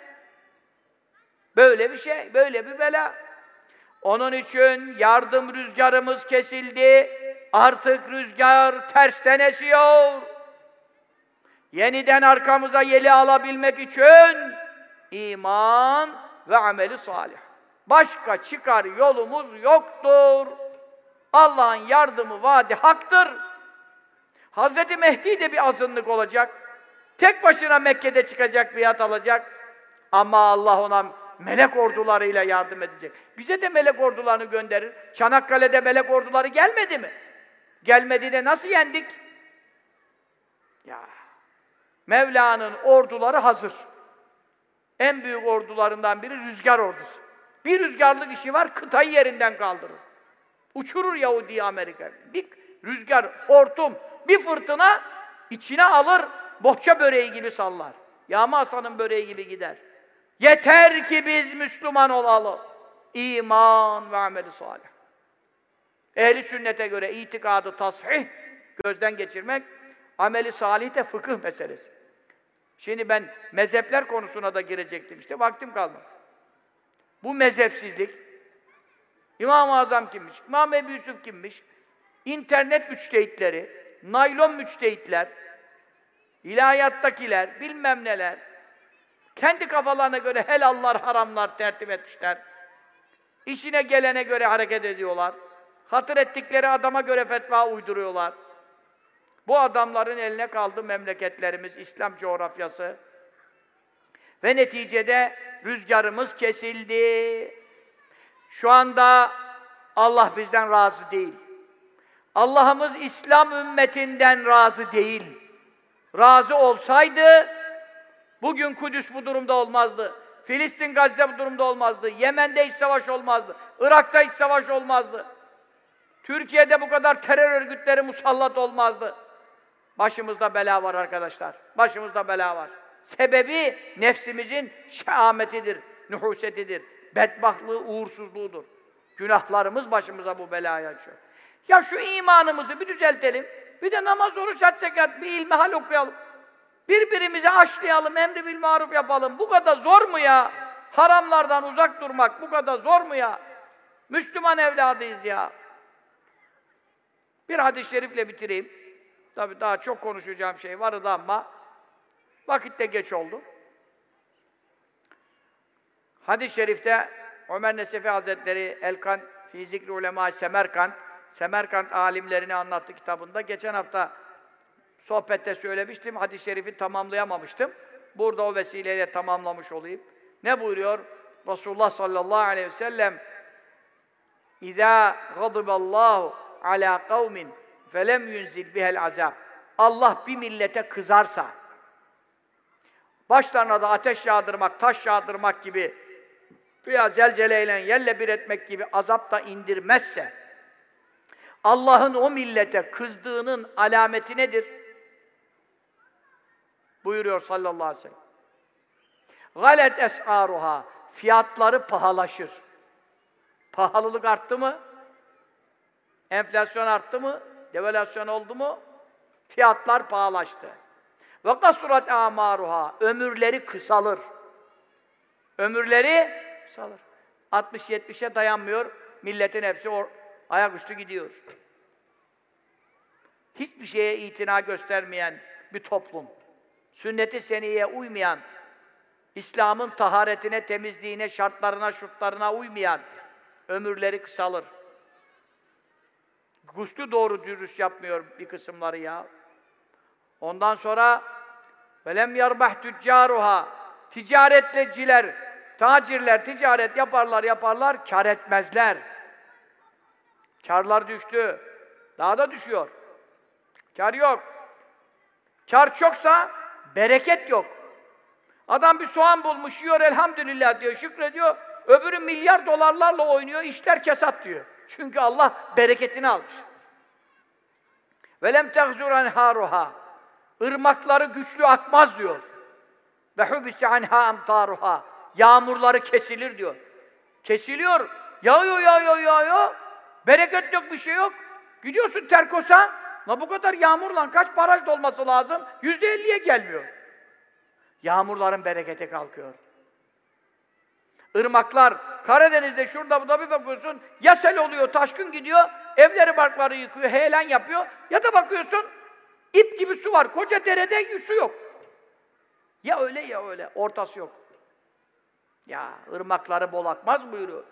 Böyle bir şey, böyle bir bela. Onun için yardım rüzgarımız kesildi. Artık rüzgar tersten esiyor. Yeniden arkamıza yeli alabilmek için iman ve ameli salih. Başka çıkar yolumuz yoktur. Allah'ın yardımı vaadi haktır. Hazreti Mehdi de bir azınlık olacak. Tek başına Mekke'de çıkacak, biat alacak. Ama Allah ona melek ordularıyla yardım edecek. Bize de melek ordularını gönderir. Çanakkale'de melek orduları gelmedi mi? Gelmedi de nasıl yendik? Ya Mevla'nın orduları hazır. En büyük ordularından biri rüzgar ordusu. Bir rüzgarlık işi var, kıtayı yerinden kaldırır. Uçurur Yahudi Amerika. Bir rüzgar, hortum, bir fırtına içine alır, bohça böreği gibi sallar. Yağma Hasan'ın böreği gibi gider. Yeter ki biz Müslüman olalım. İman ve ameli salih. Ehli sünnete göre itikadı tasih, gözden geçirmek, ameli salih de fıkıh meselesi. Şimdi ben mezhepler konusuna da girecektim işte, vaktim kalmadı. Bu mezhepsizlik, İmam-ı Azam kimmiş, İmam Ebu Yusuf kimmiş, internet müçtehitleri, naylon müçtehitler, ilahiyattakiler, bilmem neler, kendi kafalarına göre helallar, haramlar tertip etmişler. İşine gelene göre hareket ediyorlar. Hatır ettikleri adama göre fetva uyduruyorlar. Bu adamların eline kaldı memleketlerimiz, İslam coğrafyası. Ve neticede rüzgarımız kesildi. Şu anda Allah bizden razı değil. Allah'ımız İslam ümmetinden razı değil. Razı olsaydı bugün Kudüs bu durumda olmazdı. Filistin, Gazze bu durumda olmazdı. Yemen'de hiç savaş olmazdı. Irak'ta hiç savaş olmazdı. Türkiye'de bu kadar terör örgütleri musallat olmazdı. Başımızda bela var arkadaşlar. Başımızda bela var. Sebebi nefsimizin şehametidir, nühusetidir. Bedbahtlığı, uğursuzluğudur. Günahlarımız başımıza bu belayı açıyor. Ya şu imanımızı bir düzeltelim. Bir de namaz, oruç, hac, zekat, bir ilmihal okuyalım. Birbirimizi aşlayalım, emri bil maruf yapalım. Bu kadar zor mu ya? Haramlardan uzak durmak bu kadar zor mu ya? Müslüman evladıyız ya. Bir hadis-i şerifle bitireyim. Tabi daha çok konuşacağım şey vardı ama vakit de geç oldu. Hadis-i şerifte Ömer Nesefi Hazretleri Elkan fi zikri ulema Semerkant Semerkant alimlerini anlattı kitabında. Geçen hafta sohbette söylemiştim. Hadis-i şerifi tamamlayamamıştım. Burada o vesileyle tamamlamış olayım. Ne buyuruyor? Resulullah sallallahu aleyhi ve sellem İzâ gadiballahu alâ kavmin felem yunzil bihel azab. Allah bir millete kızarsa, başlarına da ateş yağdırmak, taş yağdırmak gibi veya zelzeleyle yerle bir etmek gibi azap da indirmezse, Allah'ın o millete kızdığının alameti nedir? Buyuruyor sallallahu aleyhi ve sellem. Galet es'aruha. Fiyatları pahalaşır. Pahalılık arttı mı? Enflasyon arttı mı? Devalüasyon oldu mu? Fiyatlar pahalaştı. Ve kasurat amaruha. Ömürleri kısalır. Ömürleri kısalır. 60-70'e dayanmıyor. Milletin hepsi or ayaküstü gidiyor. Hiçbir şeye itina göstermeyen bir toplum. Sünnet-i seniyeye uymayan, İslam'ın taharetine, temizliğine, şartlarına, şurtlarına uymayan ömürleri kısalır. Guslü doğru dürüst yapmıyor bir kısımları ya. Ondan sonra velem yarbah tüccaruha ticaretleciler, tacirler ticaret yaparlar yaparlar kar etmezler. Karlar düştü. Daha da düşüyor. Kar yok. Kar çoksa bereket yok. Adam bir soğan bulmuş, yiyor elhamdülillah diyor, şükrediyor. Öbürü milyar dolarlarla oynuyor, işler kesat diyor. Çünkü Allah bereketini almış. Velem tehzur enharuha. Irmakları güçlü akmaz diyor. Ve hubisi anha amtaruha. Yağmurları kesilir diyor. Kesiliyor. Yağıyor, yağıyor, yağıyor. Bereket yok, bir şey yok. Gidiyorsun Terkos'a. La bu kadar yağmurla kaç baraj dolması lazım? Yüzde elliye gelmiyor. Yağmurların bereketi kalkıyor. Irmaklar, Karadeniz'de şurada burada bir bakıyorsun, ya sel oluyor, taşkın gidiyor, evleri barkları yıkıyor, heyelan yapıyor, ya da bakıyorsun, ip gibi su var, koca derede su yok. Ya öyle ya öyle, ortası yok. Ya ırmakları bol akmaz buyuruyor.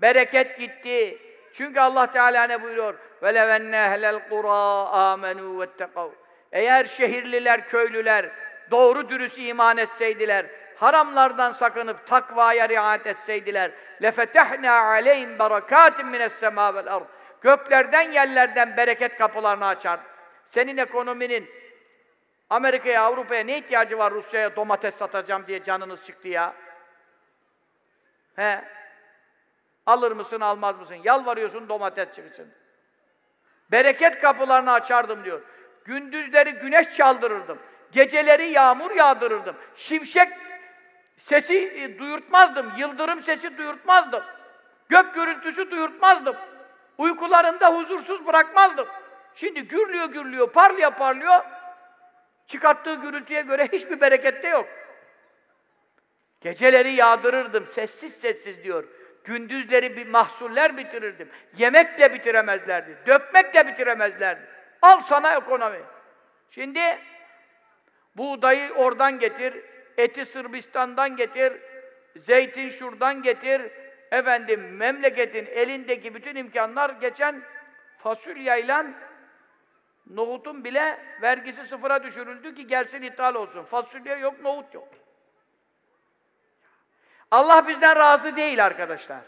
Bereket gitti. Çünkü Allah Teala ne buyuruyor? وَلَوَنَّ اَهْلَ الْقُرَى آمَنُوا وَاتَّقَوْا Eğer şehirliler, köylüler doğru dürüst iman etseydiler, haramlardan sakınıp takvaya riayet etseydiler lefetehna aleyhim berekatin mines sema vel ard. Göklerden yerlerden bereket kapılarını açar. Senin ekonominin Amerika'ya, Avrupa'ya ne ihtiyacı var Rusya'ya domates satacağım diye canınız çıktı ya? He? Alır mısın, almaz mısın? Yalvarıyorsun domates çıksın. Bereket kapılarını açardım diyor. Gündüzleri güneş çaldırırdım. Geceleri yağmur yağdırırdım. Şimşek sesi e, duyurtmazdım. Yıldırım sesi duyurtmazdım. Gök gürültüsü duyurtmazdım. Uykularında huzursuz bırakmazdım. Şimdi gürlüyor gürlüyor, parlıyor parlıyor. Çıkarttığı gürültüye göre hiçbir berekette yok. Geceleri yağdırırdım, sessiz sessiz diyor. Gündüzleri bir mahsuller bitirirdim. Yemekle bitiremezlerdi, dökmekle bitiremezlerdi. Al sana ekonomi. Şimdi buğdayı oradan getir, eti Sırbistan'dan getir, zeytin şuradan getir. Efendim memleketin elindeki bütün imkanlar geçen fasulyeyle nohutun bile vergisi sıfıra düşürüldü ki gelsin ithal olsun. Fasulye yok, nohut yok. Allah bizden razı değil arkadaşlar.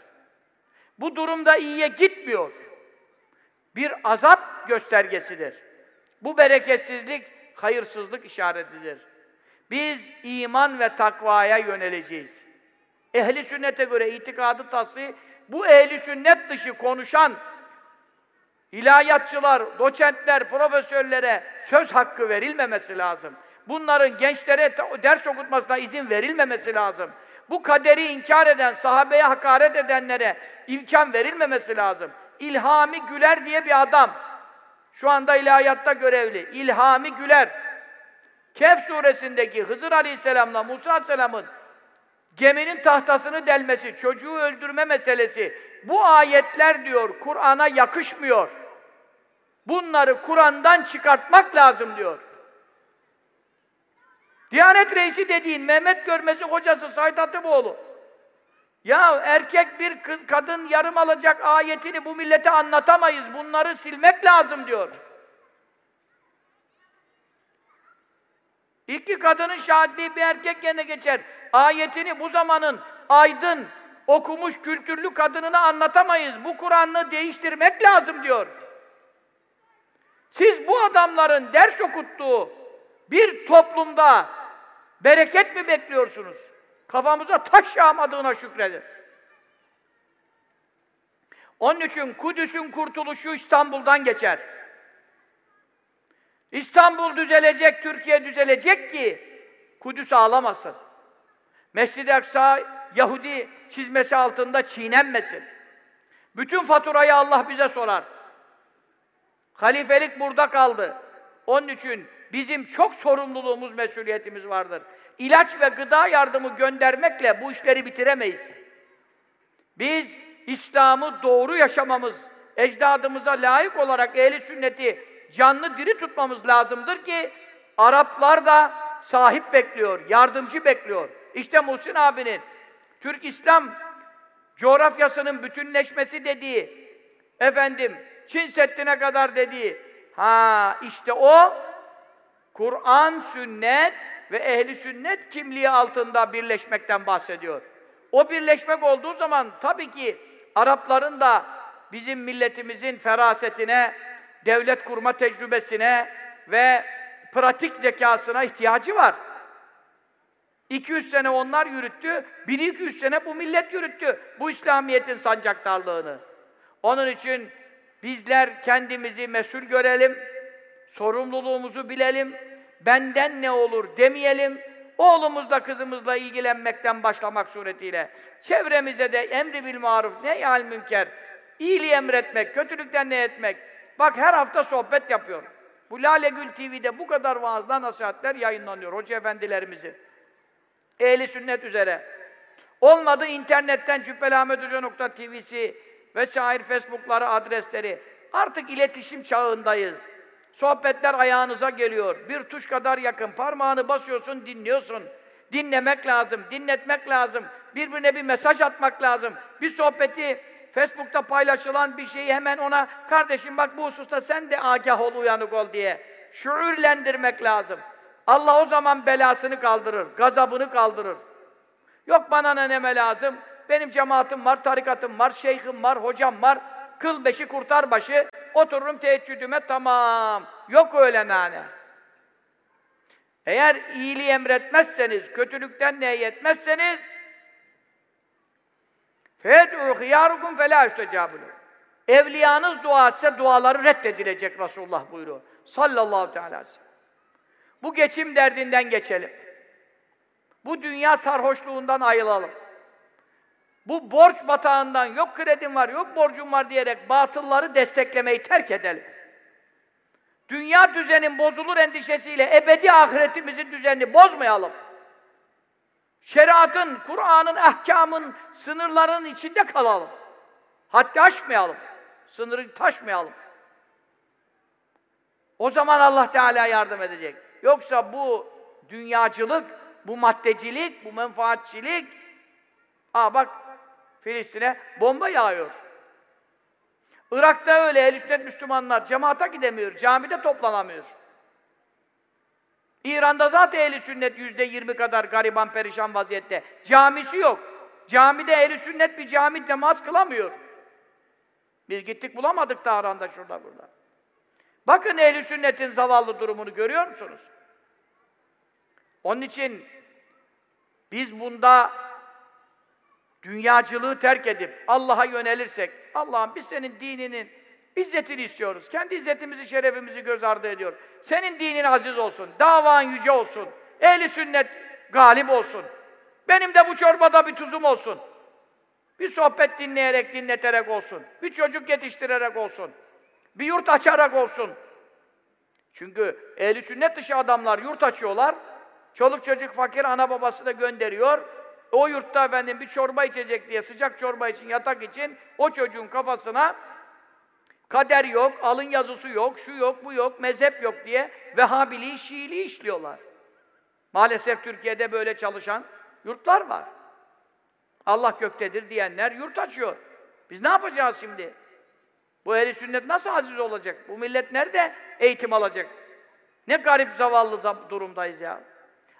Bu durumda iyiye gitmiyor. Bir azap göstergesidir. Bu bereketsizlik, hayırsızlık işaretidir. Biz iman ve takvaya yöneleceğiz. ehli sünnete göre itikadı tasih, bu ehli sünnet dışı konuşan ilahiyatçılar, doçentler, profesörlere söz hakkı verilmemesi lazım. Bunların gençlere ders okutmasına izin verilmemesi lazım. Bu kaderi inkar eden, sahabeye hakaret edenlere imkan verilmemesi lazım. İlhami Güler diye bir adam, şu anda ilahiyatta görevli. İlhami Güler, Kehf suresindeki Hızır Aleyhisselam'la Musa Aleyhisselam'ın geminin tahtasını delmesi, çocuğu öldürme meselesi, bu ayetler diyor, Kur'an'a yakışmıyor. Bunları Kur'an'dan çıkartmak lazım diyor. Diyanet reisi dediğin Mehmet Görmez'in hocası Said Atıboğlu. Ya erkek bir kız, kadın yarım alacak ayetini bu millete anlatamayız. Bunları silmek lazım diyor. İki kadının şahitliği bir erkek yerine geçer. Ayetini bu zamanın aydın, okumuş, kültürlü kadınına anlatamayız. Bu Kur'an'ı değiştirmek lazım diyor. Siz bu adamların ders okuttuğu bir toplumda bereket mi bekliyorsunuz? Kafamıza taş yağmadığına şükredin. Onun için Kudüs'ün kurtuluşu İstanbul'dan geçer. İstanbul düzelecek, Türkiye düzelecek ki Kudüs ağlamasın. Mescid-i Aksa Yahudi çizmesi altında çiğnenmesin. Bütün faturayı Allah bize sorar. Halifelik burada kaldı. Onun için bizim çok sorumluluğumuz, mesuliyetimiz vardır. İlaç ve gıda yardımı göndermekle bu işleri bitiremeyiz. Biz İslam'ı doğru yaşamamız, ecdadımıza layık olarak ehli sünneti canlı diri tutmamız lazımdır ki Araplar da sahip bekliyor, yardımcı bekliyor. İşte Muhsin abinin Türk İslam coğrafyasının bütünleşmesi dediği, efendim Çin Seddi'ne kadar dediği, ha işte o Kur'an, sünnet ve ehli sünnet kimliği altında birleşmekten bahsediyor. O birleşmek olduğu zaman tabii ki Arapların da bizim milletimizin ferasetine, devlet kurma tecrübesine ve pratik zekasına ihtiyacı var. 200 sene onlar yürüttü, 1200 sene bu millet yürüttü bu İslamiyet'in sancaktarlığını. Onun için bizler kendimizi mesul görelim, sorumluluğumuzu bilelim, benden ne olur demeyelim, oğlumuzla kızımızla ilgilenmekten başlamak suretiyle çevremize de emri bil maruf ne yal münker iyiliği emretmek, kötülükten ne etmek. Bak her hafta sohbet yapıyorum. Bu Lale Gül TV'de bu kadar vaazlar, nasihatler yayınlanıyor hoca efendilerimizin. Ehli sünnet üzere. Olmadı internetten cübbelahmethoca.tv'si vesaire Facebook'ları, adresleri. Artık iletişim çağındayız. Sohbetler ayağınıza geliyor. Bir tuş kadar yakın. Parmağını basıyorsun, dinliyorsun. Dinlemek lazım, dinletmek lazım. Birbirine bir mesaj atmak lazım. Bir sohbeti Facebook'ta paylaşılan bir şeyi hemen ona kardeşim bak bu hususta sen de agah ol, uyanık ol diye şuurlendirmek lazım. Allah o zaman belasını kaldırır, gazabını kaldırır. Yok bana ne neme lazım? Benim cemaatim var, tarikatım var, şeyhim var, hocam var. Kıl beşi kurtar başı. Otururum teheccüdüme tamam. Yok öyle nane. Eğer iyiliği emretmezseniz, kötülükten nehyetmezseniz Fed'u hıyarukum felâ üstecâbülü. Evliyanız dua etse duaları reddedilecek Resulullah buyuruyor. Sallallahu teala aleyhi ve sellem. Bu geçim derdinden geçelim. Bu dünya sarhoşluğundan ayılalım. Bu borç batağından yok kredim var, yok borcum var diyerek batılları desteklemeyi terk edelim. Dünya düzenin bozulur endişesiyle ebedi ahiretimizin düzenini bozmayalım. Şeriatın, Kur'an'ın, ahkamın, sınırların içinde kalalım. Hatta aşmayalım. Sınırı taşmayalım. O zaman Allah Teala yardım edecek. Yoksa bu dünyacılık, bu maddecilik, bu menfaatçilik, aa bak Filistin'e bomba yağıyor. Irak'ta öyle el Müslümanlar cemaata gidemiyor, camide toplanamıyor. İran'da zaten ehli sünnet yüzde yirmi kadar gariban perişan vaziyette. Camisi yok. Camide ehli sünnet bir cami namaz kılamıyor. Biz gittik bulamadık Tahran'da şurada burada. Bakın ehli sünnetin zavallı durumunu görüyor musunuz? Onun için biz bunda dünyacılığı terk edip Allah'a yönelirsek, Allah'ım biz senin dininin İzzetini istiyoruz. Kendi izzetimizi, şerefimizi göz ardı ediyor. Senin dinin aziz olsun, davan yüce olsun, ehli sünnet galip olsun. Benim de bu çorbada bir tuzum olsun. Bir sohbet dinleyerek, dinleterek olsun. Bir çocuk yetiştirerek olsun. Bir yurt açarak olsun. Çünkü ehli sünnet dışı adamlar yurt açıyorlar. Çoluk çocuk fakir ana babası da gönderiyor. O yurtta efendim bir çorba içecek diye, sıcak çorba için, yatak için o çocuğun kafasına Kader yok, alın yazısı yok, şu yok, bu yok, mezhep yok diye Vehhabiliği, Şiiliği işliyorlar. Maalesef Türkiye'de böyle çalışan yurtlar var. Allah göktedir diyenler yurt açıyor. Biz ne yapacağız şimdi? Bu ehli sünnet nasıl aziz olacak? Bu millet nerede eğitim alacak? Ne garip zavallı durumdayız ya.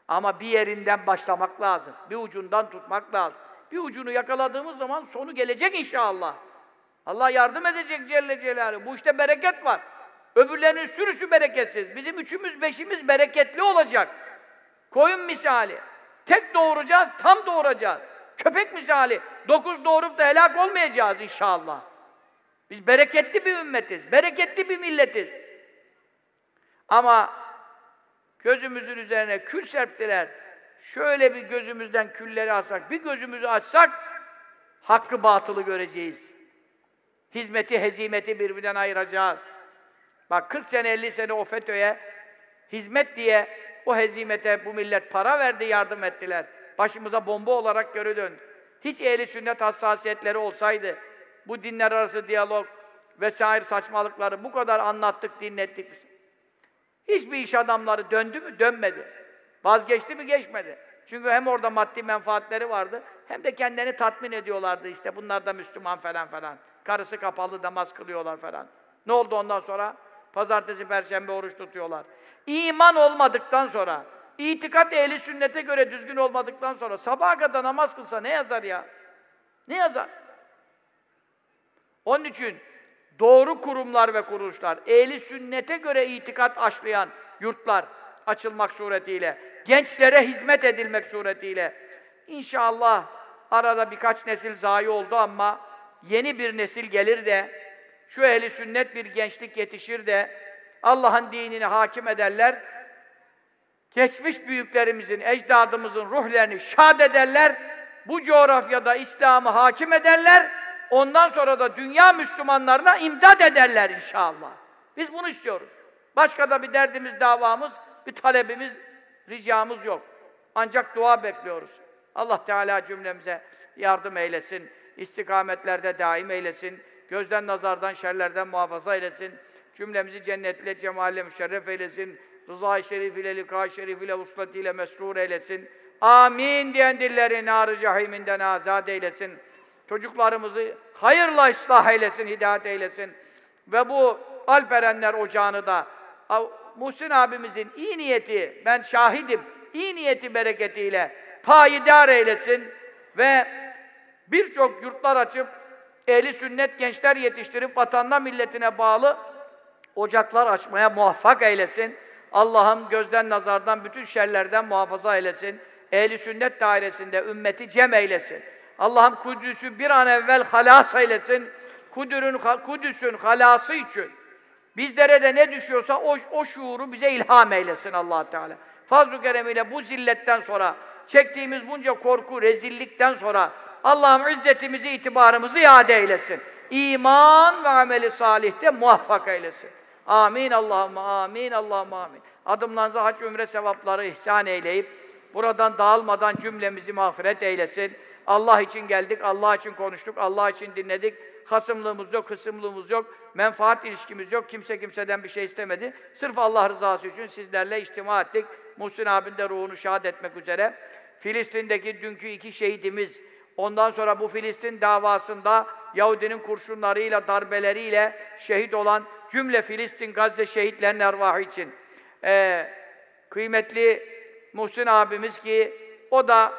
Ama bir yerinden başlamak lazım. Bir ucundan tutmak lazım. Bir ucunu yakaladığımız zaman sonu gelecek inşallah. Allah yardım edecek Celle Celaluhu. Bu işte bereket var. Öbürlerinin sürüsü bereketsiz. Bizim üçümüz, beşimiz bereketli olacak. Koyun misali. Tek doğuracağız, tam doğuracağız. Köpek misali. Dokuz doğurup da helak olmayacağız inşallah. Biz bereketli bir ümmetiz. Bereketli bir milletiz. Ama gözümüzün üzerine kül serptiler. Şöyle bir gözümüzden külleri alsak, bir gözümüzü açsak hakkı batılı göreceğiz. Hizmeti, hezimeti birbirinden ayıracağız. Bak 40 sene, 50 sene o FETÖ'ye hizmet diye o hezimete bu millet para verdi, yardım ettiler. Başımıza bomba olarak geri. Hiç ehli sünnet hassasiyetleri olsaydı, bu dinler arası diyalog vesaire saçmalıkları bu kadar anlattık, dinlettik. Hiçbir iş adamları döndü mü? Dönmedi. Vazgeçti mi? Geçmedi. Çünkü hem orada maddi menfaatleri vardı, hem de kendini tatmin ediyorlardı işte. Bunlar da Müslüman falan falan. Karısı kapalı namaz kılıyorlar falan. Ne oldu ondan sonra? Pazartesi, perşembe oruç tutuyorlar. İman olmadıktan sonra, itikat ehli sünnete göre düzgün olmadıktan sonra sabaha kadar namaz kılsa ne yazar ya? Ne yazar? Onun için doğru kurumlar ve kuruluşlar, ehli sünnete göre itikat aşlayan yurtlar açılmak suretiyle, gençlere hizmet edilmek suretiyle inşallah arada birkaç nesil zayi oldu ama yeni bir nesil gelir de şu ehli sünnet bir gençlik yetişir de Allah'ın dinini hakim ederler. Geçmiş büyüklerimizin, ecdadımızın ruhlerini şad ederler. Bu coğrafyada İslam'ı hakim ederler. Ondan sonra da dünya Müslümanlarına imdad ederler inşallah. Biz bunu istiyoruz. Başka da bir derdimiz, davamız, bir talebimiz, ricamız yok. Ancak dua bekliyoruz. Allah Teala cümlemize yardım eylesin istikametlerde daim eylesin. Gözden nazardan, şerlerden muhafaza eylesin. Cümlemizi cennetle, cemalle müşerref eylesin. Rıza-i şerif ile, lika şerif ile, uslat ile mesrur eylesin. Amin diyen dilleri nar-ı cahiminden azad eylesin. Çocuklarımızı hayırla ıslah eylesin, hidayet eylesin. Ve bu Alperenler ocağını da Muhsin abimizin iyi niyeti, ben şahidim, iyi niyeti bereketiyle payidar eylesin ve birçok yurtlar açıp ehli sünnet gençler yetiştirip vatanına milletine bağlı ocaklar açmaya muvaffak eylesin. Allah'ım gözden nazardan bütün şerlerden muhafaza eylesin. Ehli sünnet dairesinde ümmeti cem eylesin. Allah'ım Kudüs'ü bir an evvel halas eylesin. Kudür'ün, Kudüs'ün halası için bizlere de ne düşüyorsa o, o şuuru bize ilham eylesin allah Teala. Fazl-ı Kerem bu zilletten sonra, çektiğimiz bunca korku, rezillikten sonra Allah'ım izzetimizi, itibarımızı iade eylesin. İman ve ameli salihte muvaffak eylesin. Amin Allah'ım amin Allah'ım amin. Adımlarınıza hac ümre sevapları ihsan eyleyip buradan dağılmadan cümlemizi mağfiret eylesin. Allah için geldik, Allah için konuştuk, Allah için dinledik. Hasımlığımız yok, kısımlığımız yok, menfaat ilişkimiz yok. Kimse kimseden bir şey istemedi. Sırf Allah rızası için sizlerle içtima ettik. Muhsin abin de ruhunu şahit etmek üzere. Filistin'deki dünkü iki şehidimiz, Ondan sonra bu Filistin davasında Yahudinin kurşunlarıyla, darbeleriyle şehit olan cümle Filistin, Gazze şehitlerinin ervahı için. Ee, kıymetli Muhsin abimiz ki o da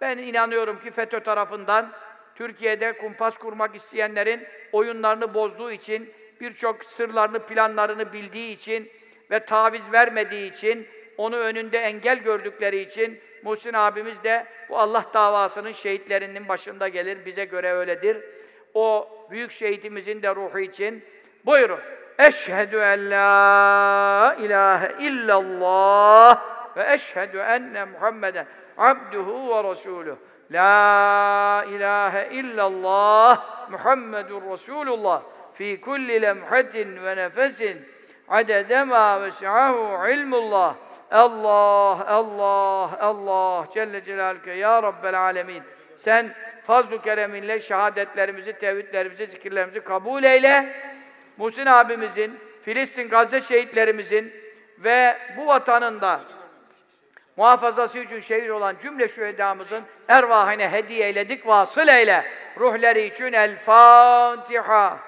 ben inanıyorum ki FETÖ tarafından Türkiye'de kumpas kurmak isteyenlerin oyunlarını bozduğu için birçok sırlarını, planlarını bildiği için ve taviz vermediği için onu önünde engel gördükleri için Muhsin abimiz de bu Allah davasının şehitlerinin başında gelir. Bize göre öyledir. O büyük şehitimizin de ruhu için buyurun. Eşhedü en la ilahe illallah ve eşhedü enne Muhammeden abduhu ve resuluh. La ilahe illallah Muhammedun Resulullah fi kulli lemhatin ve nefesin adede ma vesi'ahu ilmullah. Allah, Allah, Allah Celle Celaluhu Ya Rabbel Alemin. Sen fazl-ı kereminle şehadetlerimizi, tevhidlerimizi, zikirlerimizi kabul eyle. Muhsin abimizin, Filistin Gazze şehitlerimizin ve bu vatanında muhafazası için şehit olan cümle şühedamızın ervahine hediye eyledik, vasıl eyle. Ruhları için El Fatiha.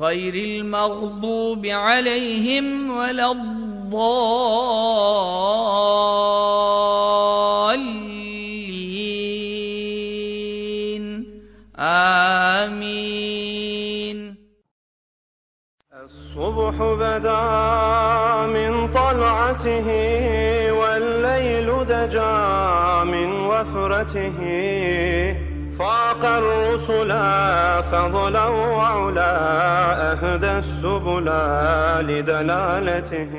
غير المغضوب عليهم ولا الضالين. آمين. الصبح بدا من طلعته والليل دجا من وفرته. فاق الرسل فضلا وعلا أهدى السبلا لدلالته.